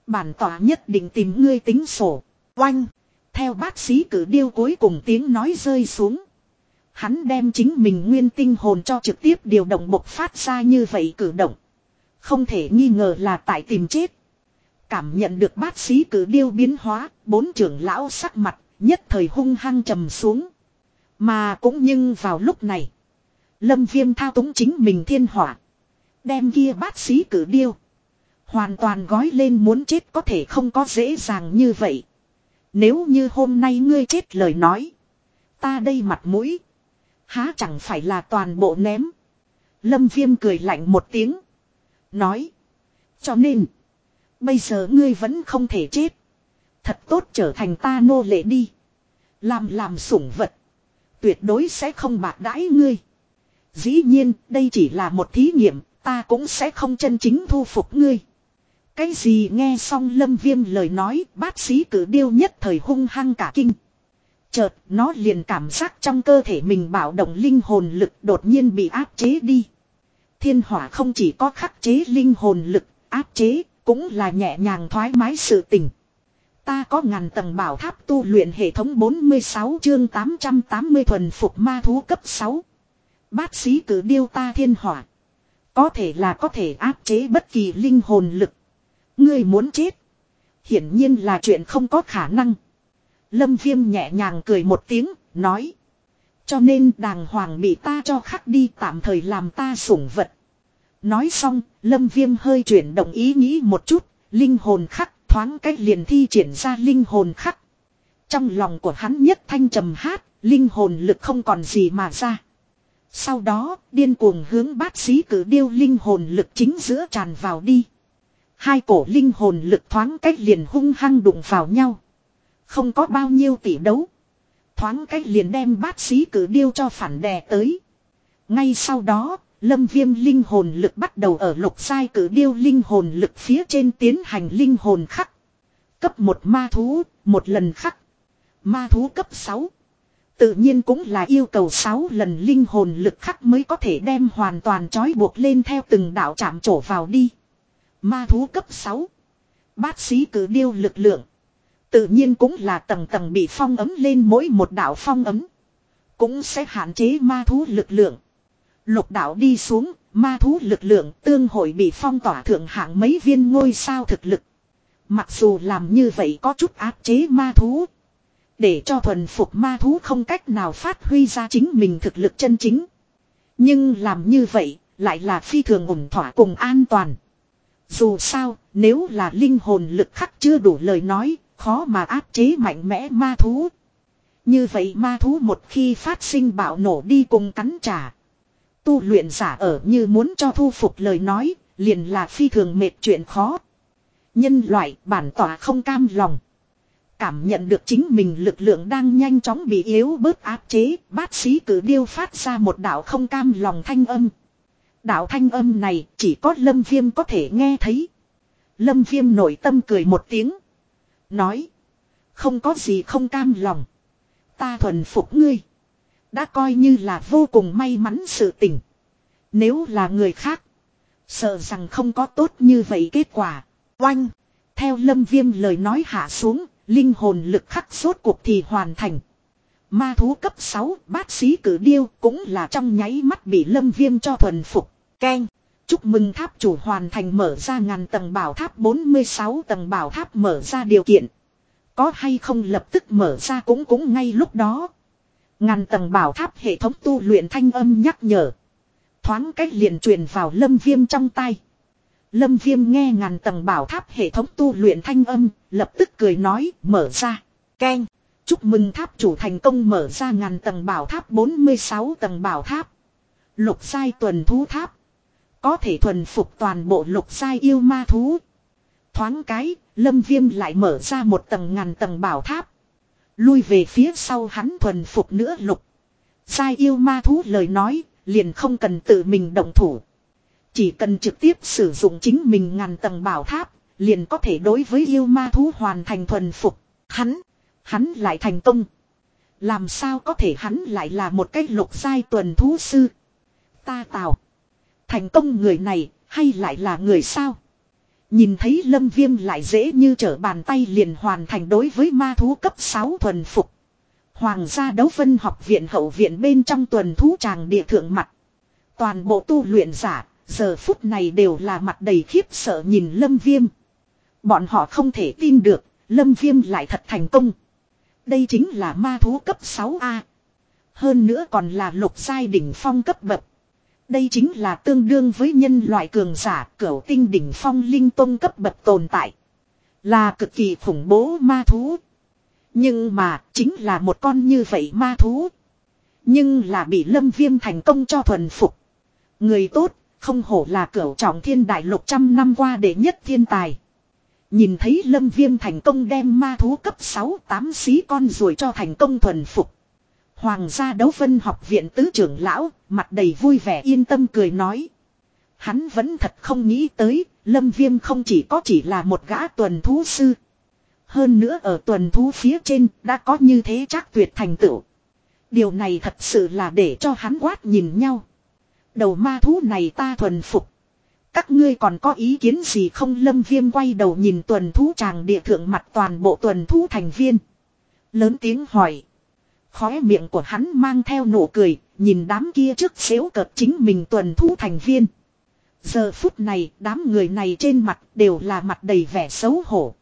Bản tỏa nhất định tìm ngươi tính sổ. Oanh. Theo bác sĩ cử điêu cuối cùng tiếng nói rơi xuống. Hắn đem chính mình nguyên tinh hồn cho trực tiếp điều động bộc phát ra như vậy cử động. Không thể nghi ngờ là tại tìm chết. Cảm nhận được bác sĩ cử điêu biến hóa, bốn trưởng lão sắc mặt, nhất thời hung hăng trầm xuống. Mà cũng nhưng vào lúc này, lâm viêm thao túng chính mình thiên hỏa. Đem kia bác sĩ cử điêu. Hoàn toàn gói lên muốn chết có thể không có dễ dàng như vậy. Nếu như hôm nay ngươi chết lời nói. Ta đây mặt mũi. Há chẳng phải là toàn bộ ném. Lâm viêm cười lạnh một tiếng. Nói. Cho nên. Bây giờ ngươi vẫn không thể chết. Thật tốt trở thành ta nô lệ đi. Làm làm sủng vật. Tuyệt đối sẽ không bạc đãi ngươi. Dĩ nhiên, đây chỉ là một thí nghiệm. Ta cũng sẽ không chân chính thu phục ngươi. Cái gì nghe xong lâm viêm lời nói bác sĩ cử điêu nhất thời hung hăng cả kinh. Chợt nó liền cảm giác trong cơ thể mình bảo động linh hồn lực đột nhiên bị áp chế đi. Thiên hỏa không chỉ có khắc chế linh hồn lực, áp chế, cũng là nhẹ nhàng thoải mái sự tình. Ta có ngàn tầng bảo tháp tu luyện hệ thống 46 chương 880 thuần phục ma thú cấp 6. Bác sĩ cử điêu ta thiên hỏa. Có thể là có thể áp chế bất kỳ linh hồn lực. Ngươi muốn chết. Hiển nhiên là chuyện không có khả năng. Lâm viêm nhẹ nhàng cười một tiếng, nói. Cho nên đàng hoàng bị ta cho khắc đi tạm thời làm ta sủng vật. Nói xong, lâm viêm hơi chuyển động ý nghĩ một chút, linh hồn khắc thoáng cách liền thi triển ra linh hồn khắc. Trong lòng của hắn nhất thanh trầm hát, linh hồn lực không còn gì mà ra. Sau đó, điên cuồng hướng bát sĩ cử điêu linh hồn lực chính giữa tràn vào đi. Hai cổ linh hồn lực thoáng cách liền hung hăng đụng vào nhau. Không có bao nhiêu tỷ đấu. Thoáng cách liền đem bát sĩ cử điêu cho phản đè tới. Ngay sau đó, lâm viêm linh hồn lực bắt đầu ở lục sai cử điêu linh hồn lực phía trên tiến hành linh hồn khắc. Cấp một ma thú, một lần khắc. Ma thú cấp 6. Tự nhiên cũng là yêu cầu 6 lần linh hồn lực khắc mới có thể đem hoàn toàn trói buộc lên theo từng đạo chạm trổ vào đi. Ma thú cấp 6. Bát sĩ cử điêu lực lượng. Tự nhiên cũng là tầng tầng bị phong ấm lên mỗi một đạo phong ấm. Cũng sẽ hạn chế ma thú lực lượng. Lục đạo đi xuống, ma thú lực lượng tương hội bị phong tỏa thượng hạng mấy viên ngôi sao thực lực. Mặc dù làm như vậy có chút áp chế ma thú. Để cho thuần phục ma thú không cách nào phát huy ra chính mình thực lực chân chính. Nhưng làm như vậy, lại là phi thường ủng thỏa cùng an toàn. Dù sao, nếu là linh hồn lực khắc chưa đủ lời nói, khó mà áp chế mạnh mẽ ma thú. Như vậy ma thú một khi phát sinh bạo nổ đi cùng cắn trả. Tu luyện giả ở như muốn cho thu phục lời nói, liền là phi thường mệt chuyện khó. Nhân loại bản tỏa không cam lòng. Cảm nhận được chính mình lực lượng đang nhanh chóng bị yếu bớt áp chế, bát sĩ cử điêu phát ra một đạo không cam lòng thanh âm. Đạo thanh âm này chỉ có lâm viêm có thể nghe thấy. Lâm viêm nổi tâm cười một tiếng. Nói. Không có gì không cam lòng. Ta thuần phục ngươi. Đã coi như là vô cùng may mắn sự tình. Nếu là người khác. Sợ rằng không có tốt như vậy kết quả. Oanh. Theo lâm viêm lời nói hạ xuống. Linh hồn lực khắc suốt cuộc thì hoàn thành. Ma thú cấp 6 bát sĩ cử điêu cũng là trong nháy mắt bị lâm viêm cho thuần phục. Keng. Chúc mừng tháp chủ hoàn thành mở ra ngàn tầng bảo tháp 46 tầng bảo tháp mở ra điều kiện. Có hay không lập tức mở ra cũng cũng ngay lúc đó. Ngàn tầng bảo tháp hệ thống tu luyện thanh âm nhắc nhở. Thoáng cách liền truyền vào lâm viêm trong tay. Lâm viêm nghe ngàn tầng bảo tháp hệ thống tu luyện thanh âm, lập tức cười nói, mở ra. Keng. Chúc mừng tháp chủ thành công mở ra ngàn tầng bảo tháp 46 tầng bảo tháp. Lục sai tuần thú tháp. Có thể thuần phục toàn bộ lục sai yêu ma thú. Thoáng cái, lâm viêm lại mở ra một tầng ngàn tầng bảo tháp. Lui về phía sau hắn thuần phục nữa lục. Sai yêu ma thú lời nói, liền không cần tự mình động thủ. Chỉ cần trực tiếp sử dụng chính mình ngàn tầng bảo tháp, liền có thể đối với yêu ma thú hoàn thành thuần phục. Hắn, hắn lại thành công. Làm sao có thể hắn lại là một cái lục giai tuần thú sư. Ta tào. Thành công người này, hay lại là người sao? Nhìn thấy lâm viêm lại dễ như trở bàn tay liền hoàn thành đối với ma thú cấp 6 thuần phục. Hoàng gia đấu vân học viện hậu viện bên trong tuần thú tràng địa thượng mặt. Toàn bộ tu luyện giả, giờ phút này đều là mặt đầy khiếp sợ nhìn lâm viêm. Bọn họ không thể tin được, lâm viêm lại thật thành công. Đây chính là ma thú cấp 6A. Hơn nữa còn là lục giai đỉnh phong cấp bậc. Đây chính là tương đương với nhân loại cường giả cửu tinh đỉnh phong linh tông cấp bậc tồn tại. Là cực kỳ khủng bố ma thú. Nhưng mà chính là một con như vậy ma thú. Nhưng là bị lâm viêm thành công cho thuần phục. Người tốt, không hổ là cửu trọng thiên đại lục trăm năm qua đệ nhất thiên tài. Nhìn thấy lâm viêm thành công đem ma thú cấp 6 tám xí con rồi cho thành công thuần phục. Hoàng gia đấu phân học viện tứ trưởng lão, mặt đầy vui vẻ yên tâm cười nói. Hắn vẫn thật không nghĩ tới, lâm viêm không chỉ có chỉ là một gã tuần thú sư. Hơn nữa ở tuần thú phía trên đã có như thế chắc tuyệt thành tựu. Điều này thật sự là để cho hắn quát nhìn nhau. Đầu ma thú này ta thuần phục. Các ngươi còn có ý kiến gì không lâm viêm quay đầu nhìn tuần thú chàng địa thượng mặt toàn bộ tuần thú thành viên. Lớn tiếng hỏi. Khóe miệng của hắn mang theo nụ cười, nhìn đám kia trước xếu cợt chính mình tuần thú thành viên. Giờ phút này, đám người này trên mặt đều là mặt đầy vẻ xấu hổ.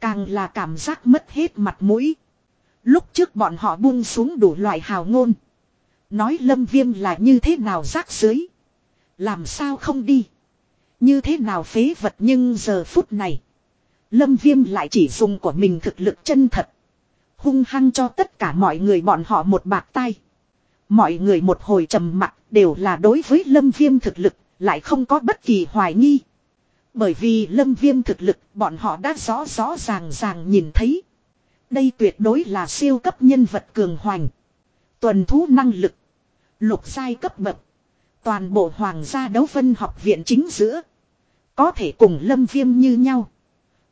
Càng là cảm giác mất hết mặt mũi. Lúc trước bọn họ buông xuống đủ loại hào ngôn. Nói lâm viêm là như thế nào rác dưới. Làm sao không đi. Như thế nào phế vật nhưng giờ phút này. Lâm viêm lại chỉ dùng của mình thực lực chân thật. Hung hăng cho tất cả mọi người bọn họ một bạc tay. Mọi người một hồi trầm mặt đều là đối với lâm viêm thực lực, lại không có bất kỳ hoài nghi. Bởi vì lâm viêm thực lực bọn họ đã rõ rõ ràng ràng nhìn thấy. Đây tuyệt đối là siêu cấp nhân vật cường hoành. Tuần thú năng lực. Lục sai cấp bậc. Toàn bộ hoàng gia đấu phân học viện chính giữa. Có thể cùng lâm viêm như nhau.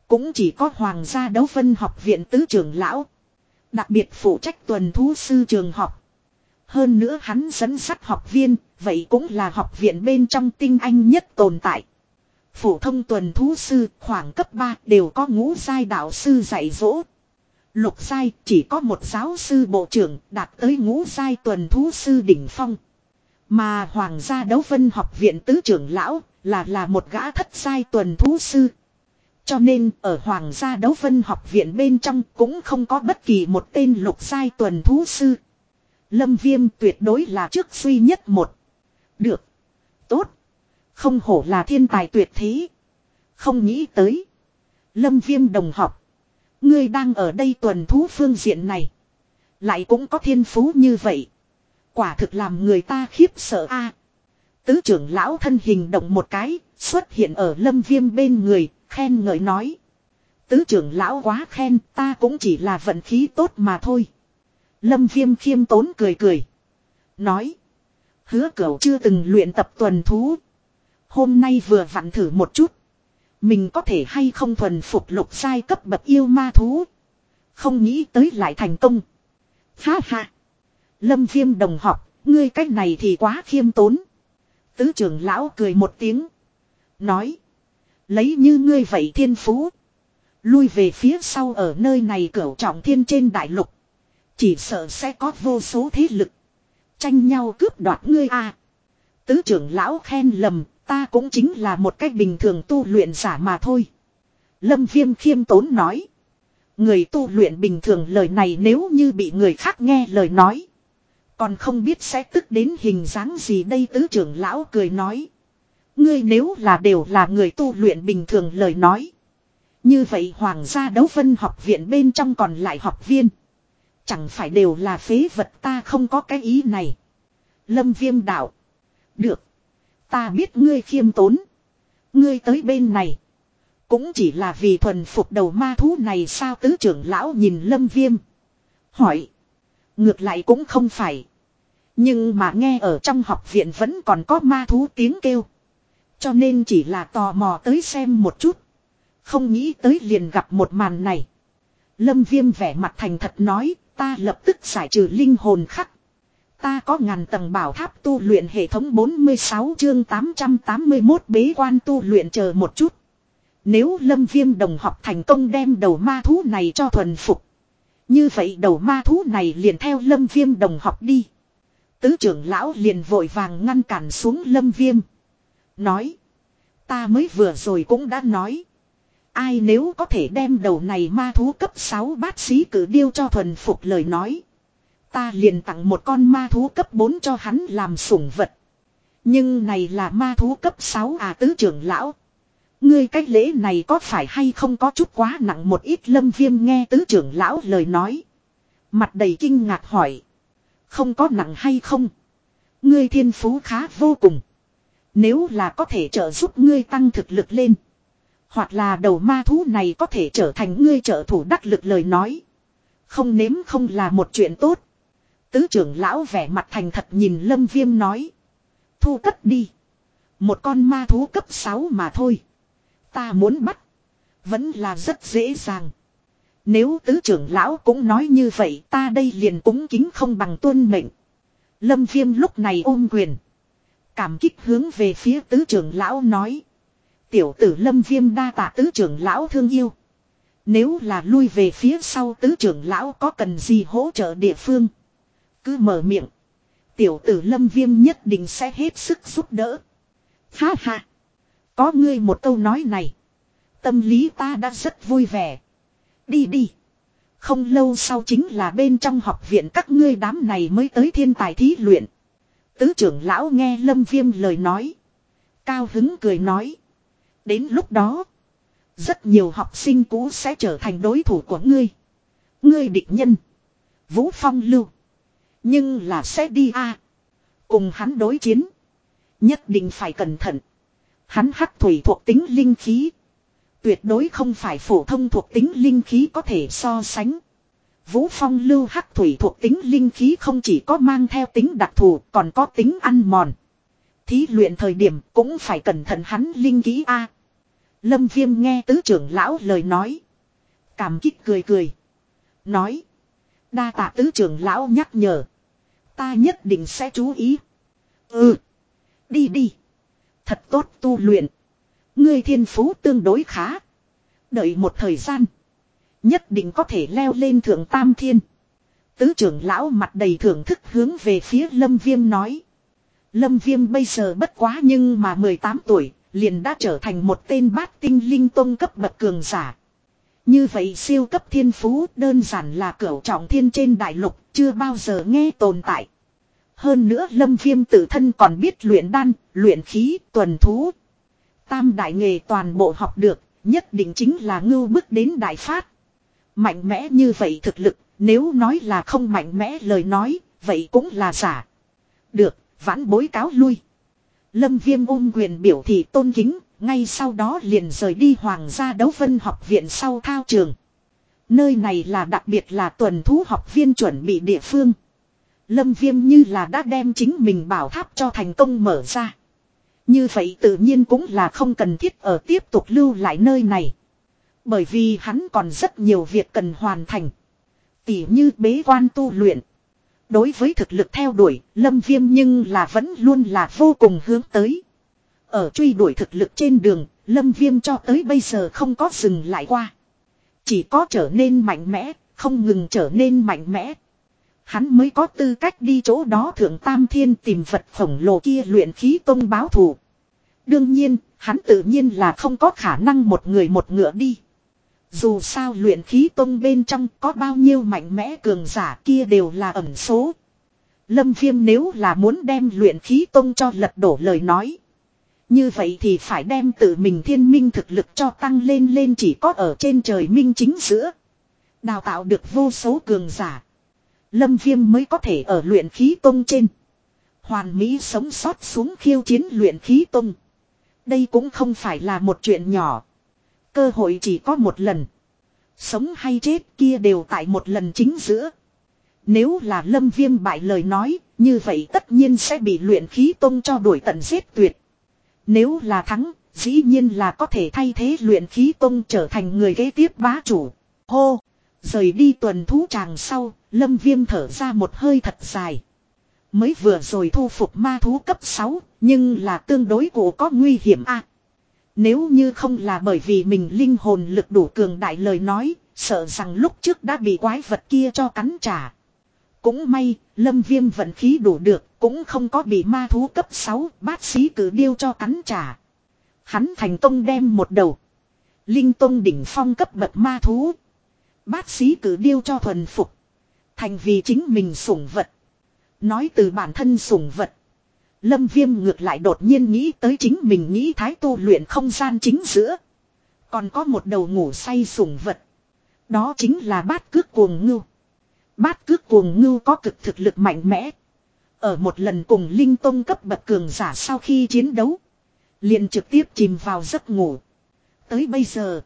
Cũng chỉ có hoàng gia đấu phân học viện tứ trưởng lão. Đặc biệt phụ trách tuần thú sư trường học. Hơn nữa hắn dẫn sắt học viên, vậy cũng là học viện bên trong tinh anh nhất tồn tại. Phổ thông tuần thú sư khoảng cấp 3 đều có ngũ giai đạo sư dạy dỗ. Lục giai chỉ có một giáo sư bộ trưởng đạt tới ngũ giai tuần thú sư đỉnh phong. Mà hoàng gia đấu vân học viện tứ trưởng lão là là một gã thất sai tuần thú sư. Cho nên ở Hoàng gia đấu vân học viện bên trong cũng không có bất kỳ một tên lục sai tuần thú sư. Lâm Viêm tuyệt đối là trước duy nhất một. Được. Tốt. Không hổ là thiên tài tuyệt thế. Không nghĩ tới. Lâm Viêm đồng học. Ngươi đang ở đây tuần thú phương diện này. Lại cũng có thiên phú như vậy. Quả thực làm người ta khiếp sợ a Tứ trưởng lão thân hình động một cái, xuất hiện ở lâm viêm bên người, khen ngợi nói. Tứ trưởng lão quá khen, ta cũng chỉ là vận khí tốt mà thôi. Lâm viêm khiêm tốn cười cười. Nói. Hứa cửu chưa từng luyện tập tuần thú. Hôm nay vừa vặn thử một chút. Mình có thể hay không thuần phục lục sai cấp bậc yêu ma thú. Không nghĩ tới lại thành công. Ha ha. Lâm viêm đồng học, ngươi cách này thì quá khiêm tốn. Tứ trưởng lão cười một tiếng. Nói. Lấy như ngươi vậy thiên phú. Lui về phía sau ở nơi này cửu trọng thiên trên đại lục. Chỉ sợ sẽ có vô số thế lực. Tranh nhau cướp đoạt ngươi a Tứ trưởng lão khen lầm. Ta cũng chính là một cách bình thường tu luyện giả mà thôi. Lâm viêm khiêm tốn nói. Người tu luyện bình thường lời này nếu như bị người khác nghe lời nói. Còn không biết sẽ tức đến hình dáng gì đây tứ trưởng lão cười nói. Ngươi nếu là đều là người tu luyện bình thường lời nói. Như vậy hoàng gia đấu phân học viện bên trong còn lại học viên. Chẳng phải đều là phế vật ta không có cái ý này. Lâm viêm đạo. Được. Ta biết ngươi khiêm tốn. Ngươi tới bên này. Cũng chỉ là vì thuần phục đầu ma thú này sao tứ trưởng lão nhìn lâm viêm. Hỏi. Ngược lại cũng không phải. Nhưng mà nghe ở trong học viện vẫn còn có ma thú tiếng kêu. Cho nên chỉ là tò mò tới xem một chút. Không nghĩ tới liền gặp một màn này. Lâm viêm vẻ mặt thành thật nói, ta lập tức giải trừ linh hồn khắc. Ta có ngàn tầng bảo tháp tu luyện hệ thống 46 chương 881 bế quan tu luyện chờ một chút. Nếu lâm viêm đồng học thành công đem đầu ma thú này cho thuần phục. Như vậy đầu ma thú này liền theo lâm viêm đồng học đi. Tứ trưởng lão liền vội vàng ngăn cản xuống lâm viêm. Nói. Ta mới vừa rồi cũng đã nói. Ai nếu có thể đem đầu này ma thú cấp 6 bát sĩ cử điêu cho thuần phục lời nói. Ta liền tặng một con ma thú cấp 4 cho hắn làm sủng vật. Nhưng này là ma thú cấp 6 à tứ trưởng lão. Ngươi cách lễ này có phải hay không có chút quá nặng một ít lâm viêm nghe tứ trưởng lão lời nói. Mặt đầy kinh ngạc hỏi. Không có nặng hay không? Ngươi thiên phú khá vô cùng. Nếu là có thể trợ giúp ngươi tăng thực lực lên. Hoặc là đầu ma thú này có thể trở thành ngươi trợ thủ đắc lực lời nói. Không nếm không là một chuyện tốt. Tứ trưởng lão vẻ mặt thành thật nhìn lâm viêm nói. Thu cất đi. Một con ma thú cấp 6 mà thôi. Ta muốn bắt. Vẫn là rất dễ dàng. Nếu tứ trưởng lão cũng nói như vậy, ta đây liền cúng kính không bằng tuân mệnh. Lâm viêm lúc này ôm quyền. Cảm kích hướng về phía tứ trưởng lão nói. Tiểu tử lâm viêm đa tạ tứ trưởng lão thương yêu. Nếu là lui về phía sau tứ trưởng lão có cần gì hỗ trợ địa phương. Cứ mở miệng. Tiểu tử lâm viêm nhất định sẽ hết sức giúp đỡ. Ha ha. Có ngươi một câu nói này. Tâm lý ta đã rất vui vẻ. Đi đi. Không lâu sau chính là bên trong học viện các ngươi đám này mới tới thiên tài thí luyện. Tứ trưởng lão nghe lâm viêm lời nói. Cao hứng cười nói. Đến lúc đó. Rất nhiều học sinh cũ sẽ trở thành đối thủ của ngươi. Ngươi địch nhân. Vũ Phong lưu. Nhưng là sẽ đi a Cùng hắn đối chiến. Nhất định phải cẩn thận. Hắn hắc thủy thuộc tính linh khí. Tuyệt đối không phải phổ thông thuộc tính linh khí có thể so sánh. Vũ phong lưu hắc thủy thuộc tính linh khí không chỉ có mang theo tính đặc thù, còn có tính ăn mòn. Thí luyện thời điểm cũng phải cẩn thận hắn linh khí A. Lâm viêm nghe tứ trưởng lão lời nói. Cảm kích cười cười. Nói. Đa tạ tứ trưởng lão nhắc nhở. Ta nhất định sẽ chú ý. Ừ. Đi đi. Thật tốt tu luyện. Ngươi thiên phú tương đối khá. Đợi một thời gian. Nhất định có thể leo lên thượng tam thiên. Tứ trưởng lão mặt đầy thưởng thức hướng về phía lâm viêm nói. Lâm viêm bây giờ bất quá nhưng mà 18 tuổi, liền đã trở thành một tên bát tinh linh tôn cấp bậc cường giả. Như vậy siêu cấp thiên phú đơn giản là cửu trọng thiên trên đại lục, chưa bao giờ nghe tồn tại. Hơn nữa lâm viêm tự thân còn biết luyện đan, luyện khí, tuần thú. Tam đại nghề toàn bộ học được, nhất định chính là ngưu bước đến đại phát. Mạnh mẽ như vậy thực lực, nếu nói là không mạnh mẽ lời nói, vậy cũng là giả. Được, vãn bối cáo lui. Lâm viêm ôm quyền biểu thị tôn kính, ngay sau đó liền rời đi hoàng gia đấu vân học viện sau thao trường. Nơi này là đặc biệt là tuần thú học viên chuẩn bị địa phương. Lâm viêm như là đã đem chính mình bảo tháp cho thành công mở ra. Như vậy tự nhiên cũng là không cần thiết ở tiếp tục lưu lại nơi này. Bởi vì hắn còn rất nhiều việc cần hoàn thành. Tỉ như bế quan tu luyện. Đối với thực lực theo đuổi, Lâm Viêm nhưng là vẫn luôn là vô cùng hướng tới. Ở truy đuổi thực lực trên đường, Lâm Viêm cho tới bây giờ không có dừng lại qua. Chỉ có trở nên mạnh mẽ, không ngừng trở nên mạnh mẽ. Hắn mới có tư cách đi chỗ đó thượng tam thiên tìm vật khổng lồ kia luyện khí tông báo thù. Đương nhiên, hắn tự nhiên là không có khả năng một người một ngựa đi. Dù sao luyện khí tông bên trong có bao nhiêu mạnh mẽ cường giả kia đều là ẩn số. Lâm Viêm nếu là muốn đem luyện khí tông cho lật đổ lời nói. Như vậy thì phải đem tự mình thiên minh thực lực cho tăng lên lên chỉ có ở trên trời minh chính giữa. Đào tạo được vô số cường giả. Lâm Viêm mới có thể ở luyện khí tông trên. Hoàn Mỹ sống sót xuống khiêu chiến luyện khí tông. Đây cũng không phải là một chuyện nhỏ. Cơ hội chỉ có một lần. Sống hay chết kia đều tại một lần chính giữa. Nếu là lâm viêm bại lời nói, như vậy tất nhiên sẽ bị luyện khí tông cho đuổi tận giết tuyệt. Nếu là thắng, dĩ nhiên là có thể thay thế luyện khí tông trở thành người kế tiếp bá chủ. Hô! Rời đi tuần thú tràng sau, lâm viêm thở ra một hơi thật dài. Mới vừa rồi thu phục ma thú cấp 6, nhưng là tương đối cổ có nguy hiểm a Nếu như không là bởi vì mình linh hồn lực đủ cường đại lời nói, sợ rằng lúc trước đã bị quái vật kia cho cắn trả. Cũng may, lâm viêm vận khí đủ được, cũng không có bị ma thú cấp 6 bát sĩ cử điêu cho cắn trả. Hắn thành công đem một đầu. Linh tông đỉnh phong cấp bậc ma thú. Bát sĩ cử điêu cho thuần phục. Thành vì chính mình sủng vật. Nói từ bản thân sủng vật. Lâm viêm ngược lại đột nhiên nghĩ tới chính mình nghĩ thái tu luyện không gian chính giữa. Còn có một đầu ngủ say sủng vật. Đó chính là bát cước cuồng ngưu. Bát cước cuồng ngưu có cực thực lực mạnh mẽ. Ở một lần cùng Linh Tông cấp bậc cường giả sau khi chiến đấu. liền trực tiếp chìm vào giấc ngủ. Tới bây giờ.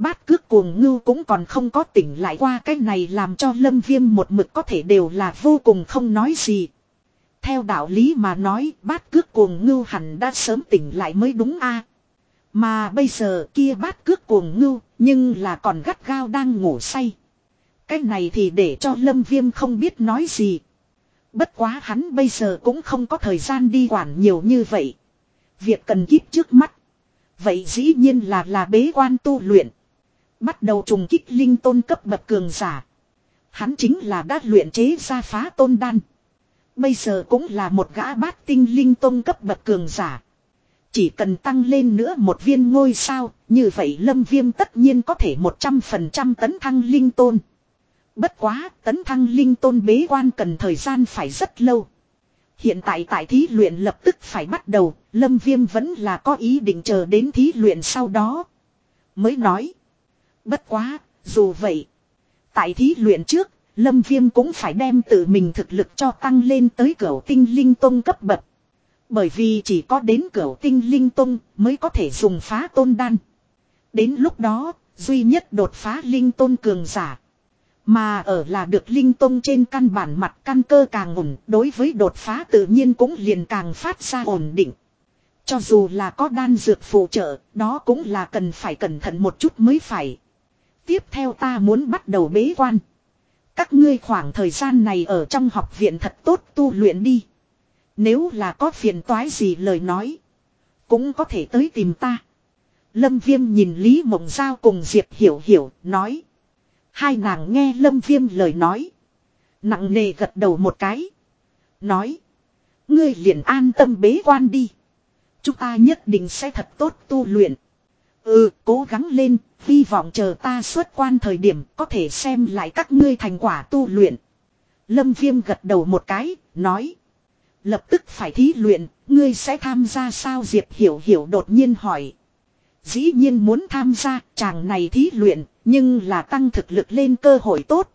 Bát cước cuồng ngưu cũng còn không có tỉnh lại qua, cái này làm cho lâm viêm một mực có thể đều là vô cùng không nói gì. Theo đạo lý mà nói, bát cước cuồng ngưu hẳn đã sớm tỉnh lại mới đúng a Mà bây giờ kia bát cước cuồng ngưu, nhưng là còn gắt gao đang ngủ say. Cái này thì để cho lâm viêm không biết nói gì. Bất quá hắn bây giờ cũng không có thời gian đi quản nhiều như vậy. Việc cần kíp trước mắt. Vậy dĩ nhiên là là bế quan tu luyện. Bắt đầu trùng kích linh tôn cấp bậc cường giả. Hắn chính là đã luyện chế ra phá tôn đan. Bây giờ cũng là một gã bát tinh linh tôn cấp bậc cường giả. Chỉ cần tăng lên nữa một viên ngôi sao, như vậy lâm viêm tất nhiên có thể 100% tấn thăng linh tôn. Bất quá, tấn thăng linh tôn bế quan cần thời gian phải rất lâu. Hiện tại tại thí luyện lập tức phải bắt đầu, lâm viêm vẫn là có ý định chờ đến thí luyện sau đó. Mới nói. Bất quá, dù vậy. Tại thí luyện trước, Lâm Viêm cũng phải đem tự mình thực lực cho tăng lên tới cửa tinh linh tông cấp bậc. Bởi vì chỉ có đến cửa tinh linh tông mới có thể dùng phá tôn đan. Đến lúc đó, duy nhất đột phá linh tôn cường giả. Mà ở là được linh tông trên căn bản mặt căn cơ càng ổn, đối với đột phá tự nhiên cũng liền càng phát ra ổn định. Cho dù là có đan dược phụ trợ, đó cũng là cần phải cẩn thận một chút mới phải. Tiếp theo ta muốn bắt đầu bế quan. Các ngươi khoảng thời gian này ở trong học viện thật tốt tu luyện đi. Nếu là có phiền toái gì lời nói. Cũng có thể tới tìm ta. Lâm Viêm nhìn Lý Mộng Giao cùng Diệp Hiểu Hiểu nói. Hai nàng nghe Lâm Viêm lời nói. Nặng nề gật đầu một cái. Nói. Ngươi liền an tâm bế quan đi. Chúng ta nhất định sẽ thật tốt tu luyện. Ừ, cố gắng lên, vọng chờ ta xuất quan thời điểm có thể xem lại các ngươi thành quả tu luyện. Lâm Viêm gật đầu một cái, nói. Lập tức phải thí luyện, ngươi sẽ tham gia sao Diệp Hiểu Hiểu đột nhiên hỏi. Dĩ nhiên muốn tham gia, chàng này thí luyện, nhưng là tăng thực lực lên cơ hội tốt.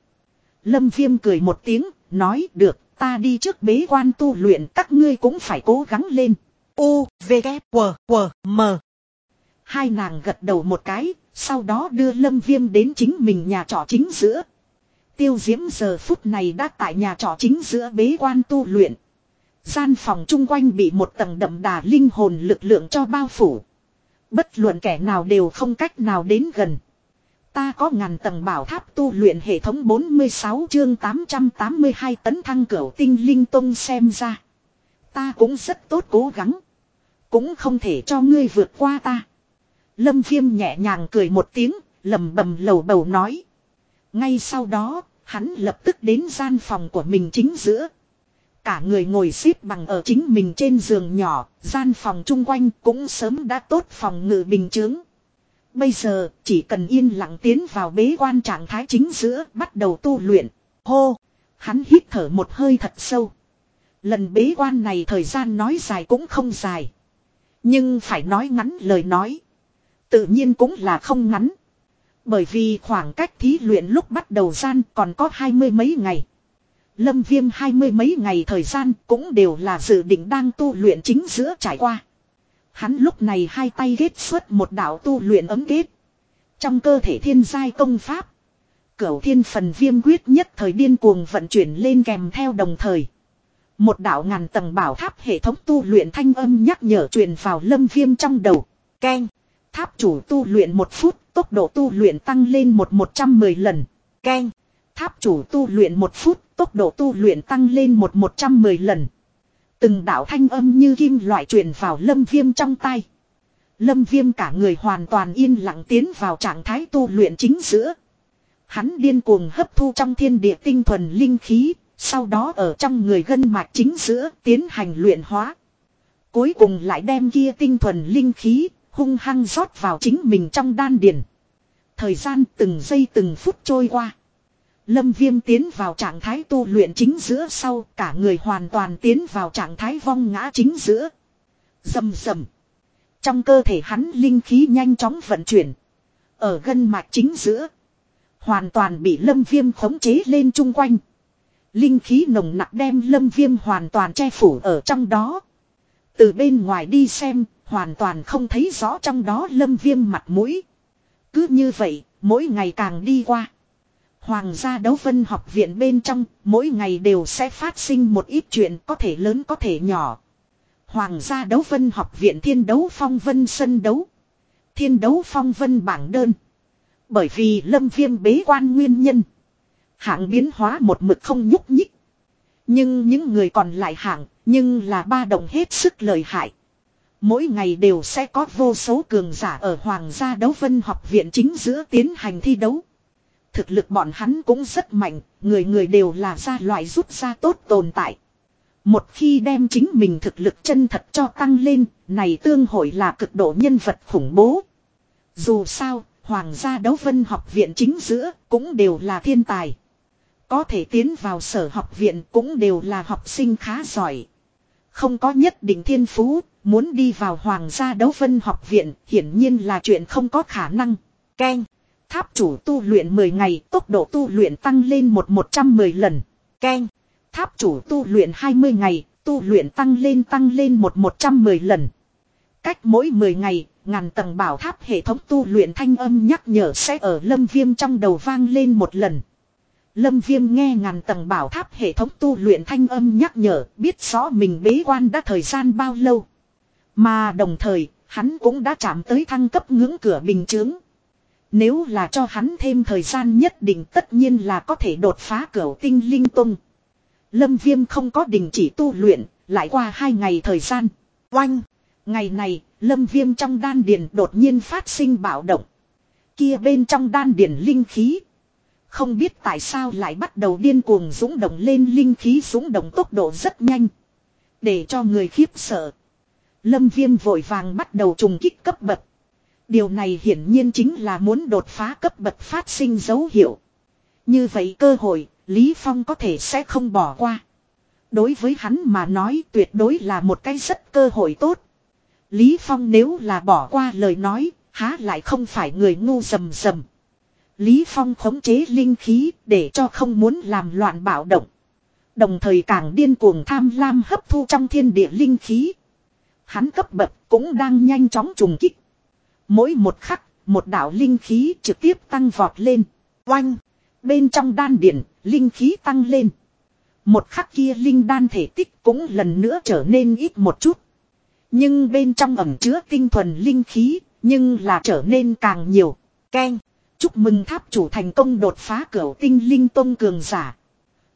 Lâm Viêm cười một tiếng, nói được, ta đi trước bế quan tu luyện các ngươi cũng phải cố gắng lên. U, V, K, W, W, M. Hai nàng gật đầu một cái, sau đó đưa Lâm Viêm đến chính mình nhà trọ chính giữa. Tiêu diễm giờ phút này đã tại nhà trọ chính giữa bế quan tu luyện. Gian phòng chung quanh bị một tầng đậm đà linh hồn lực lượng cho bao phủ. Bất luận kẻ nào đều không cách nào đến gần. Ta có ngàn tầng bảo tháp tu luyện hệ thống 46 chương 882 tấn thăng cửu tinh linh tông xem ra. Ta cũng rất tốt cố gắng. Cũng không thể cho ngươi vượt qua ta. Lâm Viêm nhẹ nhàng cười một tiếng, lầm bầm lầu bầu nói. Ngay sau đó, hắn lập tức đến gian phòng của mình chính giữa. Cả người ngồi xếp bằng ở chính mình trên giường nhỏ, gian phòng chung quanh cũng sớm đã tốt phòng ngự bình chướng. Bây giờ, chỉ cần yên lặng tiến vào bế quan trạng thái chính giữa, bắt đầu tu luyện. Hô! Hắn hít thở một hơi thật sâu. Lần bế quan này thời gian nói dài cũng không dài. Nhưng phải nói ngắn lời nói. Tự nhiên cũng là không ngắn. Bởi vì khoảng cách thí luyện lúc bắt đầu gian còn có hai mươi mấy ngày. Lâm viêm hai mươi mấy ngày thời gian cũng đều là dự định đang tu luyện chính giữa trải qua. Hắn lúc này hai tay ghét xuất một đạo tu luyện ấm kết. Trong cơ thể thiên giai công pháp. Cửu thiên phần viêm quyết nhất thời điên cuồng vận chuyển lên kèm theo đồng thời. Một đạo ngàn tầng bảo tháp hệ thống tu luyện thanh âm nhắc nhở truyền vào lâm viêm trong đầu. Ken. Tháp chủ tu luyện một phút, tốc độ tu luyện tăng lên một một trăm mười lần. Ken. Tháp chủ tu luyện một phút, tốc độ tu luyện tăng lên một một trăm mười lần. Từng đạo thanh âm như kim loại truyền vào lâm viêm trong tay. Lâm viêm cả người hoàn toàn yên lặng tiến vào trạng thái tu luyện chính giữa. Hắn điên cuồng hấp thu trong thiên địa tinh thuần linh khí, sau đó ở trong người gân mạch chính giữa tiến hành luyện hóa. Cuối cùng lại đem kia tinh thuần linh khí, hung hăng rót vào chính mình trong đan điền. Thời gian từng giây từng phút trôi qua. Lâm viêm tiến vào trạng thái tu luyện chính giữa sau cả người hoàn toàn tiến vào trạng thái vong ngã chính giữa. Dầm dầm. Trong cơ thể hắn linh khí nhanh chóng vận chuyển. Ở gân mạch chính giữa. Hoàn toàn bị lâm viêm khống chế lên chung quanh. Linh khí nồng nặc đem lâm viêm hoàn toàn che phủ ở trong đó. Từ bên ngoài đi xem, hoàn toàn không thấy rõ trong đó lâm viêm mặt mũi. Cứ như vậy, mỗi ngày càng đi qua. Hoàng gia đấu vân học viện bên trong, mỗi ngày đều sẽ phát sinh một ít chuyện có thể lớn có thể nhỏ. Hoàng gia đấu vân học viện thiên đấu phong vân sân đấu. Thiên đấu phong vân bảng đơn. Bởi vì lâm viêm bế quan nguyên nhân. Hạng biến hóa một mực không nhúc nhích. Nhưng những người còn lại hạng, nhưng là ba đồng hết sức lợi hại. Mỗi ngày đều sẽ có vô số cường giả ở Hoàng gia đấu vân học viện chính giữa tiến hành thi đấu. Thực lực bọn hắn cũng rất mạnh, người người đều là gia loại rút ra tốt tồn tại. Một khi đem chính mình thực lực chân thật cho tăng lên, này tương hội là cực độ nhân vật khủng bố. Dù sao, Hoàng gia đấu vân học viện chính giữa cũng đều là thiên tài. Có thể tiến vào sở học viện cũng đều là học sinh khá giỏi. Không có nhất định thiên phú, muốn đi vào Hoàng gia đấu vân học viện hiển nhiên là chuyện không có khả năng. Ken. Tháp chủ tu luyện 10 ngày, tốc độ tu luyện tăng lên một 110 lần. Ken. Tháp chủ tu luyện 20 ngày, tu luyện tăng lên tăng lên một 110 lần. Cách mỗi 10 ngày, ngàn tầng bảo tháp hệ thống tu luyện thanh âm nhắc nhở sẽ ở lâm viêm trong đầu vang lên một lần. Lâm viêm nghe ngàn tầng bảo tháp hệ thống tu luyện thanh âm nhắc nhở biết rõ mình bế quan đã thời gian bao lâu. Mà đồng thời, hắn cũng đã chạm tới thăng cấp ngưỡng cửa bình chướng. Nếu là cho hắn thêm thời gian nhất định tất nhiên là có thể đột phá cửa tinh linh tung. Lâm Viêm không có đình chỉ tu luyện, lại qua hai ngày thời gian. Oanh! Ngày này, Lâm Viêm trong đan điền đột nhiên phát sinh bạo động. Kia bên trong đan điền linh khí. Không biết tại sao lại bắt đầu điên cuồng dũng động lên linh khí dũng động tốc độ rất nhanh. Để cho người khiếp sợ. Lâm Viêm vội vàng bắt đầu trùng kích cấp bậc. Điều này hiển nhiên chính là muốn đột phá cấp bậc phát sinh dấu hiệu. Như vậy cơ hội, Lý Phong có thể sẽ không bỏ qua. Đối với hắn mà nói tuyệt đối là một cái rất cơ hội tốt. Lý Phong nếu là bỏ qua lời nói, há lại không phải người ngu rầm rầm. Lý Phong khống chế linh khí để cho không muốn làm loạn bạo động. Đồng thời càng điên cuồng tham lam hấp thu trong thiên địa linh khí. Hắn cấp bậc cũng đang nhanh chóng trùng kích. Mỗi một khắc, một đạo linh khí trực tiếp tăng vọt lên. Oanh! Bên trong đan điển, linh khí tăng lên. Một khắc kia linh đan thể tích cũng lần nữa trở nên ít một chút. Nhưng bên trong ẩm chứa tinh thuần linh khí, nhưng là trở nên càng nhiều. Keng! Chúc mừng tháp chủ thành công đột phá cửa tinh linh tôn cường giả.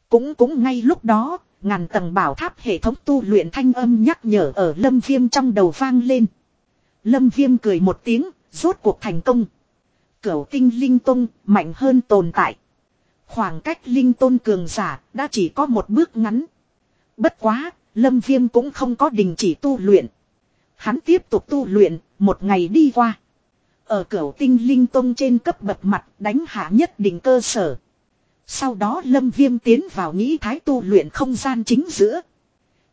Cũng cũng ngay lúc đó, ngàn tầng bảo tháp hệ thống tu luyện thanh âm nhắc nhở ở lâm viêm trong đầu vang lên. Lâm viêm cười một tiếng, rốt cuộc thành công. Cửu tinh linh tôn mạnh hơn tồn tại. Khoảng cách linh tôn cường giả đã chỉ có một bước ngắn. Bất quá, lâm viêm cũng không có đình chỉ tu luyện. Hắn tiếp tục tu luyện, một ngày đi qua. Ở cửu tinh linh tông trên cấp bậc mặt đánh hạ nhất định cơ sở. Sau đó lâm viêm tiến vào nghĩ thái tu luyện không gian chính giữa.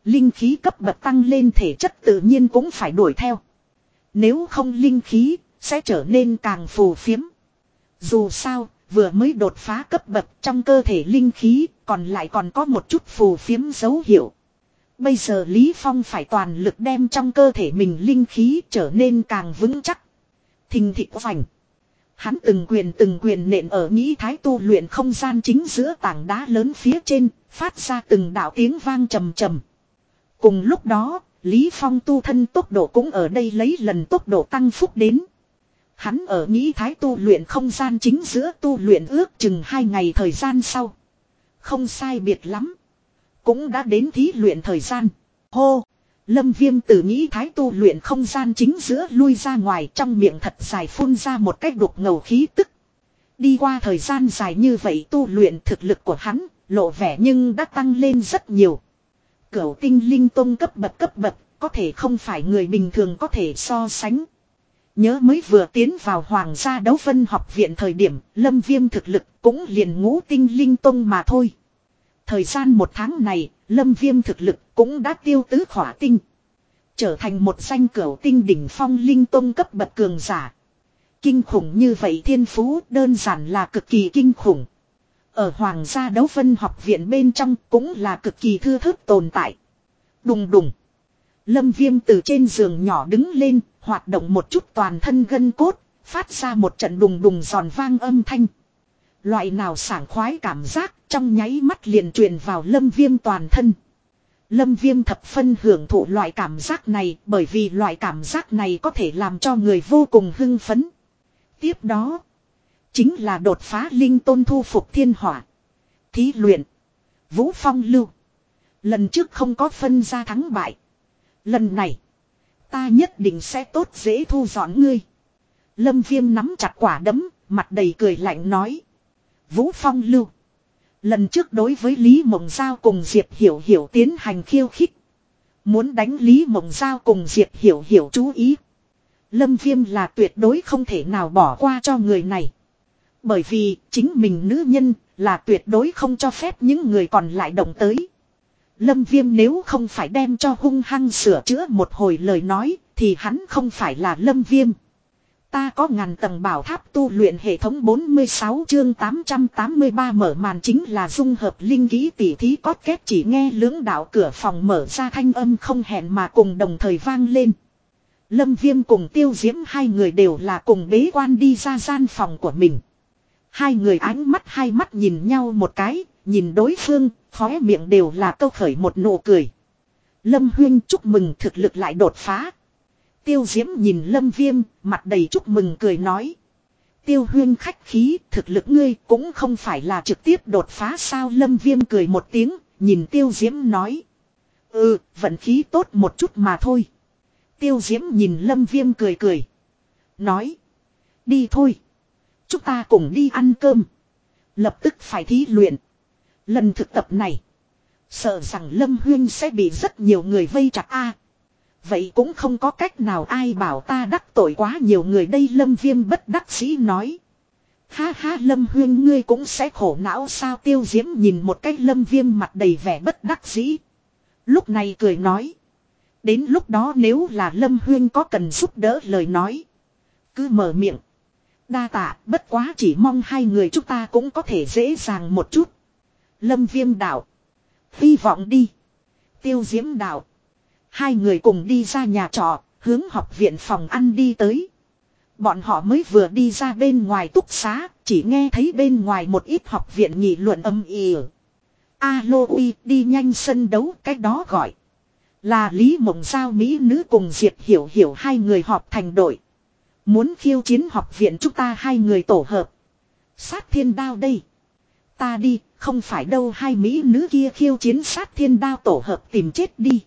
Linh khí cấp bậc tăng lên thể chất tự nhiên cũng phải đuổi theo. Nếu không linh khí, sẽ trở nên càng phù phiếm. Dù sao, vừa mới đột phá cấp bậc trong cơ thể linh khí, còn lại còn có một chút phù phiếm dấu hiệu. Bây giờ Lý Phong phải toàn lực đem trong cơ thể mình linh khí trở nên càng vững chắc. Thình thịch vành. Hắn từng quyền từng quyền nện ở nghĩ thái tu luyện không gian chính giữa tảng đá lớn phía trên, phát ra từng đạo tiếng vang trầm trầm. Cùng lúc đó, Lý Phong tu thân tốc độ cũng ở đây lấy lần tốc độ tăng phúc đến. Hắn ở nghĩ thái tu luyện không gian chính giữa tu luyện ước chừng hai ngày thời gian sau. Không sai biệt lắm. Cũng đã đến thí luyện thời gian. Hô! Lâm viêm tử nghĩ thái tu luyện không gian chính giữa lui ra ngoài trong miệng thật dài phun ra một cách đục ngầu khí tức. Đi qua thời gian dài như vậy tu luyện thực lực của hắn, lộ vẻ nhưng đã tăng lên rất nhiều. Cửu tinh linh tông cấp bậc cấp bậc, có thể không phải người bình thường có thể so sánh. Nhớ mới vừa tiến vào Hoàng gia đấu vân học viện thời điểm, lâm viêm thực lực cũng liền ngũ tinh linh tông mà thôi. Thời gian một tháng này, lâm viêm thực lực cũng đã tiêu tứ khỏa tinh. Trở thành một danh cửu tinh đỉnh phong linh tông cấp bậc cường giả. Kinh khủng như vậy thiên phú đơn giản là cực kỳ kinh khủng. Ở Hoàng gia đấu phân học viện bên trong cũng là cực kỳ thưa thớt tồn tại. Đùng đùng. Lâm viêm từ trên giường nhỏ đứng lên, hoạt động một chút toàn thân gân cốt, phát ra một trận đùng đùng giòn vang âm thanh. Loại nào sảng khoái cảm giác trong nháy mắt liền truyền vào lâm viêm toàn thân. Lâm viêm thập phân hưởng thụ loại cảm giác này bởi vì loại cảm giác này có thể làm cho người vô cùng hưng phấn. Tiếp đó, chính là đột phá linh tôn thu phục thiên hỏa. Thí luyện, vũ phong lưu. Lần trước không có phân ra thắng bại. Lần này, ta nhất định sẽ tốt dễ thu dọn ngươi. Lâm viêm nắm chặt quả đấm, mặt đầy cười lạnh nói. Vũ phong lưu. Lần trước đối với Lý Mộng Giao cùng Diệp Hiểu Hiểu tiến hành khiêu khích. Muốn đánh Lý Mộng Giao cùng Diệp Hiểu Hiểu chú ý. Lâm Viêm là tuyệt đối không thể nào bỏ qua cho người này. Bởi vì chính mình nữ nhân là tuyệt đối không cho phép những người còn lại động tới. Lâm Viêm nếu không phải đem cho hung hăng sửa chữa một hồi lời nói thì hắn không phải là Lâm Viêm. Ta có ngàn tầng bảo tháp tu luyện hệ thống 46 chương 883 mở màn chính là dung hợp linh ký tỷ thí có kết chỉ nghe lưỡng đạo cửa phòng mở ra thanh âm không hẹn mà cùng đồng thời vang lên. Lâm Viêm cùng tiêu diễm hai người đều là cùng bế quan đi ra gian phòng của mình. Hai người ánh mắt hai mắt nhìn nhau một cái, nhìn đối phương, khóe miệng đều là câu khởi một nụ cười. Lâm Huyên chúc mừng thực lực lại đột phá. Tiêu Diễm nhìn Lâm Viêm, mặt đầy chúc mừng cười nói. Tiêu huyên khách khí, thực lực ngươi cũng không phải là trực tiếp đột phá sao Lâm Viêm cười một tiếng, nhìn Tiêu Diễm nói. Ừ, vận khí tốt một chút mà thôi. Tiêu Diễm nhìn Lâm Viêm cười cười. Nói. Đi thôi. Chúng ta cùng đi ăn cơm. Lập tức phải thí luyện. Lần thực tập này. Sợ rằng Lâm Huyên sẽ bị rất nhiều người vây chặt a Vậy cũng không có cách nào ai bảo ta đắc tội quá nhiều người đây lâm viêm bất đắc sĩ nói. Ha ha lâm huyên ngươi cũng sẽ khổ não sao tiêu diễm nhìn một cách lâm viêm mặt đầy vẻ bất đắc dĩ. Lúc này cười nói. Đến lúc đó nếu là lâm huyên có cần giúp đỡ lời nói. Cứ mở miệng. Đa tạ, bất quá chỉ mong hai người chúng ta cũng có thể dễ dàng một chút. Lâm viêm đạo. Hy vọng đi. Tiêu diễm đạo. Hai người cùng đi ra nhà trọ, hướng học viện phòng ăn đi tới. Bọn họ mới vừa đi ra bên ngoài túc xá, chỉ nghe thấy bên ngoài một ít học viện nghị luận âm ỉ. Alo uy, đi nhanh sân đấu, cách đó gọi. Là Lý Mộng Giao Mỹ nữ cùng Diệp Hiểu Hiểu hai người họp thành đội. Muốn khiêu chiến học viện chúng ta hai người tổ hợp. Sát thiên đao đây. Ta đi, không phải đâu hai Mỹ nữ kia khiêu chiến sát thiên đao tổ hợp tìm chết đi.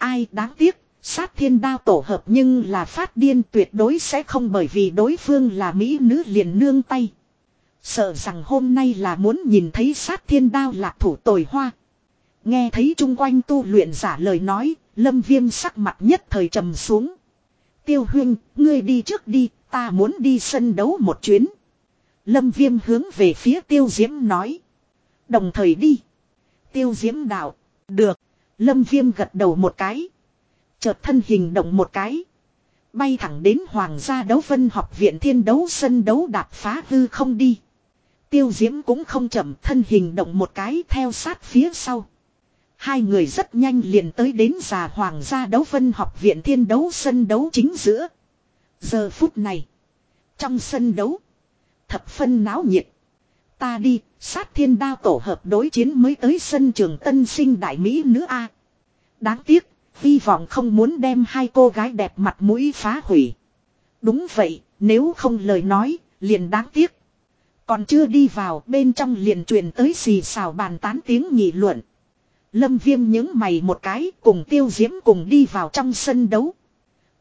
Ai đáng tiếc, sát thiên đao tổ hợp nhưng là phát điên tuyệt đối sẽ không bởi vì đối phương là mỹ nữ liền nương tay. Sợ rằng hôm nay là muốn nhìn thấy sát thiên đao lạc thủ tồi hoa. Nghe thấy chung quanh tu luyện giả lời nói, lâm viêm sắc mặt nhất thời trầm xuống. Tiêu huynh, ngươi đi trước đi, ta muốn đi sân đấu một chuyến. Lâm viêm hướng về phía tiêu diễm nói. Đồng thời đi. Tiêu diễm đạo, được. Lâm Viêm gật đầu một cái. Chợt thân hình động một cái. Bay thẳng đến Hoàng gia đấu vân học viện thiên đấu sân đấu đạp phá hư không đi. Tiêu diễm cũng không chậm, thân hình động một cái theo sát phía sau. Hai người rất nhanh liền tới đến già Hoàng gia đấu vân học viện thiên đấu sân đấu chính giữa. Giờ phút này. Trong sân đấu. Thập phân náo nhiệt. Ta đi, sát thiên đao tổ hợp đối chiến mới tới sân trường tân sinh đại Mỹ nữa a Đáng tiếc, hy vọng không muốn đem hai cô gái đẹp mặt mũi phá hủy. Đúng vậy, nếu không lời nói, liền đáng tiếc. Còn chưa đi vào bên trong liền truyền tới xì xào bàn tán tiếng nghị luận. Lâm viêm nhớ mày một cái cùng tiêu diễm cùng đi vào trong sân đấu.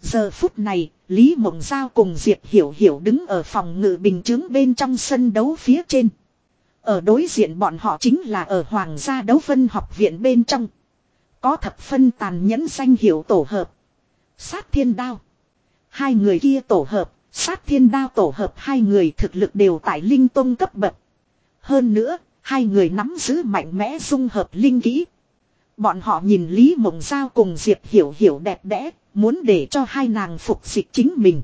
Giờ phút này, Lý Mộng Giao cùng Diệp Hiểu Hiểu đứng ở phòng ngự bình chứng bên trong sân đấu phía trên. Ở đối diện bọn họ chính là ở Hoàng gia đấu phân học viện bên trong. Có thập phân tàn nhẫn danh hiệu tổ hợp. Sát thiên đao. Hai người kia tổ hợp, sát thiên đao tổ hợp hai người thực lực đều tại linh tông cấp bậc. Hơn nữa, hai người nắm giữ mạnh mẽ dung hợp linh kỹ. Bọn họ nhìn Lý Mộng Giao cùng Diệp Hiểu Hiểu đẹp đẽ, muốn để cho hai nàng phục dịch chính mình.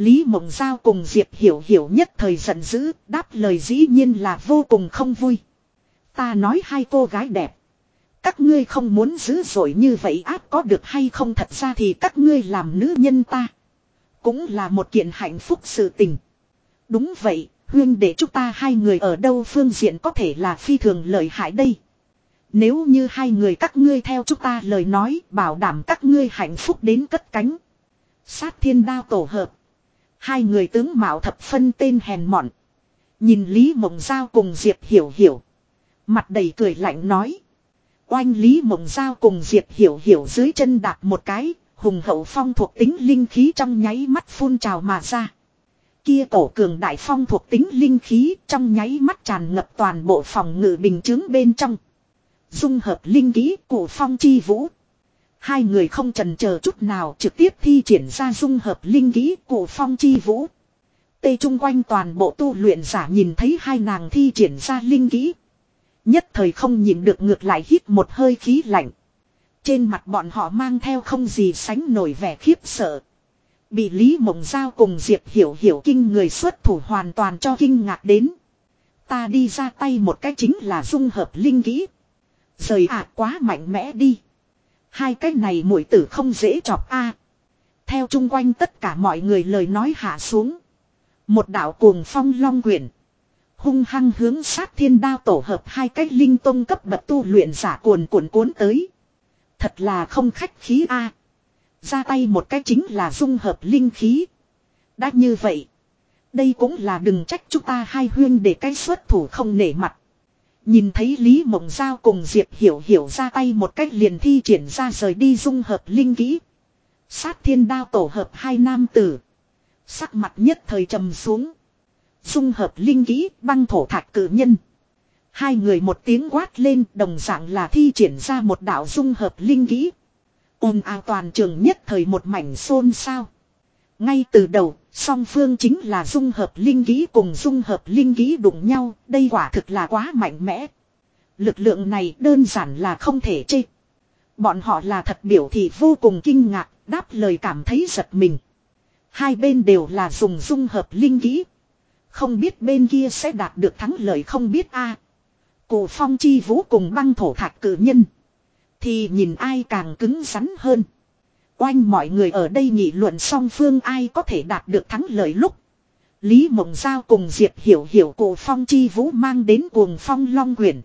Lý Mộng Giao cùng Diệp Hiểu Hiểu nhất thời giận dữ, đáp lời dĩ nhiên là vô cùng không vui. Ta nói hai cô gái đẹp. Các ngươi không muốn dữ dội như vậy áp có được hay không thật ra thì các ngươi làm nữ nhân ta. Cũng là một kiện hạnh phúc sự tình. Đúng vậy, huyên để chúng ta hai người ở đâu phương diện có thể là phi thường lợi hại đây. Nếu như hai người các ngươi theo chúng ta lời nói bảo đảm các ngươi hạnh phúc đến cất cánh. Sát thiên đao tổ hợp. Hai người tướng mạo thập phân tên hèn mọn. Nhìn Lý Mộng Giao cùng Diệp Hiểu Hiểu. Mặt đầy cười lạnh nói. Oanh Lý Mộng Giao cùng Diệp Hiểu Hiểu dưới chân đạp một cái. Hùng hậu phong thuộc tính linh khí trong nháy mắt phun trào mà ra. Kia cổ cường đại phong thuộc tính linh khí trong nháy mắt tràn ngập toàn bộ phòng ngự bình chứng bên trong. Dung hợp linh khí cổ phong chi vũ. Hai người không trần chờ chút nào trực tiếp thi triển ra dung hợp linh kỹ cổ phong chi vũ. Tây trung quanh toàn bộ tu luyện giả nhìn thấy hai nàng thi triển ra linh kỹ. Nhất thời không nhìn được ngược lại hít một hơi khí lạnh. Trên mặt bọn họ mang theo không gì sánh nổi vẻ khiếp sợ. Bị Lý Mộng Giao cùng Diệp Hiểu Hiểu kinh người xuất thủ hoàn toàn cho kinh ngạc đến. Ta đi ra tay một cách chính là dung hợp linh kỹ. Rời ạ, quá mạnh mẽ đi. Hai cái này mũi tử không dễ chọc a. Theo chung quanh tất cả mọi người lời nói hạ xuống. Một đạo cuồng phong long quyển. Hung hăng hướng sát thiên đao tổ hợp hai cái linh tông cấp bậc tu luyện giả cuồn cuộn cuốn tới. Thật là không khách khí a. Ra tay một cái chính là dung hợp linh khí. Đã như vậy. Đây cũng là đừng trách chúng ta hai huyên để cái xuất thủ không nể mặt. Nhìn thấy Lý Mộng Giao cùng Diệp Hiểu Hiểu ra tay một cách liền thi triển ra rời đi dung hợp linh kỹ. Sát thiên đao tổ hợp hai nam tử. Sắc mặt nhất thời trầm xuống. Dung hợp linh kỹ băng thổ thạch cử nhân. Hai người một tiếng quát lên đồng dạng là thi triển ra một đạo dung hợp linh kỹ. ồn ào toàn trường nhất thời một mảnh xôn xao. Ngay từ đầu, song phương chính là dung hợp linh ký cùng dung hợp linh ký đụng nhau, đây quả thực là quá mạnh mẽ. Lực lượng này đơn giản là không thể chê. Bọn họ là thật biểu thì vô cùng kinh ngạc, đáp lời cảm thấy giật mình. Hai bên đều là dùng dung hợp linh ký. Không biết bên kia sẽ đạt được thắng lợi không biết a. À. Cổ phong chi vũ cùng băng thổ thạch cử nhân. Thì nhìn ai càng cứng rắn hơn. Oanh mọi người ở đây nghị luận song phương ai có thể đạt được thắng lợi lúc. Lý Mộng Giao cùng Diệp Hiểu Hiểu cổ phong chi vũ mang đến cuồng phong long quyển.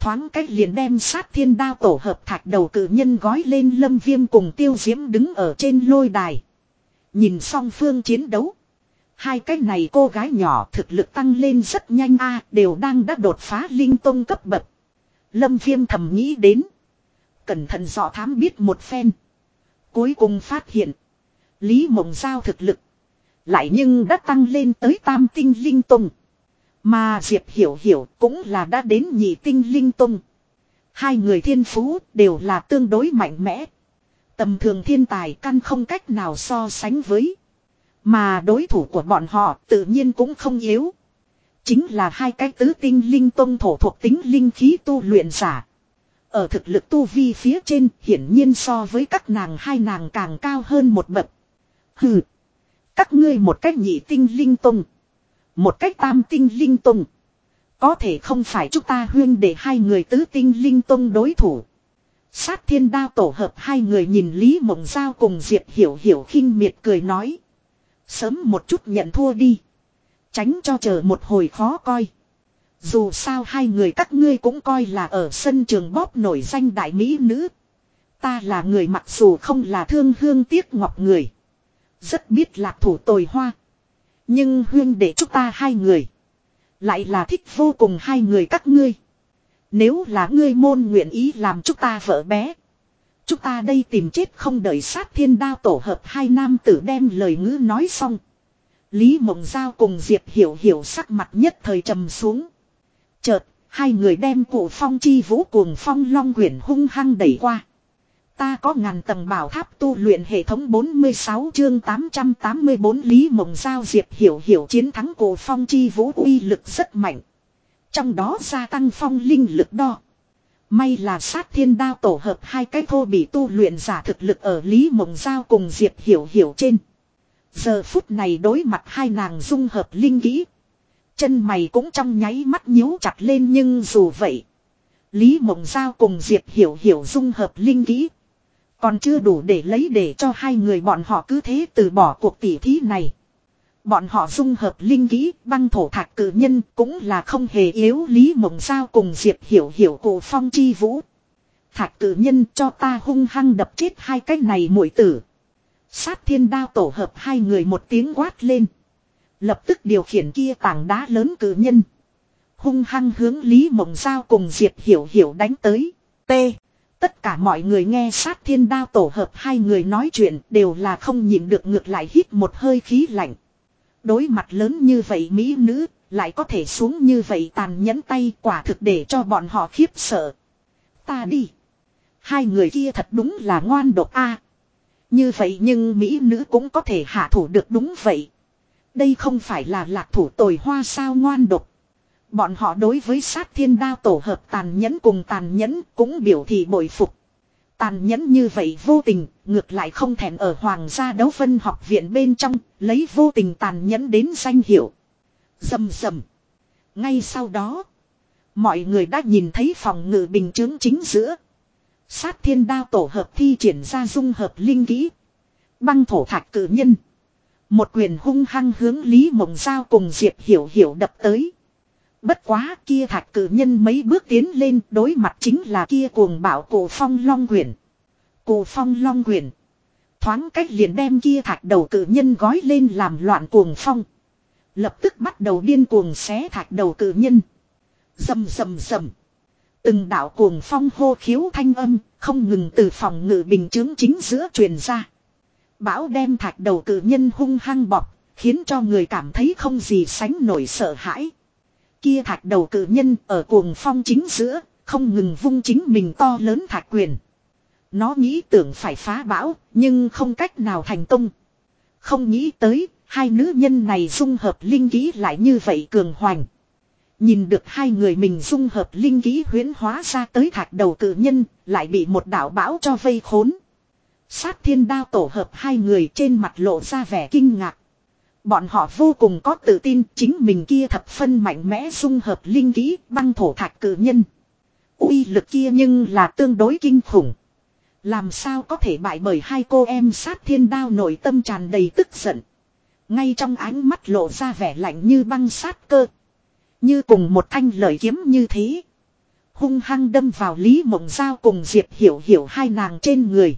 Thoáng cách liền đem sát thiên đao tổ hợp thạch đầu cử nhân gói lên lâm viêm cùng tiêu diễm đứng ở trên lôi đài. Nhìn song phương chiến đấu. Hai cái này cô gái nhỏ thực lực tăng lên rất nhanh a, đều đang đã đột phá linh tông cấp bậc. Lâm viêm thầm nghĩ đến. Cẩn thận dò thám biết một phen. Cuối cùng phát hiện. Lý Mộng Giao thực lực. Lại nhưng đã tăng lên tới tam tinh linh tông. Mà Diệp Hiểu Hiểu cũng là đã đến nhị tinh linh tông. Hai người thiên phú đều là tương đối mạnh mẽ. Tầm thường thiên tài căn không cách nào so sánh với. Mà đối thủ của bọn họ tự nhiên cũng không yếu. Chính là hai cái tứ tinh linh tông thổ thuộc tính linh khí tu luyện giả. Ở thực lực tu vi phía trên, hiển nhiên so với các nàng hai nàng càng cao hơn một bậc. Hừ. Các ngươi một cách nhị tinh linh tùng. Một cách tam tinh linh tùng. Có thể không phải chúng ta huyên để hai người tứ tinh linh tông đối thủ. Sát thiên đao tổ hợp hai người nhìn Lý Mộng Giao cùng Diệp Hiểu Hiểu khinh miệt cười nói. Sớm một chút nhận thua đi. Tránh cho chờ một hồi khó coi. Dù sao hai người các ngươi cũng coi là ở sân trường bóp nổi danh đại mỹ nữ. Ta là người mặc dù không là thương hương tiếc ngọc người. Rất biết lạc thủ tồi hoa. Nhưng huyên để chúng ta hai người. Lại là thích vô cùng hai người các ngươi. Nếu là ngươi môn nguyện ý làm chúng ta vợ bé. Chúng ta đây tìm chết không đợi sát thiên đao tổ hợp hai nam tử đem lời ngữ nói xong. Lý Mộng Giao cùng Diệp Hiểu Hiểu sắc mặt nhất thời trầm xuống. Chợt, hai người đem cụ phong chi vũ cuồng phong long quyển hung hăng đẩy qua. Ta có ngàn tầng bảo tháp tu luyện hệ thống 46 chương 884 Lý Mộng Giao Diệp Hiểu Hiểu chiến thắng cổ phong chi vũ uy lực rất mạnh. Trong đó gia tăng phong linh lực đo. May là sát thiên đao tổ hợp hai cái thô bị tu luyện giả thực lực ở Lý Mộng Giao cùng Diệp Hiểu Hiểu trên. Giờ phút này đối mặt hai nàng dung hợp linh kỹ. Chân mày cũng trong nháy mắt nhíu chặt lên nhưng dù vậy. Lý Mộng Giao cùng Diệp Hiểu Hiểu dung hợp linh kỹ. Còn chưa đủ để lấy để cho hai người bọn họ cứ thế từ bỏ cuộc tỉ thí này. Bọn họ dung hợp linh kỹ, băng thổ thạc cử nhân cũng là không hề yếu lý mộng sao cùng diệp hiểu hiểu cổ phong chi vũ. thạc cử nhân cho ta hung hăng đập chết hai cái này mũi tử. Sát thiên đao tổ hợp hai người một tiếng quát lên. Lập tức điều khiển kia tảng đá lớn cử nhân. Hung hăng hướng Lý Mộng Giao cùng Diệp Hiểu Hiểu đánh tới. T. Tất cả mọi người nghe sát thiên đao tổ hợp hai người nói chuyện đều là không nhịn được ngược lại hít một hơi khí lạnh. Đối mặt lớn như vậy mỹ nữ, lại có thể xuống như vậy tàn nhẫn tay quả thực để cho bọn họ khiếp sợ. Ta đi. Hai người kia thật đúng là ngoan độc a. Như vậy nhưng mỹ nữ cũng có thể hạ thủ được đúng vậy. Đây không phải là lạc thủ tồi hoa sao ngoan độc. Bọn họ đối với sát thiên đao tổ hợp tàn nhẫn cùng tàn nhẫn cũng biểu thị bội phục. Tàn nhẫn như vậy vô tình, ngược lại không thèm ở Hoàng gia đấu phân học viện bên trong, lấy vô tình tàn nhẫn đến danh hiệu. Dầm dầm. Ngay sau đó, mọi người đã nhìn thấy phòng ngự bình chứng chính giữa. Sát thiên đao tổ hợp thi triển ra dung hợp linh kỹ. Băng thổ thạch cử nhân. Một quyền hung hăng hướng Lý Mộng Giao cùng Diệp Hiểu Hiểu đập tới. Bất quá kia thạch cử nhân mấy bước tiến lên đối mặt chính là kia cuồng bảo cổ phong long quyển. Cổ phong long quyển. Thoáng cách liền đem kia thạch đầu cử nhân gói lên làm loạn cuồng phong. Lập tức bắt đầu điên cuồng xé thạch đầu cử nhân. Dầm dầm dầm. Từng đạo cuồng phong hô khiếu thanh âm, không ngừng từ phòng ngự bình chứng chính giữa truyền ra. Bão đem thạch đầu cử nhân hung hăng bọc, khiến cho người cảm thấy không gì sánh nổi sợ hãi. Kia thạch đầu cử nhân ở cuồng phong chính giữa, không ngừng vung chính mình to lớn thạch quyền. Nó nghĩ tưởng phải phá bão, nhưng không cách nào thành công. Không nghĩ tới, hai nữ nhân này dung hợp linh ký lại như vậy cường hoành. Nhìn được hai người mình dung hợp linh ký huyễn hóa ra tới thạch đầu cử nhân, lại bị một đạo bão cho vây khốn. Sát thiên đao tổ hợp hai người trên mặt lộ ra vẻ kinh ngạc. Bọn họ vô cùng có tự tin, chính mình kia thập phân mạnh mẽ dung hợp linh kỹ, băng thổ thạch cử nhân. uy lực kia nhưng là tương đối kinh khủng. Làm sao có thể bại bởi hai cô em sát thiên đao nội tâm tràn đầy tức giận. Ngay trong ánh mắt lộ ra vẻ lạnh như băng sát cơ. Như cùng một thanh lợi kiếm như thế. Hung hăng đâm vào Lý Mộng Giao cùng Diệp Hiểu Hiểu hai nàng trên người.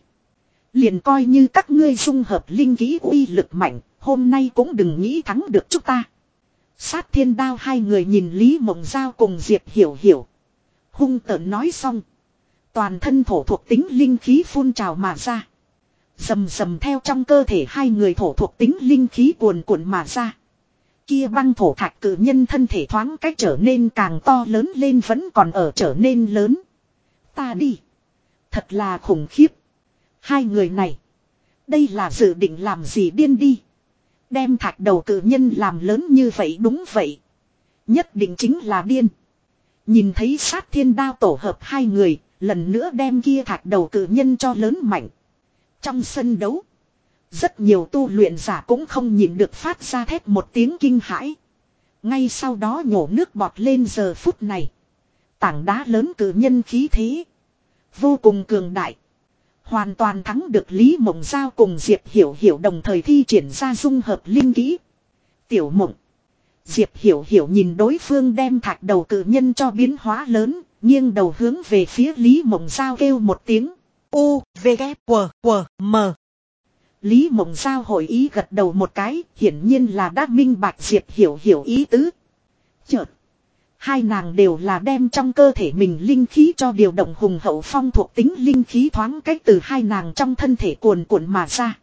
Liền coi như các ngươi dung hợp linh khí uy lực mạnh, hôm nay cũng đừng nghĩ thắng được chúng ta. Sát thiên đao hai người nhìn Lý Mộng Giao cùng Diệp Hiểu Hiểu. Hung tợn nói xong. Toàn thân thổ thuộc tính linh khí phun trào mà ra. Dầm dầm theo trong cơ thể hai người thổ thuộc tính linh khí cuồn cuộn mà ra. Kia băng thổ thạch cử nhân thân thể thoáng cách trở nên càng to lớn lên vẫn còn ở trở nên lớn. Ta đi. Thật là khủng khiếp. Hai người này. Đây là dự định làm gì điên đi. Đem thạch đầu cử nhân làm lớn như vậy đúng vậy. Nhất định chính là điên. Nhìn thấy sát thiên đao tổ hợp hai người, Lần nữa đem kia thạch đầu cử nhân cho lớn mạnh. Trong sân đấu. Rất nhiều tu luyện giả cũng không nhịn được phát ra thét một tiếng kinh hãi. Ngay sau đó nhổ nước bọt lên giờ phút này. Tảng đá lớn cử nhân khí thế. Vô cùng cường đại. Hoàn toàn thắng được Lý Mộng Giao cùng Diệp Hiểu Hiểu đồng thời thi triển ra dung hợp linh kỹ. Tiểu Mộng. Diệp Hiểu Hiểu nhìn đối phương đem thạch đầu cử nhân cho biến hóa lớn, nghiêng đầu hướng về phía Lý Mộng Giao kêu một tiếng. U, V, K, W, W, M. Lý Mộng Giao hội ý gật đầu một cái, hiển nhiên là đã minh bạch Diệp Hiểu Hiểu ý tứ. Chợt. Hai nàng đều là đem trong cơ thể mình linh khí cho điều động hùng hậu phong thuộc tính linh khí thoáng cách từ hai nàng trong thân thể cuồn cuộn mà ra.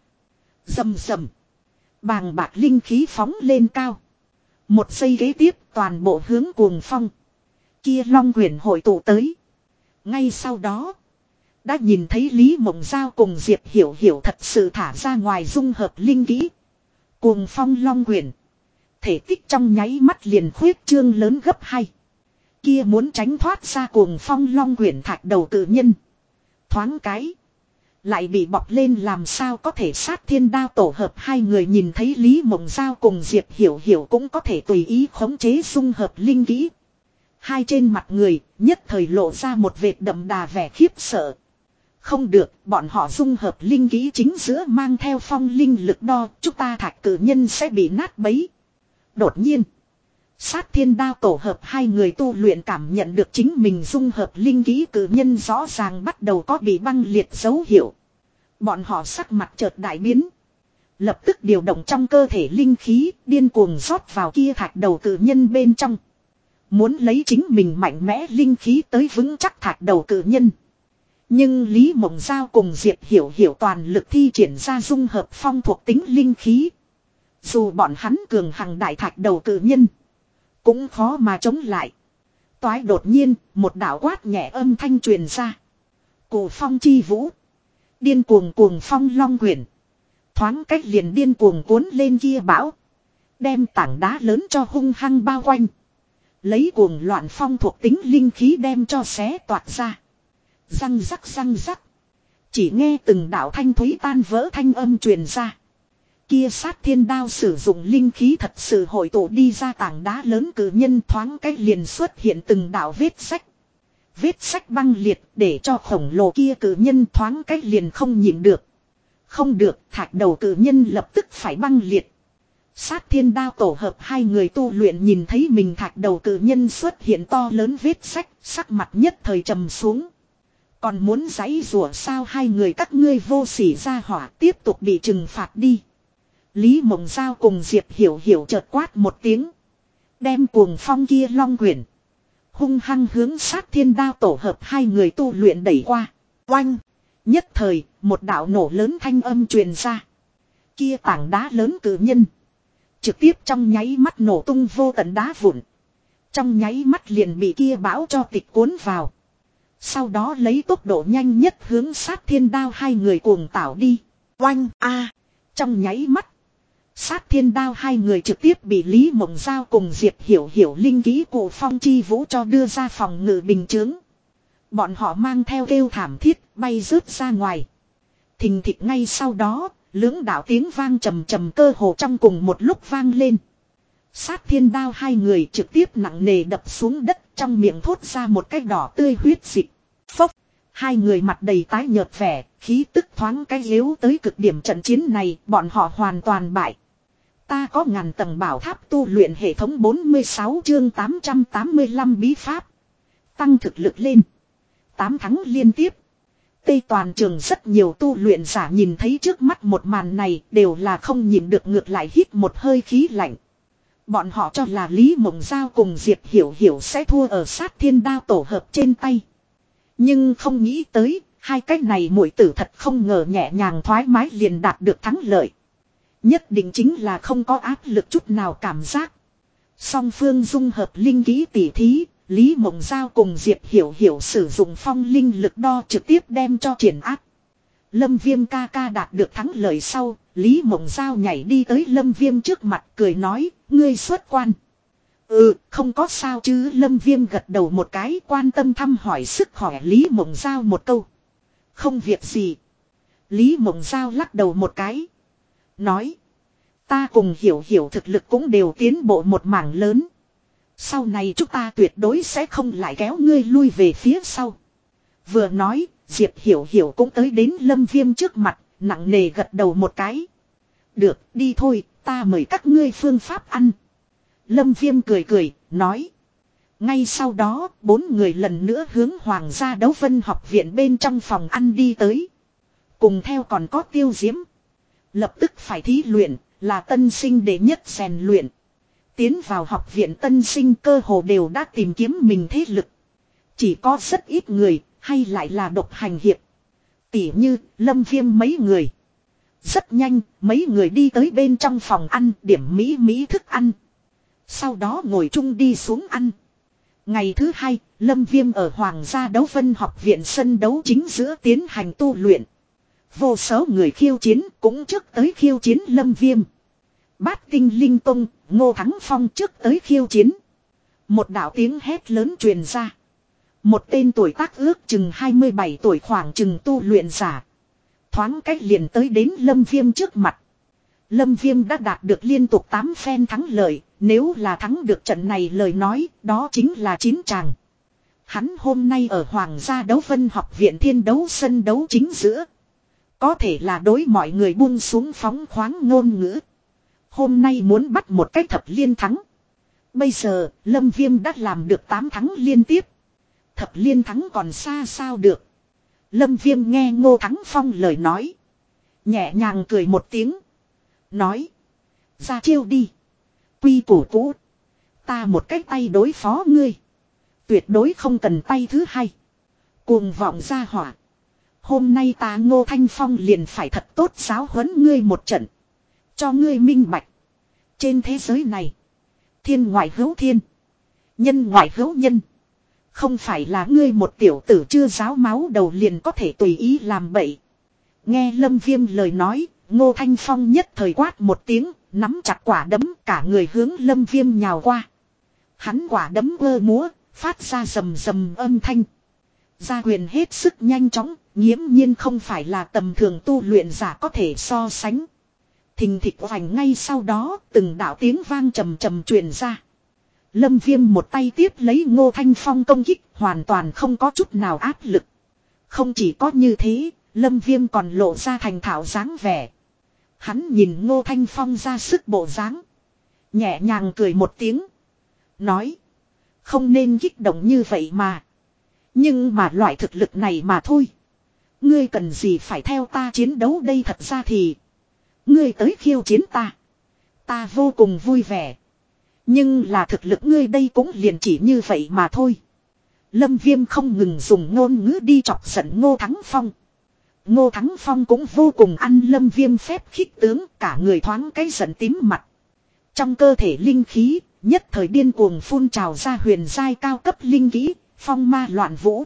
Dầm dầm. Bàng bạc linh khí phóng lên cao. Một giây ghế tiếp, toàn bộ hướng cuồng phong. Kia long huyền hội tụ tới. Ngay sau đó. Đã nhìn thấy Lý Mộng Giao cùng Diệp Hiểu Hiểu thật sự thả ra ngoài dung hợp linh kỹ. Cuồng phong long huyền. Thể tích trong nháy mắt liền khuyết trương lớn gấp hai. Kia muốn tránh thoát ra cuồng phong long quyển thạch đầu cử nhân. Thoáng cái. Lại bị bọc lên làm sao có thể sát thiên đao tổ hợp hai người nhìn thấy Lý Mộng Giao cùng Diệp Hiểu Hiểu cũng có thể tùy ý khống chế dung hợp linh kỹ. Hai trên mặt người nhất thời lộ ra một vệt đậm đà vẻ khiếp sợ. Không được, bọn họ dung hợp linh kỹ chính giữa mang theo phong linh lực đo, chúng ta thạch cử nhân sẽ bị nát bấy. Đột nhiên, sát thiên đao tổ hợp hai người tu luyện cảm nhận được chính mình dung hợp linh khí cử nhân rõ ràng bắt đầu có bị băng liệt dấu hiệu. Bọn họ sắc mặt chợt đại biến. Lập tức điều động trong cơ thể linh khí, điên cuồng rót vào kia thạch đầu cử nhân bên trong. Muốn lấy chính mình mạnh mẽ linh khí tới vững chắc thạch đầu cử nhân. Nhưng Lý Mộng Giao cùng Diệp Hiểu Hiểu toàn lực thi triển ra dung hợp phong thuộc tính linh khí. Dù bọn hắn cường hằng đại thạch đầu cử nhân. Cũng khó mà chống lại. Toái đột nhiên, một đạo quát nhẹ âm thanh truyền ra. Cổ phong chi vũ. Điên cuồng cuồng phong long quyển. Thoáng cách liền điên cuồng cuốn lên kia bão. Đem tảng đá lớn cho hung hăng bao quanh. Lấy cuồng loạn phong thuộc tính linh khí đem cho xé toạt ra. Răng rắc răng rắc. Chỉ nghe từng đạo thanh thúy tan vỡ thanh âm truyền ra. Kia sát thiên đao sử dụng linh khí thật sự hội tụ đi ra tảng đá lớn cử nhân thoáng cách liền xuất hiện từng đạo vết sách. Vết sách băng liệt để cho khổng lồ kia cử nhân thoáng cách liền không nhìn được. Không được, thạch đầu cử nhân lập tức phải băng liệt. Sát thiên đao tổ hợp hai người tu luyện nhìn thấy mình thạch đầu cử nhân xuất hiện to lớn vết sách, sắc mặt nhất thời trầm xuống. Còn muốn giấy rủa sao hai người các ngươi vô sỉ ra hỏa tiếp tục bị trừng phạt đi. Lý Mộng Giao cùng Diệp Hiểu Hiểu chợt quát một tiếng. Đem cuồng phong kia long quyển. Hung hăng hướng sát thiên đao tổ hợp hai người tu luyện đẩy qua. Oanh. Nhất thời, một đạo nổ lớn thanh âm truyền ra. Kia tảng đá lớn cử nhân. Trực tiếp trong nháy mắt nổ tung vô tận đá vụn. Trong nháy mắt liền bị kia bão cho tịch cuốn vào. Sau đó lấy tốc độ nhanh nhất hướng sát thiên đao hai người cuồng tảo đi. Oanh a Trong nháy mắt. Sát thiên đao hai người trực tiếp bị Lý Mộng Giao cùng Diệp Hiểu Hiểu linh ký Cổ phong chi vũ cho đưa ra phòng ngự bình chướng. Bọn họ mang theo kêu thảm thiết bay rớt ra ngoài. Thình thịch ngay sau đó, lưỡng đạo tiếng vang trầm trầm cơ hồ trong cùng một lúc vang lên. Sát thiên đao hai người trực tiếp nặng nề đập xuống đất trong miệng thốt ra một cái đỏ tươi huyết dịch. Phốc! Hai người mặt đầy tái nhợt vẻ, khí tức thoáng cái yếu tới cực điểm trận chiến này, bọn họ hoàn toàn bại. Ta có ngàn tầng bảo tháp tu luyện hệ thống 46 chương 885 bí pháp. Tăng thực lực lên. Tám thắng liên tiếp. Tây toàn trường rất nhiều tu luyện giả nhìn thấy trước mắt một màn này đều là không nhìn được ngược lại hít một hơi khí lạnh. Bọn họ cho là Lý Mộng Giao cùng Diệp Hiểu Hiểu sẽ thua ở sát thiên đao tổ hợp trên tay. Nhưng không nghĩ tới, hai cách này mũi tử thật không ngờ nhẹ nhàng thoải mái liền đạt được thắng lợi. Nhất định chính là không có áp lực chút nào cảm giác. Song phương dung hợp linh ký tỉ thí, Lý Mộng Giao cùng Diệp Hiểu Hiểu sử dụng phong linh lực đo trực tiếp đem cho triển áp. Lâm Viêm ca ca đạt được thắng lợi sau, Lý Mộng Giao nhảy đi tới Lâm Viêm trước mặt cười nói, ngươi xuất quan. Ừ, không có sao chứ Lâm Viêm gật đầu một cái quan tâm thăm hỏi sức khỏe Lý Mộng Giao một câu. Không việc gì. Lý Mộng Giao lắc đầu một cái. Nói. Ta cùng hiểu hiểu thực lực cũng đều tiến bộ một mảng lớn. Sau này chúng ta tuyệt đối sẽ không lại kéo ngươi lui về phía sau. Vừa nói, Diệp Hiểu Hiểu cũng tới đến Lâm Viêm trước mặt, nặng nề gật đầu một cái. Được, đi thôi, ta mời các ngươi phương pháp ăn. Lâm Viêm cười cười, nói. Ngay sau đó, bốn người lần nữa hướng Hoàng gia đấu vân học viện bên trong phòng ăn đi tới. Cùng theo còn có tiêu diễm. Lập tức phải thí luyện, là tân sinh đệ nhất rèn luyện. Tiến vào học viện tân sinh cơ hồ đều đã tìm kiếm mình thế lực. Chỉ có rất ít người, hay lại là độc hành hiệp. Tỉ như, lâm viêm mấy người. Rất nhanh, mấy người đi tới bên trong phòng ăn, điểm Mỹ Mỹ thức ăn. Sau đó ngồi chung đi xuống ăn. Ngày thứ hai, Lâm Viêm ở Hoàng gia đấu vân học viện sân đấu chính giữa tiến hành tu luyện. Vô số người khiêu chiến cũng trước tới khiêu chiến Lâm Viêm. Bát tinh linh tông, ngô thắng phong trước tới khiêu chiến. Một đạo tiếng hét lớn truyền ra. Một tên tuổi tác ước chừng 27 tuổi khoảng chừng tu luyện giả. Thoáng cách liền tới đến Lâm Viêm trước mặt. Lâm Viêm đã đạt được liên tục 8 phen thắng lợi, nếu là thắng được trận này lời nói, đó chính là chín chàng Hắn hôm nay ở Hoàng gia đấu vân học viện thiên đấu sân đấu chính giữa. Có thể là đối mọi người buông xuống phóng khoáng ngôn ngữ. Hôm nay muốn bắt một cái thập liên thắng. Bây giờ, Lâm Viêm đã làm được 8 thắng liên tiếp. Thập liên thắng còn xa sao được. Lâm Viêm nghe Ngô Thắng Phong lời nói. Nhẹ nhàng cười một tiếng. Nói. Ra chiêu đi. Quy củ cũ. Ta một cách tay đối phó ngươi. Tuyệt đối không cần tay thứ hai. Cuồng vọng ra hỏa. Hôm nay ta Ngô Thanh Phong liền phải thật tốt giáo huấn ngươi một trận. Cho ngươi minh bạch. Trên thế giới này. Thiên ngoại hữu thiên. Nhân ngoại hữu nhân. Không phải là ngươi một tiểu tử chưa giáo máu đầu liền có thể tùy ý làm bậy. Nghe Lâm Viêm lời nói, Ngô Thanh Phong nhất thời quát một tiếng, nắm chặt quả đấm cả người hướng Lâm Viêm nhào qua. Hắn quả đấm ơ múa, phát ra rầm rầm âm thanh. Gia quyền hết sức nhanh chóng, nghiễm nhiên không phải là tầm thường tu luyện giả có thể so sánh. Thình thịch hoành ngay sau đó, từng đạo tiếng vang trầm trầm truyền ra. Lâm Viêm một tay tiếp lấy Ngô Thanh Phong công kích, hoàn toàn không có chút nào áp lực. Không chỉ có như thế, Lâm Viêm còn lộ ra thành thảo dáng vẻ. Hắn nhìn Ngô Thanh Phong ra sức bộ dáng Nhẹ nhàng cười một tiếng. Nói. Không nên kích động như vậy mà. Nhưng mà loại thực lực này mà thôi. Ngươi cần gì phải theo ta chiến đấu đây thật ra thì. Ngươi tới khiêu chiến ta. Ta vô cùng vui vẻ. Nhưng là thực lực ngươi đây cũng liền chỉ như vậy mà thôi. Lâm Viêm không ngừng dùng ngôn ngữ đi chọc giận Ngô Thắng Phong. Ngô Thắng Phong cũng vô cùng ăn Lâm Viêm phép khích tướng cả người thoáng cái giận tím mặt. Trong cơ thể linh khí, nhất thời điên cuồng phun trào ra huyền giai cao cấp linh khí, phong ma loạn vũ.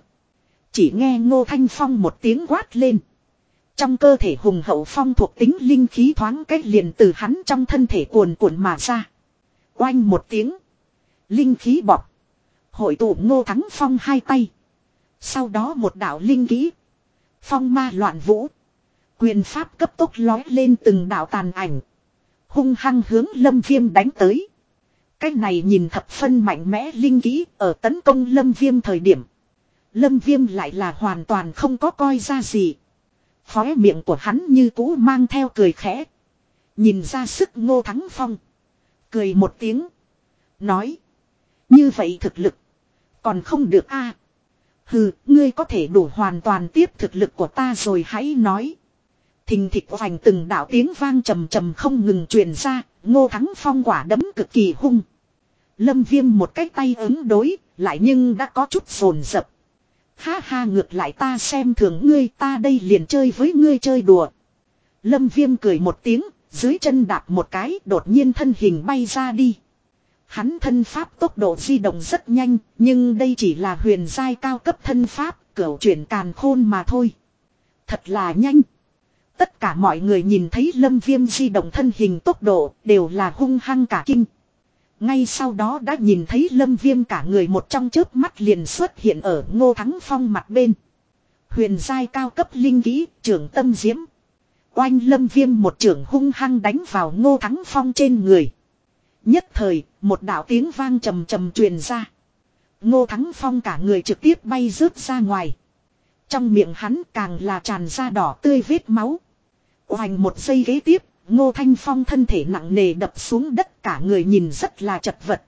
Chỉ nghe Ngô Thanh Phong một tiếng quát lên. Trong cơ thể hùng hậu phong thuộc tính linh khí thoáng cách liền từ hắn trong thân thể cuồn cuộn mà ra. Oanh một tiếng. Linh khí bọc. Hội tụ ngô thắng phong hai tay. Sau đó một đạo linh khí. Phong ma loạn vũ. Quyền pháp cấp tốc lói lên từng đạo tàn ảnh. Hung hăng hướng lâm viêm đánh tới. Cách này nhìn thập phân mạnh mẽ linh khí ở tấn công lâm viêm thời điểm. Lâm viêm lại là hoàn toàn không có coi ra gì. Khóe miệng của hắn như cũ mang theo cười khẽ. Nhìn ra sức ngô thắng phong. Cười một tiếng. Nói. Như vậy thực lực. Còn không được a Hừ, ngươi có thể đủ hoàn toàn tiếp thực lực của ta rồi hãy nói. Thình thịch vành từng đạo tiếng vang trầm trầm không ngừng truyền ra, ngô thắng phong quả đấm cực kỳ hung. Lâm viêm một cái tay ứng đối, lại nhưng đã có chút sồn rập. Ha ha ngược lại ta xem thường ngươi ta đây liền chơi với ngươi chơi đùa. Lâm viêm cười một tiếng, dưới chân đạp một cái đột nhiên thân hình bay ra đi. Hắn thân pháp tốc độ di động rất nhanh, nhưng đây chỉ là huyền giai cao cấp thân pháp, cửu chuyển càn khôn mà thôi. Thật là nhanh. Tất cả mọi người nhìn thấy lâm viêm di động thân hình tốc độ đều là hung hăng cả kinh. Ngay sau đó đã nhìn thấy lâm viêm cả người một trong chớp mắt liền xuất hiện ở ngô thắng phong mặt bên. Huyền giai cao cấp linh kỹ trưởng tâm diễm. Oanh lâm viêm một trưởng hung hăng đánh vào ngô thắng phong trên người. Nhất thời, một đạo tiếng vang trầm trầm truyền ra. Ngô thắng phong cả người trực tiếp bay rớt ra ngoài. Trong miệng hắn càng là tràn ra đỏ tươi vết máu. hoành một giây ghế tiếp, ngô thanh phong thân thể nặng nề đập xuống đất cả người nhìn rất là chật vật.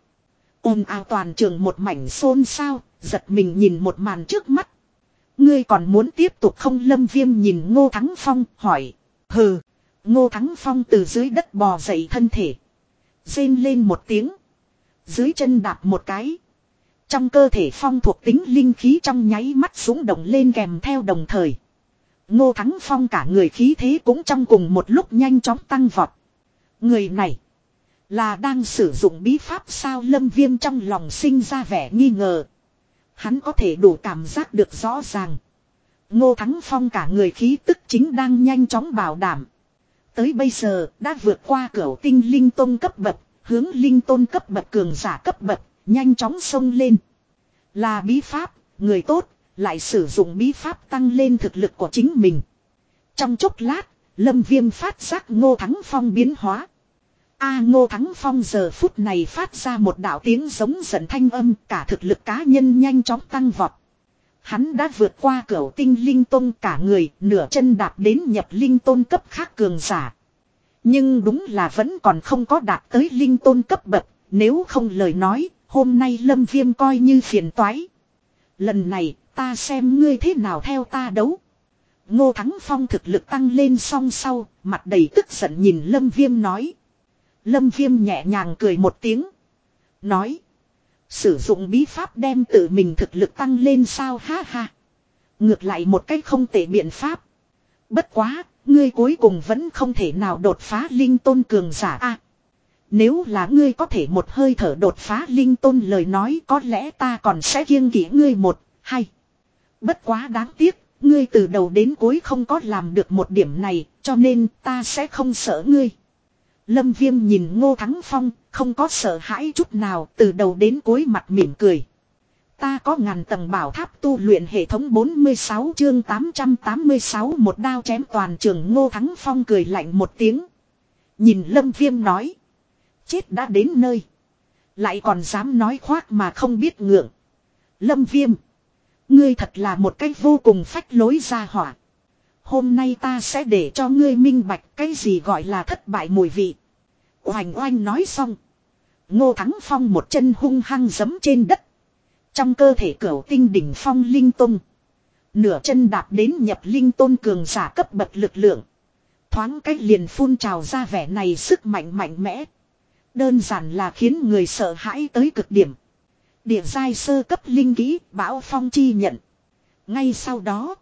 ồn ào toàn trường một mảnh xôn xao, giật mình nhìn một màn trước mắt. Ngươi còn muốn tiếp tục không lâm viêm nhìn ngô thắng phong hỏi. Hừ, ngô thắng phong từ dưới đất bò dậy thân thể. Rên lên một tiếng. Dưới chân đạp một cái. Trong cơ thể phong thuộc tính linh khí trong nháy mắt súng động lên kèm theo đồng thời. Ngô Thắng Phong cả người khí thế cũng trong cùng một lúc nhanh chóng tăng vọt. Người này là đang sử dụng bí pháp sao lâm viêm trong lòng sinh ra vẻ nghi ngờ. Hắn có thể đủ cảm giác được rõ ràng. Ngô Thắng Phong cả người khí tức chính đang nhanh chóng bảo đảm. Tới bây giờ đã vượt qua cửa tinh linh tôn cấp bậc, hướng linh tôn cấp bậc cường giả cấp bậc, nhanh chóng sông lên. Là bí pháp, người tốt, lại sử dụng bí pháp tăng lên thực lực của chính mình. Trong chốc lát, Lâm Viêm phát giác Ngô Thắng Phong biến hóa. A Ngô Thắng Phong giờ phút này phát ra một đạo tiếng giống giận thanh âm cả thực lực cá nhân nhanh chóng tăng vọt. Hắn đã vượt qua cửa tinh linh tôn cả người, nửa chân đạp đến nhập linh tôn cấp khác cường giả. Nhưng đúng là vẫn còn không có đạt tới linh tôn cấp bậc, nếu không lời nói, hôm nay lâm viêm coi như phiền toái. Lần này, ta xem ngươi thế nào theo ta đấu. Ngô Thắng Phong thực lực tăng lên song sau, mặt đầy tức giận nhìn lâm viêm nói. Lâm viêm nhẹ nhàng cười một tiếng. Nói. Sử dụng bí pháp đem tự mình thực lực tăng lên sao ha ha. Ngược lại một cách không tệ biện pháp. Bất quá, ngươi cuối cùng vẫn không thể nào đột phá linh tôn cường giả a Nếu là ngươi có thể một hơi thở đột phá linh tôn lời nói có lẽ ta còn sẽ kiêng kỷ ngươi một, hai. Bất quá đáng tiếc, ngươi từ đầu đến cuối không có làm được một điểm này, cho nên ta sẽ không sợ ngươi. Lâm Viêm nhìn Ngô Thắng Phong, không có sợ hãi chút nào, từ đầu đến cuối mặt mỉm cười. Ta có ngàn tầng bảo tháp tu luyện hệ thống 46 chương 886 một đao chém toàn trường Ngô Thắng Phong cười lạnh một tiếng. Nhìn Lâm Viêm nói. Chết đã đến nơi. Lại còn dám nói khoác mà không biết ngượng. Lâm Viêm. Ngươi thật là một cách vô cùng phách lối ra hỏa. Hôm nay ta sẽ để cho ngươi minh bạch cái gì gọi là thất bại mùi vị. Oanh oanh nói xong. Ngô Thắng Phong một chân hung hăng giấm trên đất. Trong cơ thể cửu tinh đỉnh phong linh tung. Nửa chân đạp đến nhập linh tôn cường giả cấp bậc lực lượng. Thoáng cách liền phun trào ra vẻ này sức mạnh mạnh mẽ. Đơn giản là khiến người sợ hãi tới cực điểm. Địa giai sơ cấp linh kỹ bão phong chi nhận. Ngay sau đó.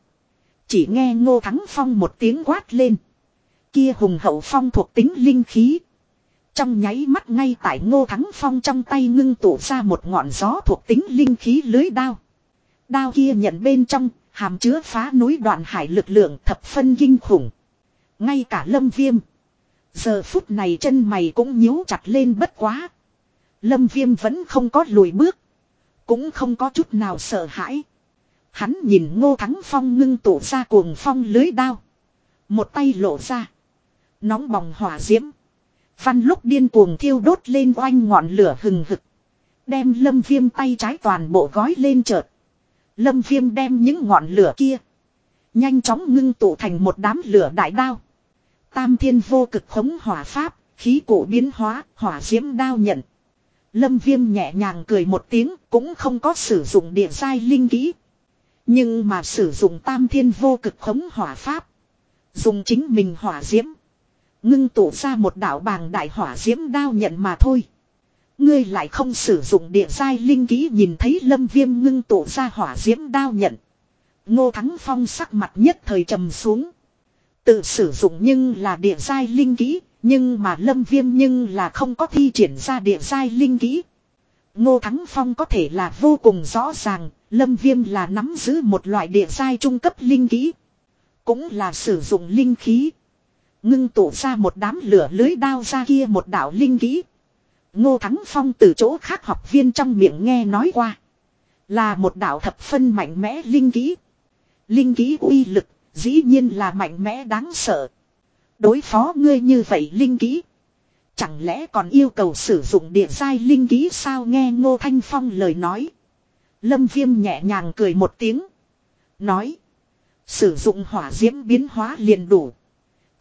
Chỉ nghe ngô thắng phong một tiếng quát lên. Kia hùng hậu phong thuộc tính linh khí. Trong nháy mắt ngay tại ngô thắng phong trong tay ngưng tụ ra một ngọn gió thuộc tính linh khí lưới đao. Đao kia nhận bên trong, hàm chứa phá núi đoạn hải lực lượng thập phân kinh khủng. Ngay cả lâm viêm. Giờ phút này chân mày cũng nhíu chặt lên bất quá. Lâm viêm vẫn không có lùi bước. Cũng không có chút nào sợ hãi. Hắn nhìn ngô thắng phong ngưng tụ ra cuồng phong lưới đao. Một tay lộ ra. Nóng bỏng hỏa diễm. Văn lúc điên cuồng thiêu đốt lên oanh ngọn lửa hừng hực. Đem lâm viêm tay trái toàn bộ gói lên chợt. Lâm viêm đem những ngọn lửa kia. Nhanh chóng ngưng tụ thành một đám lửa đại đao. Tam thiên vô cực khống hỏa pháp, khí cổ biến hóa, hỏa diễm đao nhận. Lâm viêm nhẹ nhàng cười một tiếng, cũng không có sử dụng địa giai linh kỹ. Nhưng mà sử dụng tam thiên vô cực khống hỏa pháp. Dùng chính mình hỏa diễm. Ngưng tụ ra một đạo bàng đại hỏa diễm đao nhận mà thôi. Ngươi lại không sử dụng địa giai linh kỹ nhìn thấy lâm viêm ngưng tụ ra hỏa diễm đao nhận. Ngô Thắng Phong sắc mặt nhất thời trầm xuống. Tự sử dụng nhưng là địa giai linh kỹ, nhưng mà lâm viêm nhưng là không có thi triển ra địa giai linh kỹ. Ngô Thắng Phong có thể là vô cùng rõ ràng, lâm viêm là nắm giữ một loại địa giai trung cấp linh kỹ. Cũng là sử dụng linh khí. Ngưng tụ ra một đám lửa lưới đao ra kia một đảo linh kỹ. Ngô Thắng Phong từ chỗ khác học viên trong miệng nghe nói qua. Là một đạo thập phân mạnh mẽ linh kỹ. Linh kỹ uy lực, dĩ nhiên là mạnh mẽ đáng sợ. Đối phó ngươi như vậy linh kỹ. Chẳng lẽ còn yêu cầu sử dụng địa giai linh kỹ sao nghe Ngô Thanh Phong lời nói. Lâm Viêm nhẹ nhàng cười một tiếng. Nói. Sử dụng hỏa diễm biến hóa liền đủ.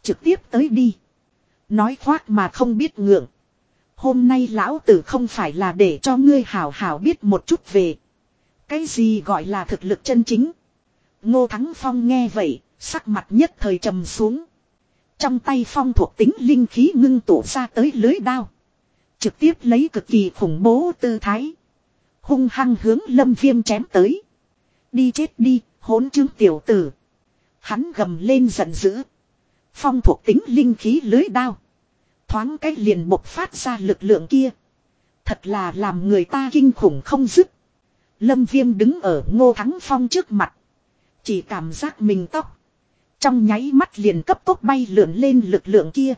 Trực tiếp tới đi. Nói khoác mà không biết ngượng. Hôm nay lão tử không phải là để cho ngươi hào hào biết một chút về. Cái gì gọi là thực lực chân chính. Ngô Thắng Phong nghe vậy, sắc mặt nhất thời trầm xuống. Trong tay phong thuộc tính linh khí ngưng tụ ra tới lưới đao. Trực tiếp lấy cực kỳ khủng bố tư thái. Hung hăng hướng lâm viêm chém tới. Đi chết đi, hỗn chứng tiểu tử. Hắn gầm lên giận dữ. Phong thuộc tính linh khí lưới đao. Thoáng cách liền bộc phát ra lực lượng kia. Thật là làm người ta kinh khủng không dứt. Lâm Viêm đứng ở Ngô Thắng Phong trước mặt. Chỉ cảm giác mình tóc. Trong nháy mắt liền cấp tốc bay lượn lên lực lượng kia.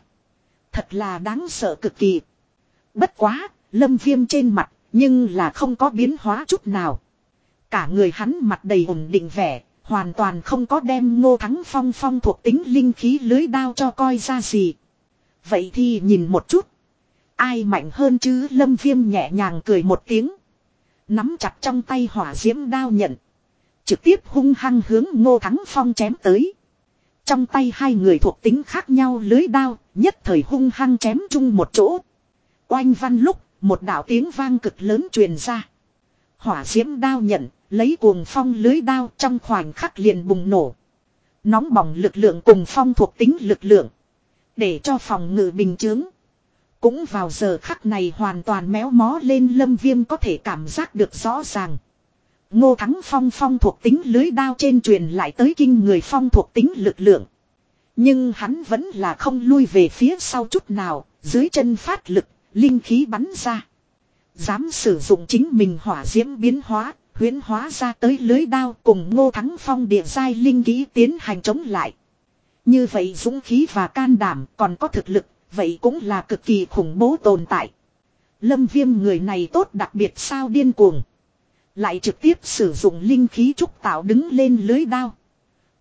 Thật là đáng sợ cực kỳ. Bất quá, Lâm Viêm trên mặt, nhưng là không có biến hóa chút nào. Cả người hắn mặt đầy ổn định vẻ, hoàn toàn không có đem Ngô Thắng Phong phong thuộc tính linh khí lưới đao cho coi ra gì. Vậy thì nhìn một chút. Ai mạnh hơn chứ lâm viêm nhẹ nhàng cười một tiếng. Nắm chặt trong tay hỏa diễm đao nhận. Trực tiếp hung hăng hướng ngô thắng phong chém tới. Trong tay hai người thuộc tính khác nhau lưới đao, nhất thời hung hăng chém chung một chỗ. Oanh văn lúc, một đạo tiếng vang cực lớn truyền ra. Hỏa diễm đao nhận, lấy cuồng phong lưới đao trong khoảnh khắc liền bùng nổ. Nóng bỏng lực lượng cùng phong thuộc tính lực lượng. Để cho phòng ngự bình chướng. Cũng vào giờ khắc này hoàn toàn méo mó lên lâm viêm có thể cảm giác được rõ ràng. Ngô Thắng Phong phong thuộc tính lưới đao trên truyền lại tới kinh người phong thuộc tính lực lượng. Nhưng hắn vẫn là không lui về phía sau chút nào, dưới chân phát lực, linh khí bắn ra. Dám sử dụng chính mình hỏa diễm biến hóa, huyến hóa ra tới lưới đao cùng Ngô Thắng Phong địa giai linh khí tiến hành chống lại. Như vậy dũng khí và can đảm còn có thực lực, vậy cũng là cực kỳ khủng bố tồn tại. Lâm viêm người này tốt đặc biệt sao điên cuồng. Lại trực tiếp sử dụng linh khí trúc tạo đứng lên lưới đao.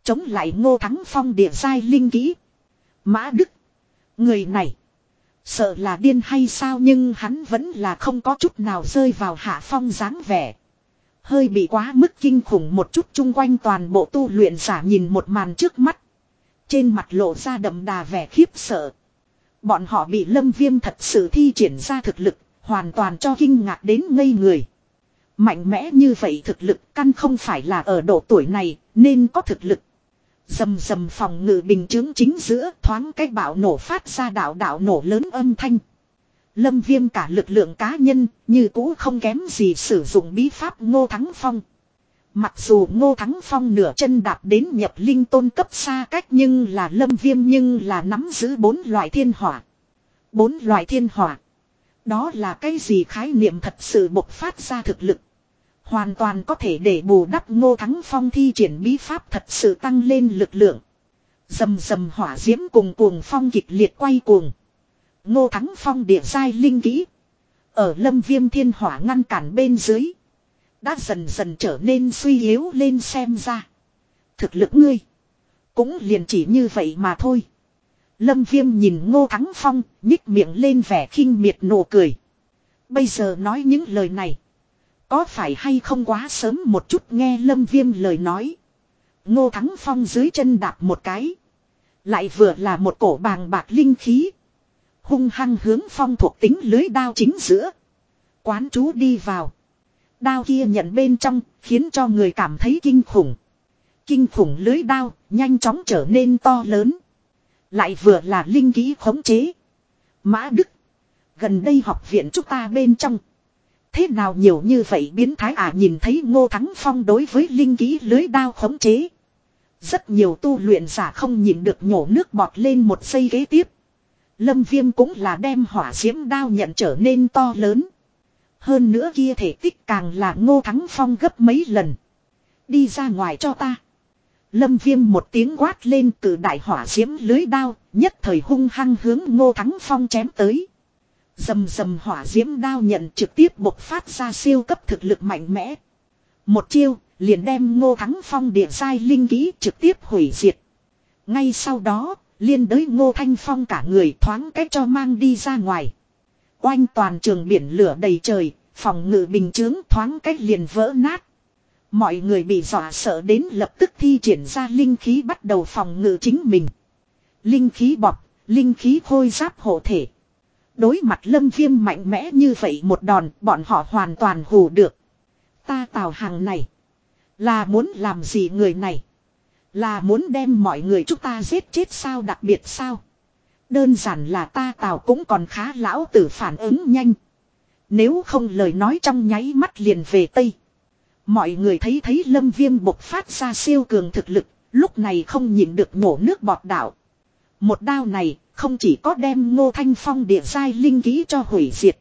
Chống lại ngô thắng phong địa giai linh kỹ. Mã Đức. Người này. Sợ là điên hay sao nhưng hắn vẫn là không có chút nào rơi vào hạ phong dáng vẻ. Hơi bị quá mức kinh khủng một chút chung quanh toàn bộ tu luyện giả nhìn một màn trước mắt. Trên mặt lộ ra đậm đà vẻ khiếp sợ. Bọn họ bị lâm viêm thật sự thi triển ra thực lực, hoàn toàn cho kinh ngạc đến ngây người. Mạnh mẽ như vậy thực lực căn không phải là ở độ tuổi này, nên có thực lực. Dầm dầm phòng ngự bình chứng chính giữa thoáng cái bạo nổ phát ra đạo đạo nổ lớn âm thanh. Lâm viêm cả lực lượng cá nhân, như cũ không kém gì sử dụng bí pháp ngô thắng phong. Mặc dù Ngô Thắng Phong nửa chân đạp đến nhập linh tôn cấp xa cách nhưng là lâm viêm nhưng là nắm giữ bốn loại thiên hỏa. Bốn loại thiên hỏa. Đó là cái gì khái niệm thật sự bộc phát ra thực lực. Hoàn toàn có thể để bù đắp Ngô Thắng Phong thi triển bí pháp thật sự tăng lên lực lượng. Dầm dầm hỏa diễm cùng cuồng phong kịch liệt quay cuồng. Ngô Thắng Phong địa giai linh kỹ. Ở lâm viêm thiên hỏa ngăn cản bên dưới. Đã dần dần trở nên suy yếu lên xem ra. Thực lực ngươi. Cũng liền chỉ như vậy mà thôi. Lâm viêm nhìn ngô thắng phong, nhích miệng lên vẻ khinh miệt nụ cười. Bây giờ nói những lời này. Có phải hay không quá sớm một chút nghe lâm viêm lời nói. Ngô thắng phong dưới chân đạp một cái. Lại vừa là một cổ bàng bạc linh khí. Hung hăng hướng phong thuộc tính lưới đao chính giữa. Quán chú đi vào. Đao kia nhận bên trong, khiến cho người cảm thấy kinh khủng. Kinh khủng lưới đao, nhanh chóng trở nên to lớn. Lại vừa là linh ký khống chế. Mã Đức. Gần đây học viện chúng ta bên trong. Thế nào nhiều như vậy biến thái à nhìn thấy ngô thắng phong đối với linh ký lưới đao khống chế. Rất nhiều tu luyện giả không nhìn được nhổ nước bọt lên một giây kế tiếp. Lâm viêm cũng là đem hỏa diễm đao nhận trở nên to lớn. Hơn nữa kia thể tích càng là ngô thắng phong gấp mấy lần. Đi ra ngoài cho ta. Lâm viêm một tiếng quát lên từ đại hỏa diễm lưới đao, nhất thời hung hăng hướng ngô thắng phong chém tới. Dầm dầm hỏa diễm đao nhận trực tiếp bộc phát ra siêu cấp thực lực mạnh mẽ. Một chiêu, liền đem ngô thắng phong địa giai linh ký trực tiếp hủy diệt. Ngay sau đó, liên đới ngô thanh phong cả người thoáng cách cho mang đi ra ngoài. Oanh toàn trường biển lửa đầy trời, phòng ngự bình chướng thoáng cách liền vỡ nát. Mọi người bị dọa sợ đến lập tức thi triển ra linh khí bắt đầu phòng ngự chính mình. Linh khí bọc, linh khí khôi giáp hộ thể. Đối mặt lâm viêm mạnh mẽ như vậy một đòn bọn họ hoàn toàn hù được. Ta tào hàng này. Là muốn làm gì người này. Là muốn đem mọi người chúng ta giết chết sao đặc biệt sao. Đơn giản là ta tào cũng còn khá lão tử phản ứng nhanh. Nếu không lời nói trong nháy mắt liền về Tây. Mọi người thấy thấy lâm viêm bộc phát ra siêu cường thực lực, lúc này không nhịn được nhổ nước bọt đảo. Một đao này không chỉ có đem ngô thanh phong địa giai linh ký cho hủy diệt.